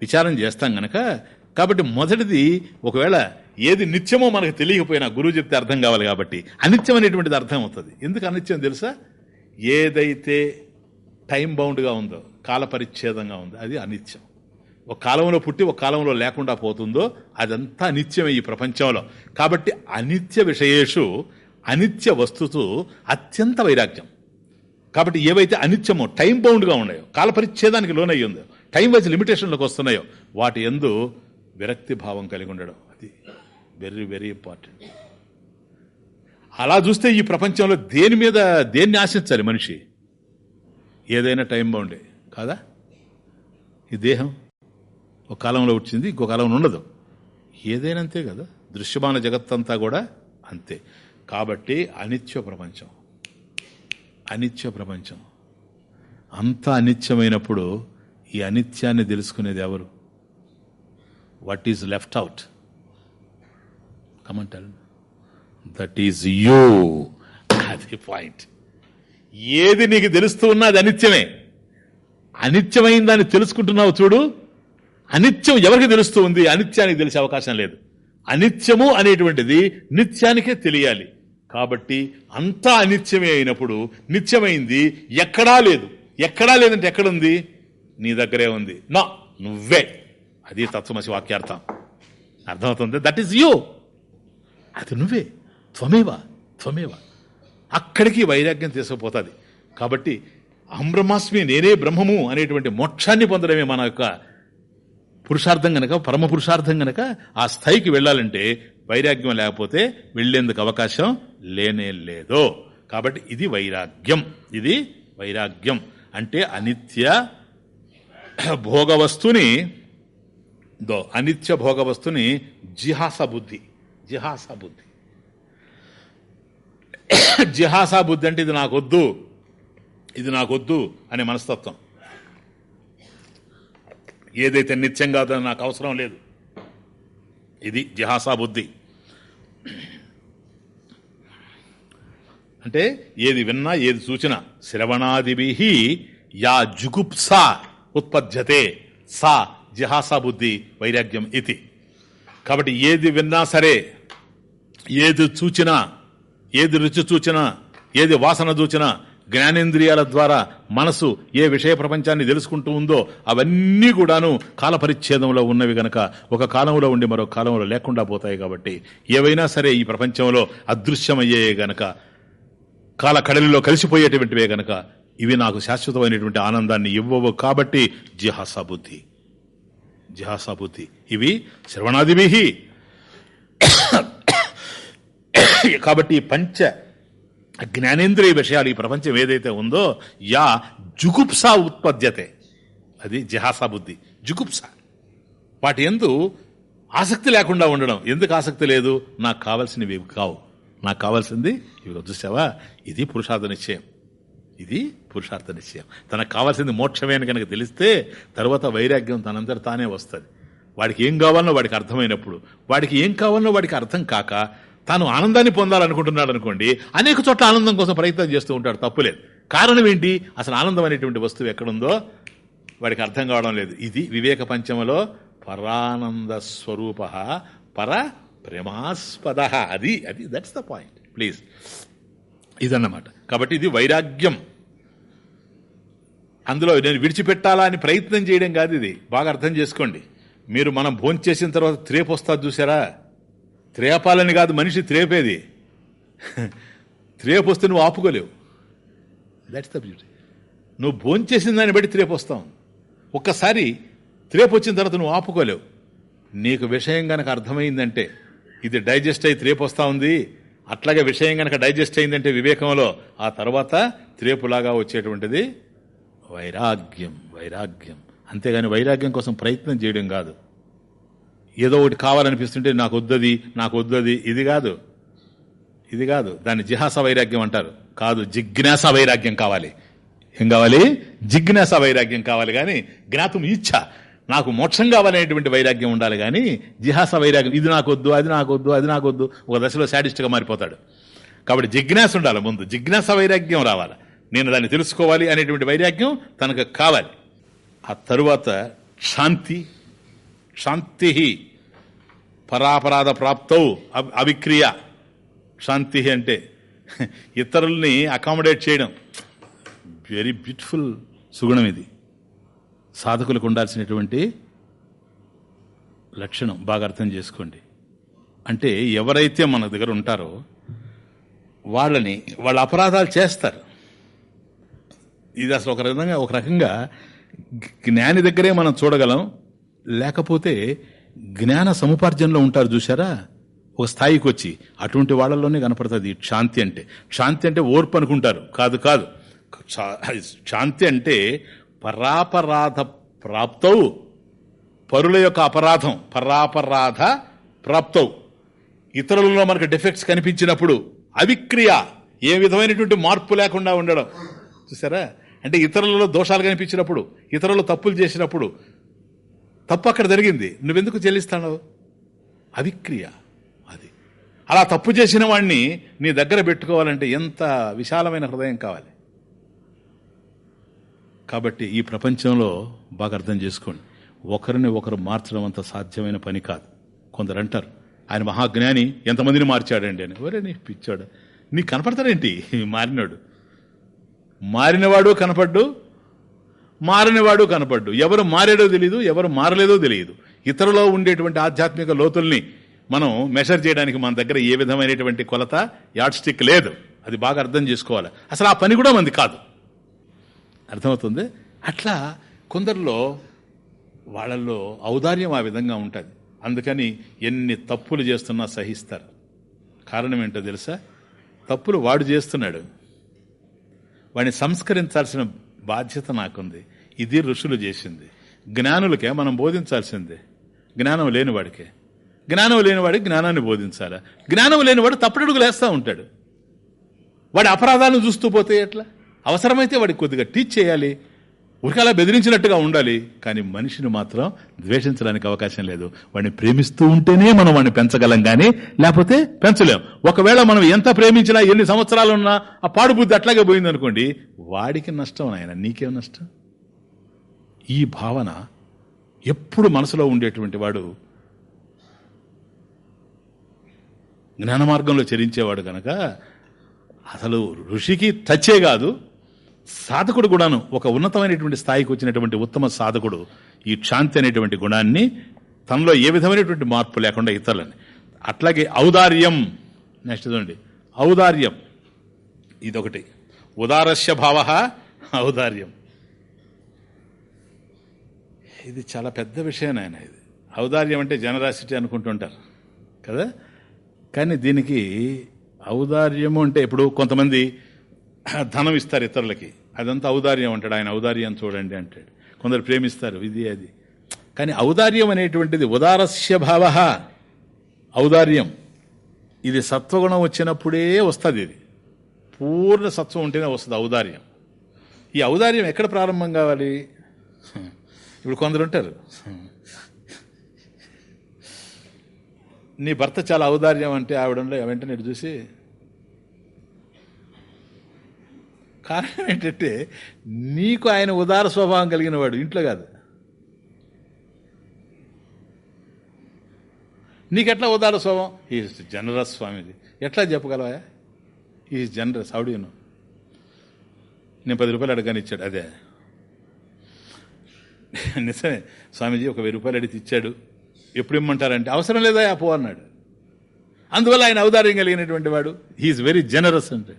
విచారం చేస్తాం గనక కాబట్టి మొదటిది ఒకవేళ ఏది నిత్యమో మనకు తెలియకపోయినా గురువు చెప్తే అర్థం కావాలి కాబట్టి. అనిత్యం అనేటువంటిది అర్థం అవుతుంది. ఎందుకు అనిత్యం తెలుసా? ఏదైతే టైం బౌండ్గా ఉందో కాల పరిచ్ఛేదంగా ఉందో అది అనిత్యం. ఒక కాలంలో పుట్టి ఒక కాలంలో లేకుండా పోతుందో అదంతా అనిత్యమే ఈ ప్రపంచంలో. కాబట్టి అనిత్య విషయేషు అనిత్య వస్తుతు అత్యంత వైరాగ్యం. కాబట్టి ఏవైతే అనిత్యమో టైం బౌండ్గా ఉన్నాయో కాల పరిచ్ఛేదానికి లోనయ్యి ఉందో టైం వైజ్ లిమిటేషన్లోకి వస్తున్నాయో వాటి ఎందు విరక్తి భావం కలిగి ఉండడం. అది వెరీ వెరీ ఇంపార్టెంట్ అలా చూస్తే ఈ ప్రపంచంలో దేని మీద దేన్ని ఆశించాలి మనిషి? ఏదైనా టైం బాగుండే కాదా? ఈ దేహం ఒక కాలంలో వచ్చింది ఇంకో కాలంలో ఉండదు. ఏదైనా అంతే కదా. దృశ్యమాన జగత్తంతా కూడా అంతే. కాబట్టి అనిత్య ప్రపంచం. అనిత్య ప్రపంచం. అంత అనిత్యమైనప్పుడు ఈ అనిత్యాన్ని తెలుసుకునేది ఎవరు? వాట్ ఈజ్ లెఫ్ట్ అవుట్ కమంటారు దట్ ఈజ్ యూ అది పాయింట్ ఏది నీకు తెలుస్తూ ఉన్నా అది అనిత్యమే. అనిత్యమైన దాన్ని తెలుసుకుంటున్నావు చూడు. అనిత్యం ఎవరికి తెలుస్తూ ఉంది? అనిత్యానికి తెలిసే అవకాశం లేదు. అనిత్యము అనేటువంటిది నిత్యానికే తెలియాలి. కాబట్టి అంతా అనిత్యమే అయినప్పుడు నిత్యమైంది ఎక్కడా లేదు. ఎక్కడా లేదంటే ఎక్కడుంది? నీ దగ్గరే ఉంది. నా నువ్వే. అది తత్వమసి వాక్యార్థం. అర్థమవుతుంది? దట్ ఈస్ యూ అది నువ్వే. త్వమేవ? త్వమేవ? అక్కడికి వైరాగ్యం తీసుకుపోతుంది. కాబట్టి అహం నేనే బ్రహ్మము అనేటువంటి మోక్షాన్ని పొందడమే మన యొక్క పురుషార్థం గనక పరమ పురుషార్థం గనక ఆ స్థాయికి వెళ్ళాలంటే వైరాగ్యం లేకపోతే వెళ్ళేందుకు అవకాశం లేనే లేదో. కాబట్టి ఇది వైరాగ్యం. ఇది వైరాగ్యం. అంటే అనిత్య భోగ వస్తుని దో అనిత్య భోగ వస్తుని జిహాస బుద్ధి జిహాస బుద్ధి జిహాస బుద్ధి అంటే ఇది నాకొద్దు. ఇది నాకొద్దు అనే మనస్తత్వం. ఏదైతే నిత్యం కాదో నాకు అవసరం లేదు. ఇది జిహాసా బుద్ధి అంటే ఏది విన్నా ఏది సూచన శ్రవణాదిభి యా జుగుప్స ఉత్పద్యతే సా జిహాసా బుద్ధి వైరాగ్యం ఇది. కాబట్టి ఏది విన్నా సరే ఏది చూచినా ఏది రుచి చూచినా ఏది వాసన చూచినా జ్ఞానేంద్రియాల ద్వారా మనసు ఏ విషయ ప్రపంచాన్ని తెలుసుకుంటూ ఉందో అవన్నీ కూడాను కాల పరిచ్ఛేదంలో ఉన్నవి గనక ఒక కాలంలో ఉండి మరో కాలంలో లేకుండా పోతాయి కాబట్టి ఏవైనా సరే ఈ ప్రపంచంలో అదృశ్యమయ్యే గనక కాల కడలిలో కలిసిపోయేటువంటివే గనక ఇవి నాకు శాశ్వతమైనటువంటి ఆనందాన్ని ఇవ్వవు కాబట్టి జిహాసా బుద్ధి జిహాసా బుద్ధి ఇవి శ్రవణాదిభి కాబట్టి పంచ జ్ఞానేంద్రియ విషయాలు ఈ ప్రపంచం ఏదైతే ఉందో యా జుగుప్స ఉత్పద్యతే. అది జిహాసా బుద్ధి జుగుప్స. వాటి ఎందు ఆసక్తి లేకుండా ఉండడం. ఎందుకు ఆసక్తి లేదు? నాకు కావలసినవి కావు. నాకు కావాల్సింది ఇవి చూసావా ఇది పురుషార్థ నిశ్చయం. ఇది పురుషార్థ నిశ్చయం. తనకు కావాల్సింది మోక్షమే అని కనుక తెలిస్తే తర్వాత వైరాగ్యం తనంతట తానే వస్తుంది. వాడికి ఏం కావాలనో వాడికి అర్థమైనప్పుడు వాడికి ఏం కావాలనో వాడికి అర్థం కాక తాను ఆనందాన్ని పొందాలనుకుంటున్నాడు అనుకోండి అనేక చోట్ల ఆనందం కోసం ప్రయత్నం చేస్తూ ఉంటాడు తప్పులేదు కారణం ఏంటి? అసలు ఆనందం అనేటువంటి వస్తువు ఎక్కడుందో వాడికి అర్థం కావడం లేదు. ఇది వివేక పంచమలో పరానంద స్వరూప పర ప్రేమాస్పద. అది అది దట్స్ ద పాయింట్ ప్లీజ్ ఇదన్నమాట. కాబట్టి ఇది వైరాగ్యం. అందులో నేను విడిచిపెట్టాలా అని ప్రయత్నం చేయడం కాదు ఇది. బాగా అర్థం చేసుకోండి. మీరు మనం భోంచేసిన తర్వాత త్రేపు వస్తుంది చూసారా త్రేపాలని కాదు మనిషి త్రేపేది. త్రేపు వస్తే నువ్వు ఆపుకోలేవు. దట్స్ ద బ్యూటీ నువ్వు భోంచేసిన దాన్ని బట్టి త్రేపు వస్తావు ఒక్కసారి త్రేపు వచ్చిన తర్వాత నువ్వు ఆపుకోలేవు. నీకు విషయం గనక అర్థమైందంటే ఇది డైజెస్ట్ అయి త్రేపు వస్తా ఉంది. అట్లాగే విషయం కనుక డైజెస్ట్ అయిందంటే వివేకంలో ఆ తర్వాత త్రేపులాగా వచ్చేటువంటిది వైరాగ్యం వైరాగ్యం. అంతేగాని వైరాగ్యం కోసం ప్రయత్నం చేయడం కాదు. ఏదో ఒకటి కావాలనిపిస్తుంటే నాకు వద్దది నాకు వద్దది ఇది కాదు. ఇది కాదు. దాన్ని జిహాస వైరాగ్యం అంటారు. కాదు జిజ్ఞాస వైరాగ్యం కావాలి. ఏం కావాలి? జిజ్ఞాస వైరాగ్యం కావాలి. కానీ జ్ఞాతం ఇచ్చ నాకు మోక్షం కావాలనేటువంటి వైరాగ్యం ఉండాలి కానీ జిహాస వైరాగ్యం ఇది నాకు వద్దు అది నాకు వద్దు అది నాకు వద్దు ఒక దశలో శాడిస్ట్గా మారిపోతాడు. కాబట్టి జిజ్ఞాస ఉండాలి ముందు. జిజ్ఞాస వైరాగ్యం రావాలి. నేను దాన్ని తెలుసుకోవాలి అనేటువంటి వైరాగ్యం తనకు కావాలి. ఆ తరువాత శాంతి శాంతి పరాపరాధ ప్రాప్తవు అవి- అవిక్రియ శాంతి అంటే ఇతరుల్ని అకామిడేట్ చేయడం. వెరీ బ్యూటిఫుల్ సుగుణం ఇది. సాధకులకు ఉండాల్సినటువంటి లక్షణం బాగా అర్థం చేసుకోండి. అంటే ఎవరైతే మన దగ్గర ఉంటారో వాళ్ళని వాళ్ళ అపరాధాలు చేస్తారు. ఇది అసలు ఒక విధంగా ఒక రకంగా జ్ఞాని దగ్గరే మనం చూడగలం. లేకపోతే జ్ఞాన సముపార్జనలో ఉంటారు చూసారా ఒక స్థాయికి వచ్చి అటువంటి వాళ్ళలోనే కనపడుతుంది శాంతి అంటే. శాంతి అంటే ఓర్పు అనుకుంటారు. కాదు కాదు. శాంతి అంటే పరాపరాధ ప్రాప్తవు పరుల యొక్క అపరాధం పరాపరాధ ప్రాప్తవు ఇతరులలో మనకు డిఫెక్ట్స్ కనిపించినప్పుడు అవిక్రియ ఏ విధమైనటువంటి మార్పు లేకుండా ఉండడం. చూసారా? అంటే ఇతరులలో దోషాలు కనిపించినప్పుడు ఇతరులు తప్పులు చేసినప్పుడు తప్పు అక్కడ జరిగింది. నువ్వెందుకు చెల్లిస్తావు అవిక్రియ అది. అలా తప్పు చేసిన వాడిని నీ దగ్గర పెట్టుకోవాలంటే ఎంత విశాలమైన హృదయం కావాలి. కాబట్టి ఈ ప్రపంచంలో బాగా అర్థం చేసుకోండి. ఒకరిని ఒకరు మార్చడం అంత సాధ్యమైన పని కాదు. కొందరు అంటారు ఆయన మహాజ్ఞాని ఎంతమందిని మార్చాడండి అని. ఒరే నీ పిచ్చాడు. నీ కనపడతాడేంటి? మారినాడు. మారినవాడు కనపడ్డు మారినవాడు కనపడ్డు. ఎవరు మారాడో తెలియదు ఎవరు మారలేదో తెలియదు ఇతరులో ఉండేటువంటి ఆధ్యాత్మిక లోతుల్ని మనం మెషర్ చేయడానికి మన దగ్గర ఏ విధమైనటువంటి కొలత యాడ్ స్టిక్ లేదు. అది బాగా అర్థం చేసుకోవాలి. అసలు ఆ పని కూడా మంది కాదు. అర్థమవుతుంది? అట్లా కొందరిలో వాళ్ళల్లో ఔదార్యం ఆ విధంగా ఉంటుంది. అందుకని ఎన్ని తప్పులు చేస్తున్నా సహిస్తారు. కారణం ఏంటో తెలుసా? తప్పులు వాడు చేస్తున్నాడు. వాడిని సంస్కరించాల్సిన బాధ్యత నాకుంది. ఇది ఋషులు చేసింది. జ్ఞానులకే మనం బోధించాల్సిందే. జ్ఞానం లేనివాడికే జ్ఞానం లేనివాడికి జ్ఞానాన్ని బోధించాలా? జ్ఞానం లేనివాడు తప్పుడడుగులేస్తూ ఉంటాడు. వాడి అపరాధాలను చూస్తూ పోతే ఎట్లా? అవసరమైతే వాడికి కొద్దిగా టీచ్ చేయాలి. ఊరికి అలా బెదిరించినట్టుగా ఉండాలి. కానీ మనిషిని మాత్రం ద్వేషించడానికి అవకాశం లేదు. వాడిని ప్రేమిస్తూ ఉంటేనే మనం వాడిని పెంచగలం కానీ లేకపోతే పెంచలేం. ఒకవేళ మనం ఎంత ప్రేమించినా ఎన్ని సంవత్సరాలు ఉన్నా ఆ పాడుబుద్ధి అట్లాగే పోయింది అనుకోండి వాడికి నష్టం ఆయన నీకేం నష్టం? ఈ భావన ఎప్పుడు మనసులో ఉండేటువంటి వాడు జ్ఞాన మార్గంలో చరించేవాడు కనుక అసలు ఋషికి టచ్చే కాదు. సాధకుడు కూడాను ఒక ఉన్నతమైనటువంటి స్థాయికి వచ్చినటువంటి ఉత్తమ సాధకుడు ఈ శాంతి అనేటువంటి గుణాన్ని తనలో ఏ విధమైనటువంటి మార్పు లేకుండా ఇతరులని. అట్లాగే ఔదార్యం నెక్స్ట్ చూడండి. ఔదార్యం. ఇదొకటి. ఉదారస్య భావ ఔదార్యం. ఇది చాలా పెద్ద విషయం ఆయన ఇది. ఔదార్యం అంటే జనరాసిటీ అనుకుంటుంటారు. కదా? కానీ దీనికి ఔదార్యము అంటే ఇప్పుడు కొంతమంది ధనం ఇస్తారు ఇతరులకి. అదంతా ఔదార్యం అంటాడు. ఆయన ఔదార్యం చూడండి అంటాడు. కొందరు ప్రేమిస్తారు ఇది అది. కానీ ఔదార్యం అనేటువంటిది ఉదారస్య భావ. ఔదార్యం. ఇది సత్వగుణం వచ్చినప్పుడే వస్తుంది ఇది. పూర్ణ సత్వం ఉంటేనే వస్తుంది ఔదార్యం. ఈ ఔదార్యం ఎక్కడ ప్రారంభం కావాలి? ఇప్పుడు కొందరు ఉంటారు. నీ భర్త చాలా ఔదార్యం అంటే ఆవిడంలో వెంటనే చూసి కారణం ఏంటంటే నీకు ఆయన ఉదార స్వభావం కలిగిన వాడు ఇంట్లో కాదు. నీకెట్లా ఉదార స్వభావం? ఈ జనరస్ స్వామిది ఎట్లా చెప్పగలవా? ఈ జనరస్ హౌ నేను పది రూపాయలు అడగాని ఇచ్చాడు. అదే. నిజమే. స్వామీజీ ఒక వెయ్యి రూపాయలు అడిగి ఇచ్చాడు. ఎప్పుడు ఇమ్మంటారంటే అవసరం లేదా? అపో అన్నాడు. అందువల్ల ఆయన ఔదార్యం కలిగినటువంటి వాడు. హీఈస్ వెరీ జనరస్ అంటే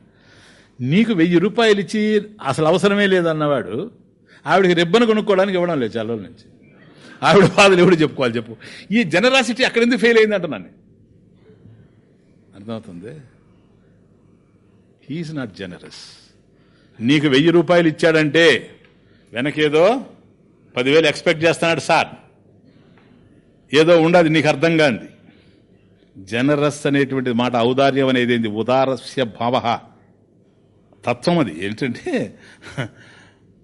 నీకు వెయ్యి రూపాయలు ఇచ్చి అసలు అవసరమే లేదన్నవాడు ఆవిడకి రెబ్బను కొనుక్కోవడానికి ఇవ్వడం లేదు చాలా నుంచి. ఆవిడ బాధలు ఎవడు చెప్పుకోవాలి చెప్పు. ఈ జనరాసిటీ అక్కడ ఎందుకు ఫెయిల్ అయింది అంటున్నాను అర్థమవుతుంది? హీఈస్ నాట్ జనరస్ నీకు వెయ్యి రూపాయలు ఇచ్చాడంటే వెనకేదో పదివేలు ఎక్స్పెక్ట్ చేస్తున్నాడు సార్. ఏదో ఉండదు నీకు అర్థం కాంది జనరస్ అనేటువంటి మాట ఔదార్యం అనేది ఏంది? ఉదారస్య భావ. తత్వం అది. ఏంటంటే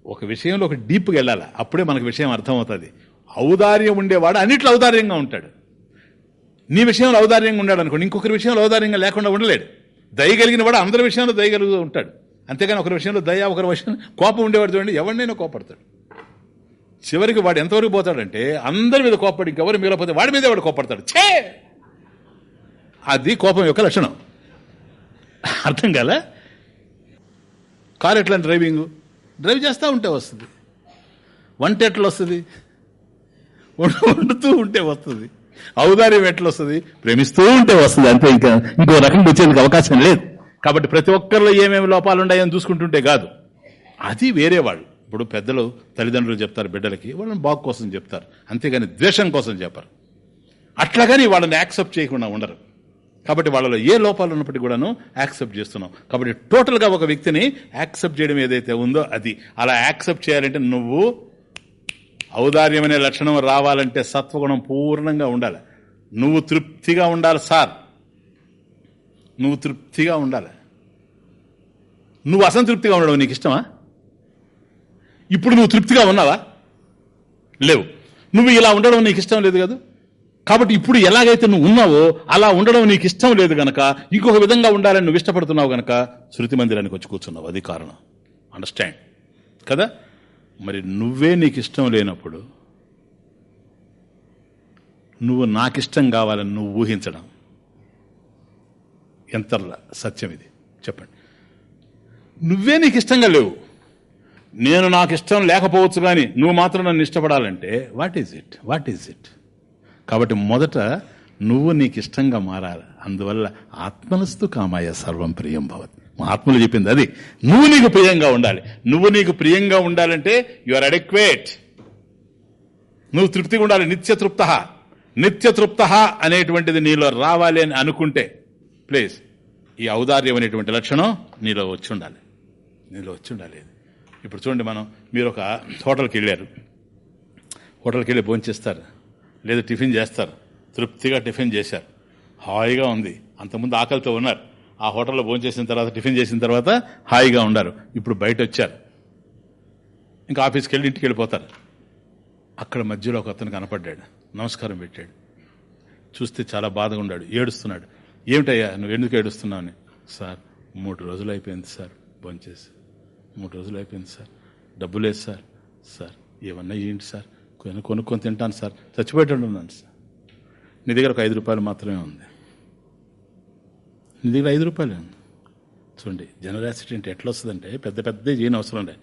ఒక విషయంలో ఒక డీప్గా వెళ్ళాలి? అప్పుడే మనకు విషయం అర్థమవుతుంది. ఔదార్యం ఉండేవాడు అన్నిట్లో ఔదార్యంగా ఉంటాడు. నీ విషయంలో ఔదార్యంగా ఉన్నాడు అనుకోండి ఇంకొకరి విషయంలో ఔదార్యంగా లేకుండా ఉండలేడు. దయగలిగిన వాడు అందరి విషయంలో దయగలుగుతూ ఉంటాడు. అంతేగాని ఒకరి విషయంలో దయ ఒకరి విషయంలో కోపం ఉండేవాడు చూడండి ఎవరినైనా కోపడతాడు. చివరికి వాడు ఎంతవరకు పోతాడంటే అందరి మీద కోపడి ఇంకెవరు మిగిలిపోతే వాడి మీదే వాడు కోపడతాడు. ఛే! అది కోపం యొక్క లక్షణం. అర్థం కాల? కారు ఎట్లా డ్రైవింగ్? డ్రైవ్ చేస్తూ ఉంటే వస్తుంది. వంట ఎట్లా వస్తుంది? వండుతూ ఉంటే వస్తుంది. ఔదార్యం ఎట్లా వస్తుంది? ప్రేమిస్తూ ఉంటే వస్తుంది. అంతే ఇంకా ఇంకో రకంగా వచ్చేందుకు అవకాశం లేదు. కాబట్టి ప్రతి ఒక్కరిలో ఏమేమి లోపాలు ఉన్నాయని చూసుకుంటుంటే కాదు. అది వేరే వాళ్ళు. ఇప్పుడు పెద్దలు తల్లిదండ్రులు చెప్తారు బిడ్డలకి వాళ్ళని బాగు కోసం చెప్తారు. అంతేగాని ద్వేషం కోసం చెప్పరు. అట్లాగని వాళ్ళని యాక్సెప్ట్ చేయకుండా ఉండరు. కాబట్టి వాళ్ళలో ఏ లోపాలు ఉన్నప్పటికీ కూడాను యాక్సెప్ట్ చేస్తున్నాం. కాబట్టి టోటల్గా ఒక వ్యక్తిని యాక్సెప్ట్ చేయడం ఏదైతే ఉందో అది. అలా యాక్సెప్ట్ చేయాలంటే నువ్వు ఔదార్యమనే లక్షణం రావాలంటే సత్వగుణం పూర్ణంగా ఉండాలి. నువ్వు తృప్తిగా ఉండాలి సార్. నువ్వు తృప్తిగా ఉండాలి. నువ్వు అసంతృప్తిగా ఉండడం నీకు ఇష్టమా? ఇప్పుడు నువ్వు తృప్తిగా ఉన్నావా? లేవు. నువ్వు ఇలా ఉండడం నీకు ఇష్టం లేదు కదా? కాబట్టి ఇప్పుడు ఎలాగైతే నువ్వు ఉన్నావో అలా ఉండడం నీకు ఇష్టం లేదు గనక ఇంకొక విధంగా ఉండాలని నువ్వు ఇష్టపడుతున్నావు గనక శృతి మందిరానికి వచ్చి కూర్చున్నావు. అది కారణం. అండర్స్టాండ్ కదా? మరి నువ్వే నీకు ఇష్టం లేనప్పుడు నువ్వు నాకిష్టం కావాలని నువ్వు ఊహించడం. ఎంత సత్యం ఇది? చెప్పండి. నువ్వే నీకు ఇష్టంగా లేవు. నేను నాకు ఇష్టం లేకపోవచ్చు కానీ నువ్వు మాత్రం నన్ను ఇష్టపడాలంటే what is it what is it కాబట్టి మొదట నువ్వు నీకు ఇష్టంగా మారాలి. అందువల్ల ఆత్మనస్తు కామాయ సర్వం ప్రియం భవత్. మా ఆత్మలు చెప్పింది అది. నువ్వు నీకు ప్రియంగా ఉండాలి. నువ్వు నీకు ప్రియంగా ఉండాలంటే యు ఆర్ అడెక్వేట్ నువ్వు తృప్తిగా ఉండాలి. నిత్య తృప్త. నిత్య తృప్త అనేటువంటిది నీలో రావాలి అని అనుకుంటే ప్లీజ్ ఈ ఔదార్యం అనేటువంటి లక్షణం నీలో వచ్చి ఉండాలి. నీలో వచ్చి ఉండాలి ఇప్పుడు చూడండి మనం మీరు ఒక హోటల్కి వెళ్ళారు. హోటల్కి వెళ్ళి భోంచేస్తారు. లేదు టిఫిన్ చేస్తారు. తృప్తిగా టిఫిన్ చేశారు. హాయిగా ఉంది. అంతకుముందు ఆకలితో ఉన్నారు. ఆ హోటల్లో భోంచేసిన తర్వాత టిఫిన్ చేసిన తర్వాత హాయిగా ఉన్నారు. ఇప్పుడు బయట వచ్చారు. ఇంకా ఆఫీస్కి వెళ్ళి ఇంటికి వెళ్ళిపోతారు. అక్కడ మధ్యలో ఒక అతను కనపడ్డాడు. నమస్కారం పెట్టాడు. చూస్తే చాలా బాధగా ఉన్నాడు. ఏడుస్తున్నాడు. ఏమిటయ్యా నువ్వు ఎందుకు ఏడుస్తున్నావు అని. సార్ మూడు రోజులు అయిపోయింది సార్. భోంచేసి మూడు రోజులు అయిపోయింది సార్. డబ్బు లేదు సార్. సార్ ఏమన్నా ఏంటి సార్. కొన్ని కొనుక్కొని తింటాను సార్. చచ్చిపోయేటట్టు ఉన్నాను సార్. నీ దగ్గర ఒక ఐదు రూపాయలు మాత్రమే ఉంది. నీ దగ్గర ఐదు రూపాయలు ఉంది. చూడండి జనరాసిటీ అంటే ఎట్లా వస్తుందంటే పెద్ద పెద్ద చేయని అవసరం లే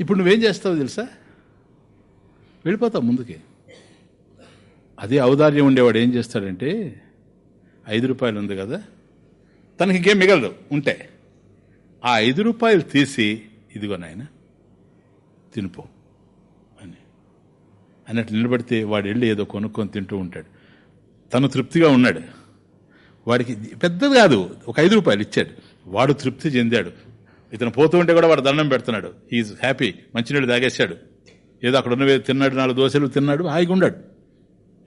ఇప్పుడు నువ్వేం చేస్తావు తెలుసా? వెళ్ళిపోతావు ముందుకి. అదే ఔదార్యం ఉండేవాడు ఏం చేస్తాడంటే ఐదు రూపాయలు ఉంది కదా తనకి ఇంకేం మిగలదు ఉంటే. ఆ ఐదు రూపాయలు తీసి ఇదిగో నాయన తినిపో. అన్నట్టు నిలబడితే వాడు వెళ్ళి ఏదో కొనుక్కొని తింటూ ఉంటాడు. తను తృప్తిగా ఉన్నాడు. వాడికి పెద్దది కాదు ఒక ఐదు రూపాయలు ఇచ్చాడు. వాడు తృప్తి చెందాడు. ఇతను పోతూ ఉంటే కూడా వాడు దండం పెడుతున్నాడు. ఈజ్ హ్యాపీ మంచినీళ్ళు తాగేశాడు. ఏదో అక్కడ ఉన్నవి తిన్నాడు నాలుగు దోశలు తిన్నాడు హాయిగా ఉన్నాడు.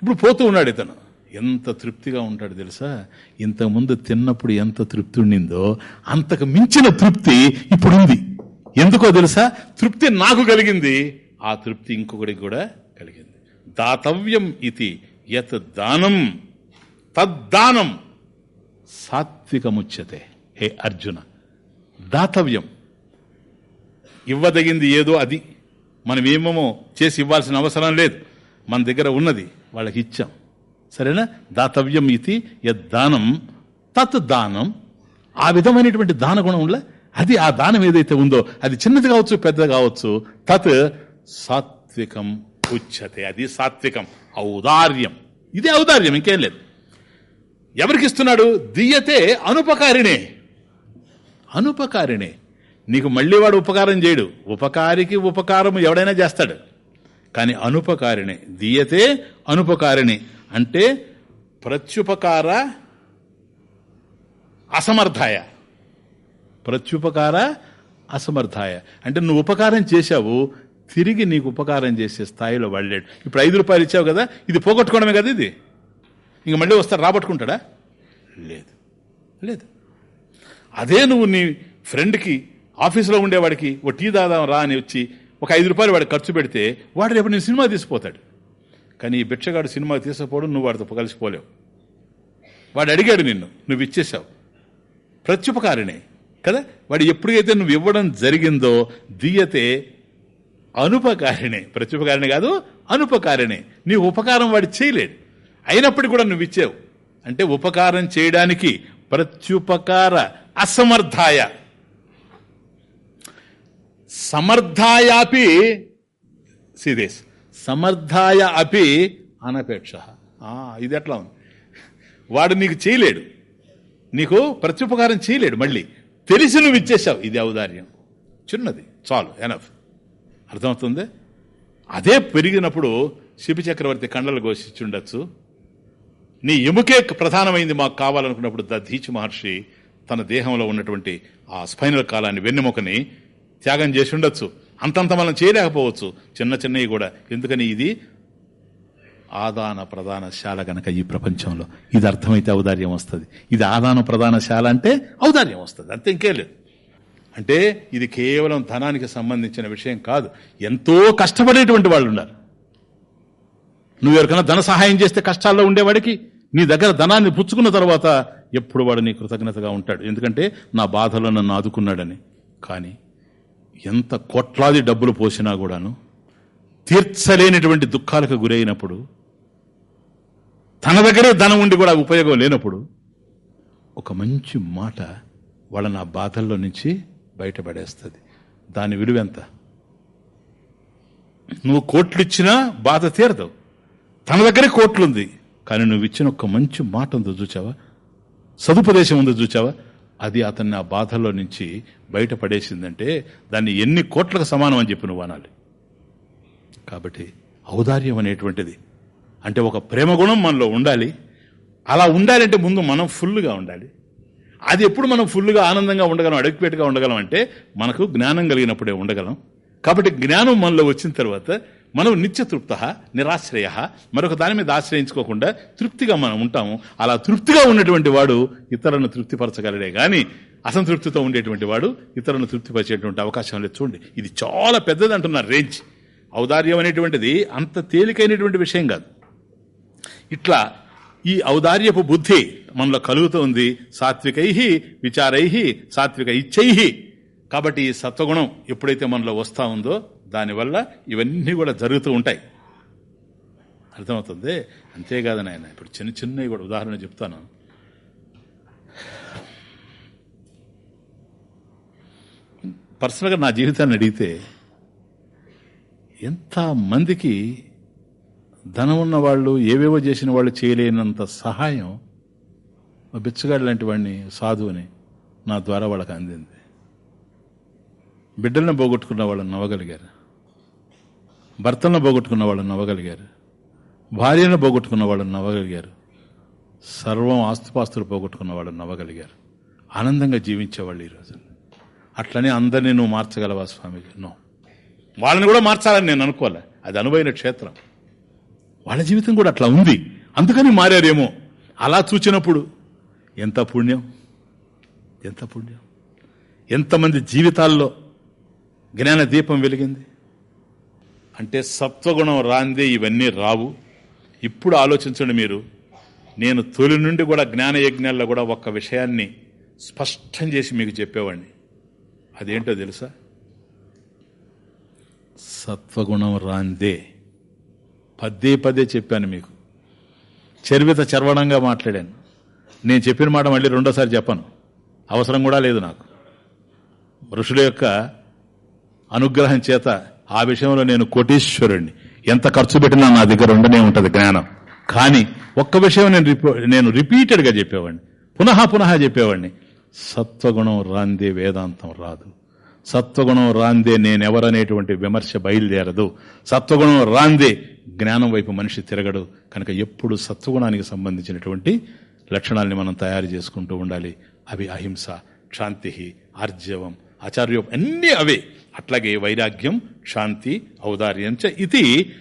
ఇప్పుడు పోతూ ఉన్నాడు ఇతను. ఎంత తృప్తిగా ఉంటాడు తెలుసా? ఇంతకుముందు తిన్నప్పుడు ఎంత తృప్తి ఉండిందో అంతకు మించిన తృప్తి ఇప్పుడు ఉంది ఎందుకో తెలుసా? తృప్తి నాకు కలిగింది. ఆ తృప్తి ఇంకొకటికి కూడా కలిగింది. దాతవ్యం ఇది యత్ దానం తద్దానం సాత్వికముచ్యతే. హే అర్జున దాతవ్యం. ఇవ్వదగింది ఏదో అది. మనం ఏమేమో చేసి ఇవ్వాల్సిన అవసరం లేదు. మన దగ్గర ఉన్నది వాళ్ళకి ఇచ్చాం సరేనా? దాతవ్యం ఇది యద్దానం తత్ దానం. ఆ విధమైనటువంటి దాన గుణంలో అది ఆ దానం ఏదైతే ఉందో అది చిన్నది కావచ్చు పెద్దది కావచ్చు తత్ సాత్వికం ఉచ్యతే అది సాత్వికం. ఔదార్యం. ఇది ఔదార్యం ఇంకేం లేదు. ఎవరికి ఇస్తున్నాడు దియ్యతే అనుపకారిణే. అనుపకారిణే. నీకు మళ్ళీ వాడు ఉపకారం చేయడు. ఉపకారికి ఉపకారం ఎవడైనా చేస్తాడు. కానీ అనుపకారిణి. దీయతే అనుపకారిణి. అంటే ప్రత్యుపకార అసమర్థాయ. ప్రత్యుపకార అసమర్థాయ. అంటే నువ్వు ఉపకారం చేశావు తిరిగి నీకు ఉపకారం చేసే స్థాయిలో వాళ్ళాడు ఇప్పుడు ఐదు రూపాయలు ఇచ్చావు కదా ఇది పోగొట్టుకోవడమే కదా ఇది? ఇంక మళ్ళీ వస్తాడు రాబట్టుకుంటాడా? లేదు. లేదు. అదే నువ్వు నీ ఫ్రెండ్కి ఆఫీసులో ఉండేవాడికి ఓ టీ దాదాం రా అని వచ్చి ఒక ఐదు రూపాయలు వాడికి ఖర్చు పెడితే వాడు రేపు నేను సినిమా తీసిపోతాడు. కానీ ఈ బిచ్చగాడు సినిమా తీసుకుపోవడం నువ్వు వాడితో కలిసిపోలేవు. వాడు అడిగాడు నిన్ను నువ్వు ఇచ్చేసావు ప్రత్యుపకారిణే. కదా? వాడు ఎప్పుడైతే నువ్వు ఇవ్వడం జరిగిందో దియతే అనుపకారిణే. ప్రత్యుపకారిణి కాదు అనుపకారిణే. నీ ఉపకారం వాడు చేయలేడు అయినప్పటికీ కూడా నువ్వు ఇచ్చావు. అంటే ఉపకారం చేయడానికి ప్రత్యుపకార అసమర్థాయ. సమర్థాయాపి సిదేశ్ సమర్థాయ అపి అనపేక్ష. ఇది ఎట్లా ఉంది? వాడు నీకు చేయలేడు. నీకు ప్రత్యుపకారం చేయలేడు మళ్ళీ. తెలిసి నువ్వు ఇచ్చేసావు ఇది ఔదార్యం. చిన్నది. చాలు ఎనఫ్ అర్థమవుతుంది? అదే పెరిగినప్పుడు శిపి చక్రవర్తి కండలు ఘోషించుండొచ్చు. నీ ఎముకే ప్రధానమైంది మాకు కావాలనుకున్నప్పుడు దధీచి మహర్షి తన దేహంలో ఉన్నటువంటి ఆ స్పైనల్ కాలాన్ని వెన్నెముకని త్యాగం చేసి ఉండొచ్చు అంతంత మనం చేయలేకపోవచ్చు. చిన్న చిన్నవి కూడా. ఎందుకని ఇది? ఆదాన ప్రధాన శాల గనక ఈ ప్రపంచంలో. ఇది అర్థమైతే ఔదార్యం వస్తుంది. ఇది ఆదాన ప్రధాన శాల అంటే ఔదార్యం వస్తుంది. అంతే ఇంకేం లేదు అంటే ఇది కేవలం ధనానికి సంబంధించిన విషయం కాదు. ఎంతో కష్టపడేటువంటి వాళ్ళు ఉన్నారు నువ్వు ఎవరికైనా ధన సహాయం చేస్తే కష్టాల్లో ఉండేవాడికి నీ దగ్గర ధనాన్ని పుచ్చుకున్న తర్వాత ఎప్పుడు వాడు నీ కృతజ్ఞతగా ఉంటాడు. ఎందుకంటే నా బాధలో నన్ను ఆదుకున్నాడని. కానీ ఎంత కోట్లాది డబ్బులు పోసినా కూడాను తీర్చలేనటువంటి దుఃఖాలకు గురైనప్పుడు తన దగ్గరే ధనం ఉండి కూడా ఉపయోగం లేనప్పుడు ఒక మంచి మాట వాళ్ళ నా బాధల్లో నుంచి బయటపడేస్తుంది. దాని విలువ ఎంత నువ్వు కోట్లు ఇచ్చినా బాధ తీరదు. తన దగ్గరే కోట్లుంది. కానీ నువ్వు ఇచ్చిన ఒక మంచి మాట ఉందో చూచావా? సదుపదేశం ఉందో చూచావా? అది అతన్ని ఆ బాధల్లో నుంచి బయటపడేసిందంటే దాన్ని ఎన్ని కోట్లకు సమానం అని చెప్పి నువ్వు అనాలి. కాబట్టి ఔదార్యం అనేటువంటిది. అంటే ఒక ప్రేమ గుణం మనలో ఉండాలి. అలా ఉండాలంటే ముందు మనం ఫుల్గా ఉండాలి. అది ఎప్పుడు మనం ఫుల్గా ఆనందంగా ఉండగలం అడుగుపేటుగా ఉండగలం అంటే మనకు జ్ఞానం కలిగినప్పుడే ఉండగలం. కాబట్టి జ్ఞానం మనలో వచ్చిన తర్వాత మనం నిత్యతృప్త నిరాశ్రయ మరొక దాని మీద ఆశ్రయించుకోకుండా తృప్తిగా మనం ఉంటాము. అలా తృప్తిగా ఉన్నటువంటి వాడు ఇతరులను తృప్తిపరచగలడే కానీ అసంతృప్తితో ఉండేటువంటి వాడు ఇతరులను తృప్తిపరిచేటువంటి అవకాశం లేదు. చూడండి ఇది చాలా పెద్దది అంటున్నారు రేంజ్. ఔదార్యం అనేటువంటిది అంత తేలికైనటువంటి విషయం కాదు. ఇట్లా ఈ ఔదార్యపు బుద్ధి మనలో కలుగుతోంది. సాత్వికై విచారై సాత్విక ఇచ్చై. కాబట్టి ఈ సత్వగుణం ఎప్పుడైతే మనలో వస్తూ ఉందో దానివల్ల ఇవన్నీ కూడా జరుగుతూ ఉంటాయి. అర్థమవుతుంది? అంతేకాదు నాయన ఇప్పుడు చిన్న చిన్నవి కూడా ఉదాహరణ చెప్తాను. పర్సనల్గా నా జీవితాన్ని అడిగితే ఎంత మందికి ధనం ఉన్న వాళ్ళు ఏవేవో చేసిన వాళ్ళు చేయలేనంత సహాయం బిచ్చగాడు లాంటి వాడిని సాధువుని నా ద్వారా వాళ్ళకి అందింది. బిడ్డలను పోగొట్టుకున్న వాళ్ళని నవ్వగలిగారు. భర్తలను పోగొట్టుకున్న వాళ్ళని నవ్వగలిగారు. భార్యను పోగొట్టుకున్న వాళ్ళని నవ్వగలిగారు. సర్వం ఆస్తుపాస్తులు పోగొట్టుకున్న వాళ్ళని నవ్వగలిగారు. ఆనందంగా జీవించేవాళ్ళు ఈరోజు అట్లనే అందరినీ నువ్వు మార్చగలవా స్వామి? నో. వాళ్ళని కూడా మార్చాలని నేను అనుకోలే. అది అనువైన క్షేత్రం. వాళ్ళ జీవితం కూడా అట్లా ఉంది. అందుకని మారారేమో. అలా చూచినప్పుడు ఎంత పుణ్యం? ఎంత పుణ్యం? ఎంతమంది జీవితాల్లో జ్ఞాన దీపం వెలిగింది? అంటే సత్వగుణం రాందే ఇవన్నీ రావు. ఇప్పుడు ఆలోచించండి మీరు. నేను తొలి నుండి కూడా జ్ఞాన యజ్ఞాల్లో కూడా ఒక్క విషయాన్ని స్పష్టం చేసి మీకు చెప్పేవాడిని అదేంటో తెలుసా? సత్వగుణం రాందే. పదే పదే చెప్పాను మీకు. చర్విత చర్వణంగా మాట్లాడాను. నేను చెప్పిన మాట మళ్ళీ రెండోసారి చెప్పను. అవసరం కూడా లేదు నాకు. ఋషుల యొక్క అనుగ్రహం చేత ఆ విషయంలో నేను కోటీశ్వరుణ్ణి. ఎంత ఖర్చు పెట్టినా నా దగ్గర ఉండనే ఉంటుంది జ్ఞానం. కానీ ఒక్క విషయం నేను నేను రిపీటెడ్గా చెప్పేవాడిని పునః పునః చెప్పేవాడిని సత్వగుణం రాందే వేదాంతం రాదు. సత్వగుణం రాందే నేనెవరనేటువంటి విమర్శ బయలుదేరదు. సత్వగుణం రాందే జ్ఞానం వైపు మనిషి తిరగడు. కనుక ఎప్పుడు సత్వగుణానికి సంబంధించినటువంటి లక్షణాలని మనం తయారు చేసుకుంటూ ఉండాలి. అవి అహింస శాంతి ఆర్జవం ఆచార్యం అన్నీ అవే. అట్లాగే వైరాగ్యం శాంతి ఔదార్యం చ ఇది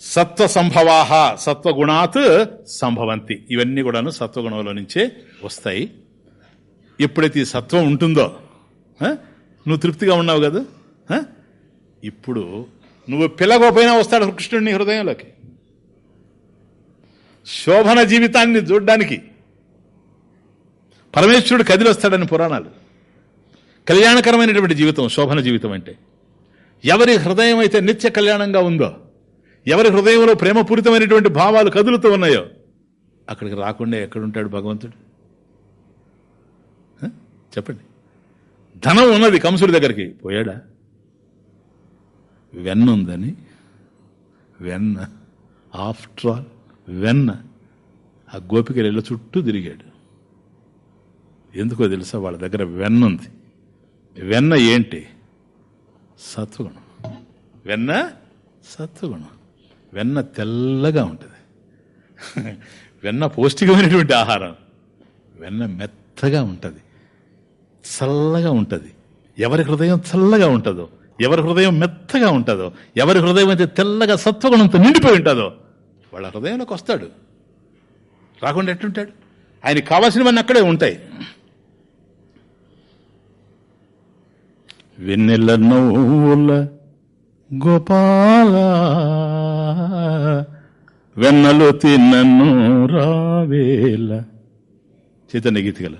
సత్వ సంభవాహ సత్వగుణాత్ సంభవంతి. ఇవన్నీ కూడాను సత్వగుణంలో నుంచే వస్తాయి. ఎప్పుడైతే ఈ సత్వం ఉంటుందో నువ్వు తృప్తిగా ఉన్నావు కదా? ఇప్పుడు నువ్వు పిల్లగోపోయినా వస్తాడు కృష్ణుడు నీ హృదయంలోకి. శోభన జీవితాన్ని చూడ్డానికి పరమేశ్వరుడు కదిలి వస్తాడని పురాణాలు. కళ్యాణకరమైనటువంటి జీవితం శోభన జీవితం అంటే. ఎవరి హృదయం అయితే నిత్య కళ్యాణంగా ఉందో ఎవరి హృదయంలో ప్రేమపూరితమైనటువంటి భావాలు కదులుతూ ఉన్నాయో అక్కడికి రాకుండా ఎక్కడుంటాడు భగవంతుడు? చెప్పండి. ధనం ఉన్నది కంసుడి దగ్గరికి. పోయాడా? వెన్న ఉందని. వెన్న. ఆఫ్టర్ ఆల్ వెన్న. ఆ గోపికలు ఇళ్ళ చుట్టూ తిరిగాడు. ఎందుకో తెలుసా వాళ్ళ దగ్గర వెన్న ఉంది. వెన్న ఏంటి? సత్వగుణం. వెన్న? సత్వగుణం. వెన్న తెల్లగా ఉంటుంది. వెన్న పౌష్టికమైనటువంటి ఆహారం. వెన్న మెత్తగా ఉంటుంది. చల్లగా ఉంటుంది. ఎవరి హృదయం చల్లగా ఉంటుందో ఎవరి హృదయం మెత్తగా ఉంటుందో ఎవరి హృదయం అయితే తెల్లగా సత్వగుణంతో నిండిపోయి ఉంటుందో వాళ్ళ హృదయంలోకి వస్తాడు. రాకుండా ఎట్లుంటాడు? ఆయనకి కావాల్సినవన్నీ అక్కడే ఉంటాయి. వెన్నెల నవ్వుల గోపాల వెన్నలు తిన్నను రావేల. చైతన్య గీతికల.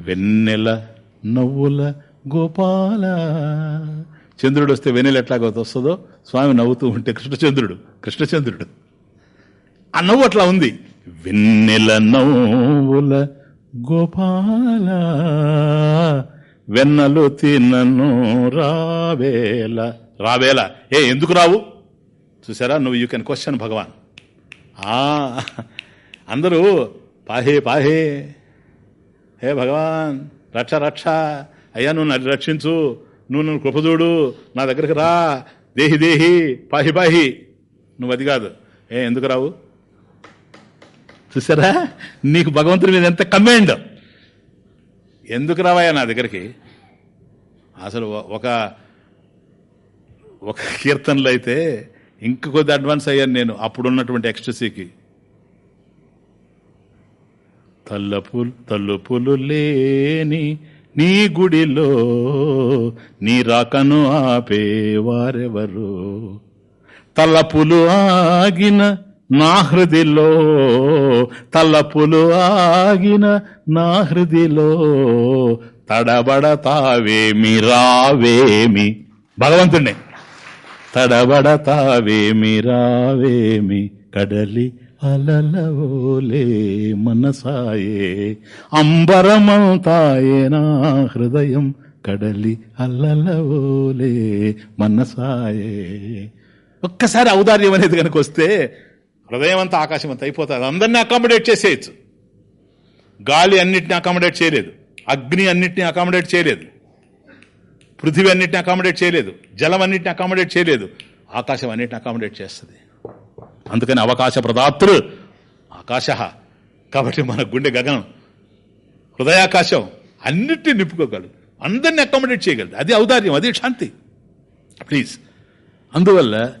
వెన్నెల నవ్వుల గోపాల. చంద్రుడు వస్తే వెన్నెల ఎట్లాగో వస్తుందో స్వామి నవ్వుతూ ఉంటే కృష్ణచంద్రుడు కృష్ణచంద్రుడు. ఆ నవ్వు అట్లా ఉంది. వెన్నెల నవ్వుల గోపాల. వెన్నలు తిన్నను రావేల. రావేల? ఏ ఎందుకు రావు? చూసారా? నువ్వు యూ కెన్ క్వశ్చన్ భగవాన్. ఆ అందరూ పాహే పాహే. హే భగవాన్ రక్ష రక్ష. అయ్యా నువ్వు నన్ను రక్షించు. నువ్వు నన్ను కృపదూడు. నా దగ్గరికి రా. దేహి దేహి పాహి పాహి. నువ్వు అది కాదు. ఏ ఎందుకు రావు? చూసారా నీకు భగవంతుడి మీద ఎంత కమాండ్? ఎందుకు రావాయా నా దగ్గరికి? అసలు ఒక ఒక కీర్తనలో అయితే ఇంక కొద్ది అడ్వాన్స్ అయ్యాను నేను అప్పుడున్నటువంటి ఎక్స్ట్రసీకి తల్లపులు తల్లుపులు లేని నీ గుడిలో నీ రాకను ఆపేవారెవరు తలపులు ఆగిన నా హృదిలో తలపులు ఆగిన నా హృదిలో తడబడతావేమి రావేమి? భగవంతుణ్ణి. తడబడతావేమి రావేమి? కడలి అలలవోలే మనసాయే అంబరమవుతాయే నా హృదయం కడలి అల్లలవోలే మనసాయే. ఒక్కసారి ఔదార్యం అనేది కనుక వస్తే హృదయం అంతా ఆకాశం అంతా అయిపోతుంది. అందరినీ అకామిడేట్ చేసేయచ్చు. గాలి అన్నిటిని అకామిడేట్ చేయలేదు. అగ్ని అన్నిటిని అకామిడేట్ చేయలేదు. పృథివీ అన్నిటిని అకామిడేట్ చేయలేదు. జలం అన్నిటిని అకామిడేట్ చేయలేదు. ఆకాశం అన్నిటిని అకామిడేట్ చేస్తుంది. అందుకని అవకాశ ప్రదాతృ ఆకాశ. కాబట్టి మన గుండె గగనం హృదయాకాశం అన్నిటిని నింపుకోగలదు. అందరిని అకామిడేట్ చేయగలదు. అది ఔదార్యం అది శాంతి. ప్లీజ్ అందువల్ల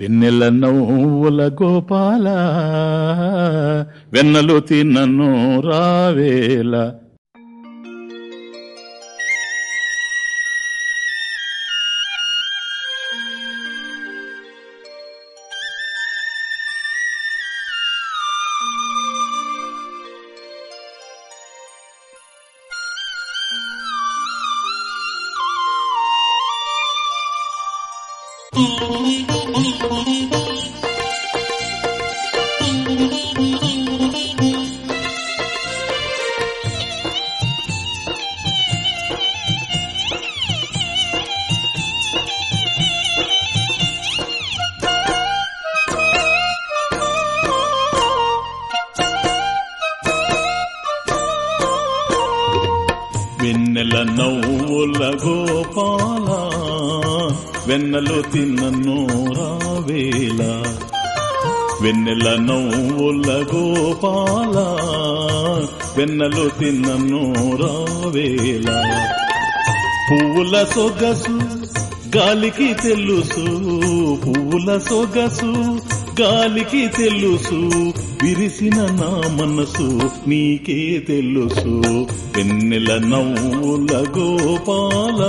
వెన్నెల నవ్వుల గోపాల వెన్నలు తిన్నను రావేలా నవ్వుల గోపాల వెన్నలు తిన్నను రావేల. పువ్వుల సొగసు గాలికి తెలుసు పువ్వుల సొగసు గాలికి తెలుసు విరిసిన నా మనసు నీకే తెలుసు. వెన్నెల నవ్వుల గోపాల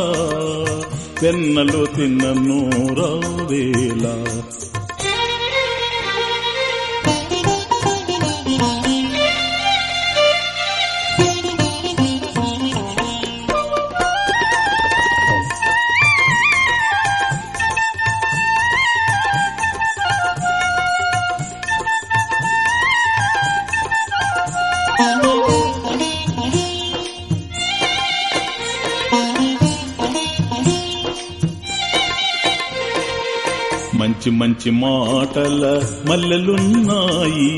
వెన్నలు తిన్నను రావేలా. మంచి మాటల మల్లెలున్నాయి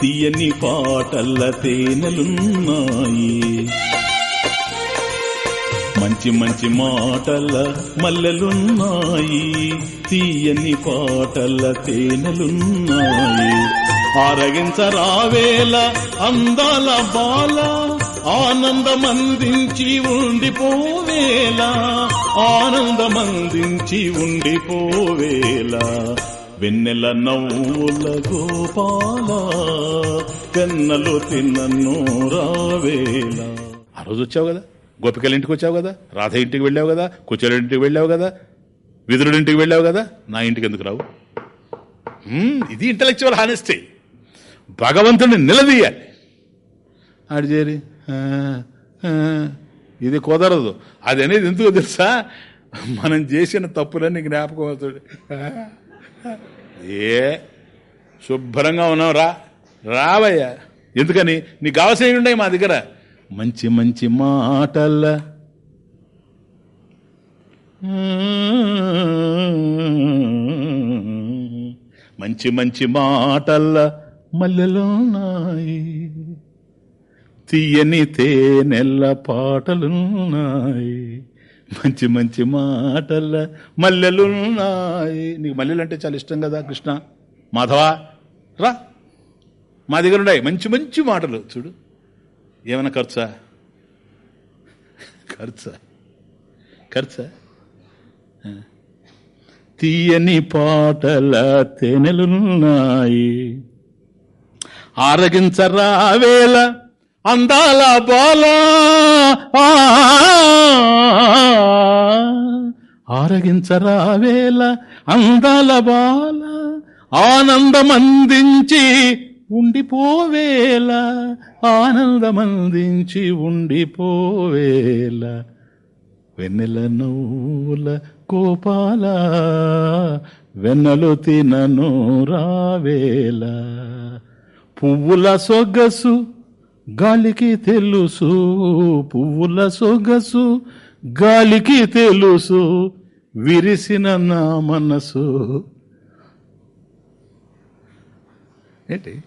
తీయని పాటల తేనెలున్నాయి. మంచి మంచి మాటల మల్లెలున్నాయి తీయని పాటల తేనెలున్నాయి. ఆరగించరావేల అందాల బాల ఆనందమందించి ఉండిపోవేలా ఆనందమందించి ఉండిపోవేలా వెన్నెల నవ్వుల గోపాల వెన్నెలు తిన్నను రావేలా ఆ రోజు వచ్చావు కదా? గోపికల ఇంటికి వచ్చావు కదా? రాధ ఇంటికి వెళ్ళావు కదా? కుచేల ఇంటికి వెళ్ళావు కదా? విదురుడి ఇంటికి వెళ్ళావు కదా? నా ఇంటికి ఎందుకు రావు? ఇది ఇంటలెక్చువల్ హానెస్టీ భగవంతుడిని నిలదీయాలి. ఆడు చేరి. "ఆ, ఆ, ఇది కుదరదు. అది అనేది ఎందుకు తెలుసా? మనం చేసిన తప్పులన్నీ జ్ఞాపకం అవుతుంది ఏ? శుభ్రంగా ఉన్నావు రా. రావయ్యా. ఎందుకని? నీకు కావాల్సినవి ఉన్నాయి మా దగ్గర? మంచి మంచి మాటల. మంచి మంచి మాటల నాయి తీయని తేనెల్ల పాటలున్నాయి. మంచి మంచి మాటల మల్లెలున్నాయి. నీకు మల్లెలు అంటే చాలా ఇష్టం కదా కృష్ణ? మాధవ రా. మా దగ్గర ఉన్నాయి మంచి మంచి మాటలు చూడు. ఏమైనా ఖర్చా? ఖర్చా? ఖర్చా? తీయని పాటల తేనెలున్నాయి. ఆరగించరావేల అందాల బాల ఆరగించరావేళ అందాల బాల ఆనందమందించి ఉండిపోవేల ఆనందమందించి ఉండిపోవేల వెన్నెల నవ్వుల కోపాల వెన్నెలు తినను రావేల పువ్వుల సొగసు గాలికి తెలుసు పువ్వుల సొగసు గాలికి తెలుసు విరిసిన నా మనసు. ఏంటి?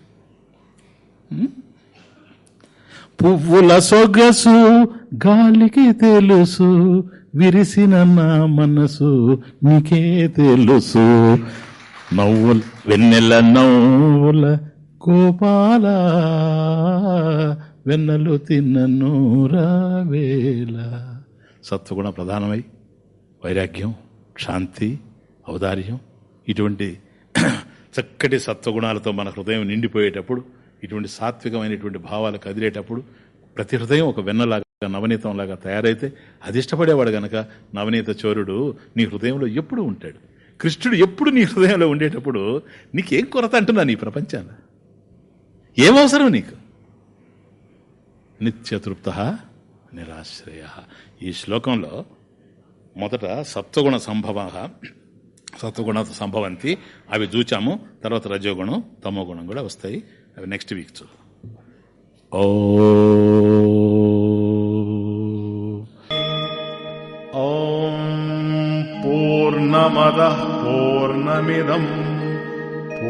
పువ్వుల సొగసు గాలికి తెలుసు విరిసిన నా మనసు నీకే తెలుసు. నవ్వుల వెన్నెల నవ్వుల గోపాల వెన్నలు తిన్నను రావేల సత్వగుణ ప్రధానమై వైరాగ్యం శాంతి ఔదార్యం ఇటువంటి చక్కటి సత్వగుణాలతో మన హృదయం నిండిపోయేటప్పుడు ఇటువంటి సాత్వికమైనటువంటి భావాలు కదిలేటప్పుడు ప్రతి హృదయం ఒక వెన్నలాగా నవనీతంలాగా తయారైతే అది ఇష్టపడేవాడు గనక నవనీత చోరుడు నీ హృదయంలో ఎప్పుడు ఉంటాడు. కృష్ణుడు ఎప్పుడు నీ హృదయంలో ఉండేటప్పుడు నీకేం కొరత అంటున్నా నీ ప్రపంచాన్ని ఏం అవసరం నీకు? నిత్యతృప్త నిరాశ్రయ. ఈ శ్లోకంలో మొదట సత్వగుణ సంభవ సత్వగుణ సంభవంతి అవి చూచాము తర్వాత రజోగుణం తమోగుణం కూడా వస్తాయి. అవి నెక్స్ట్ వీక్ చూద్దాం. ఓ పూర్ణమద పూర్ణమిదం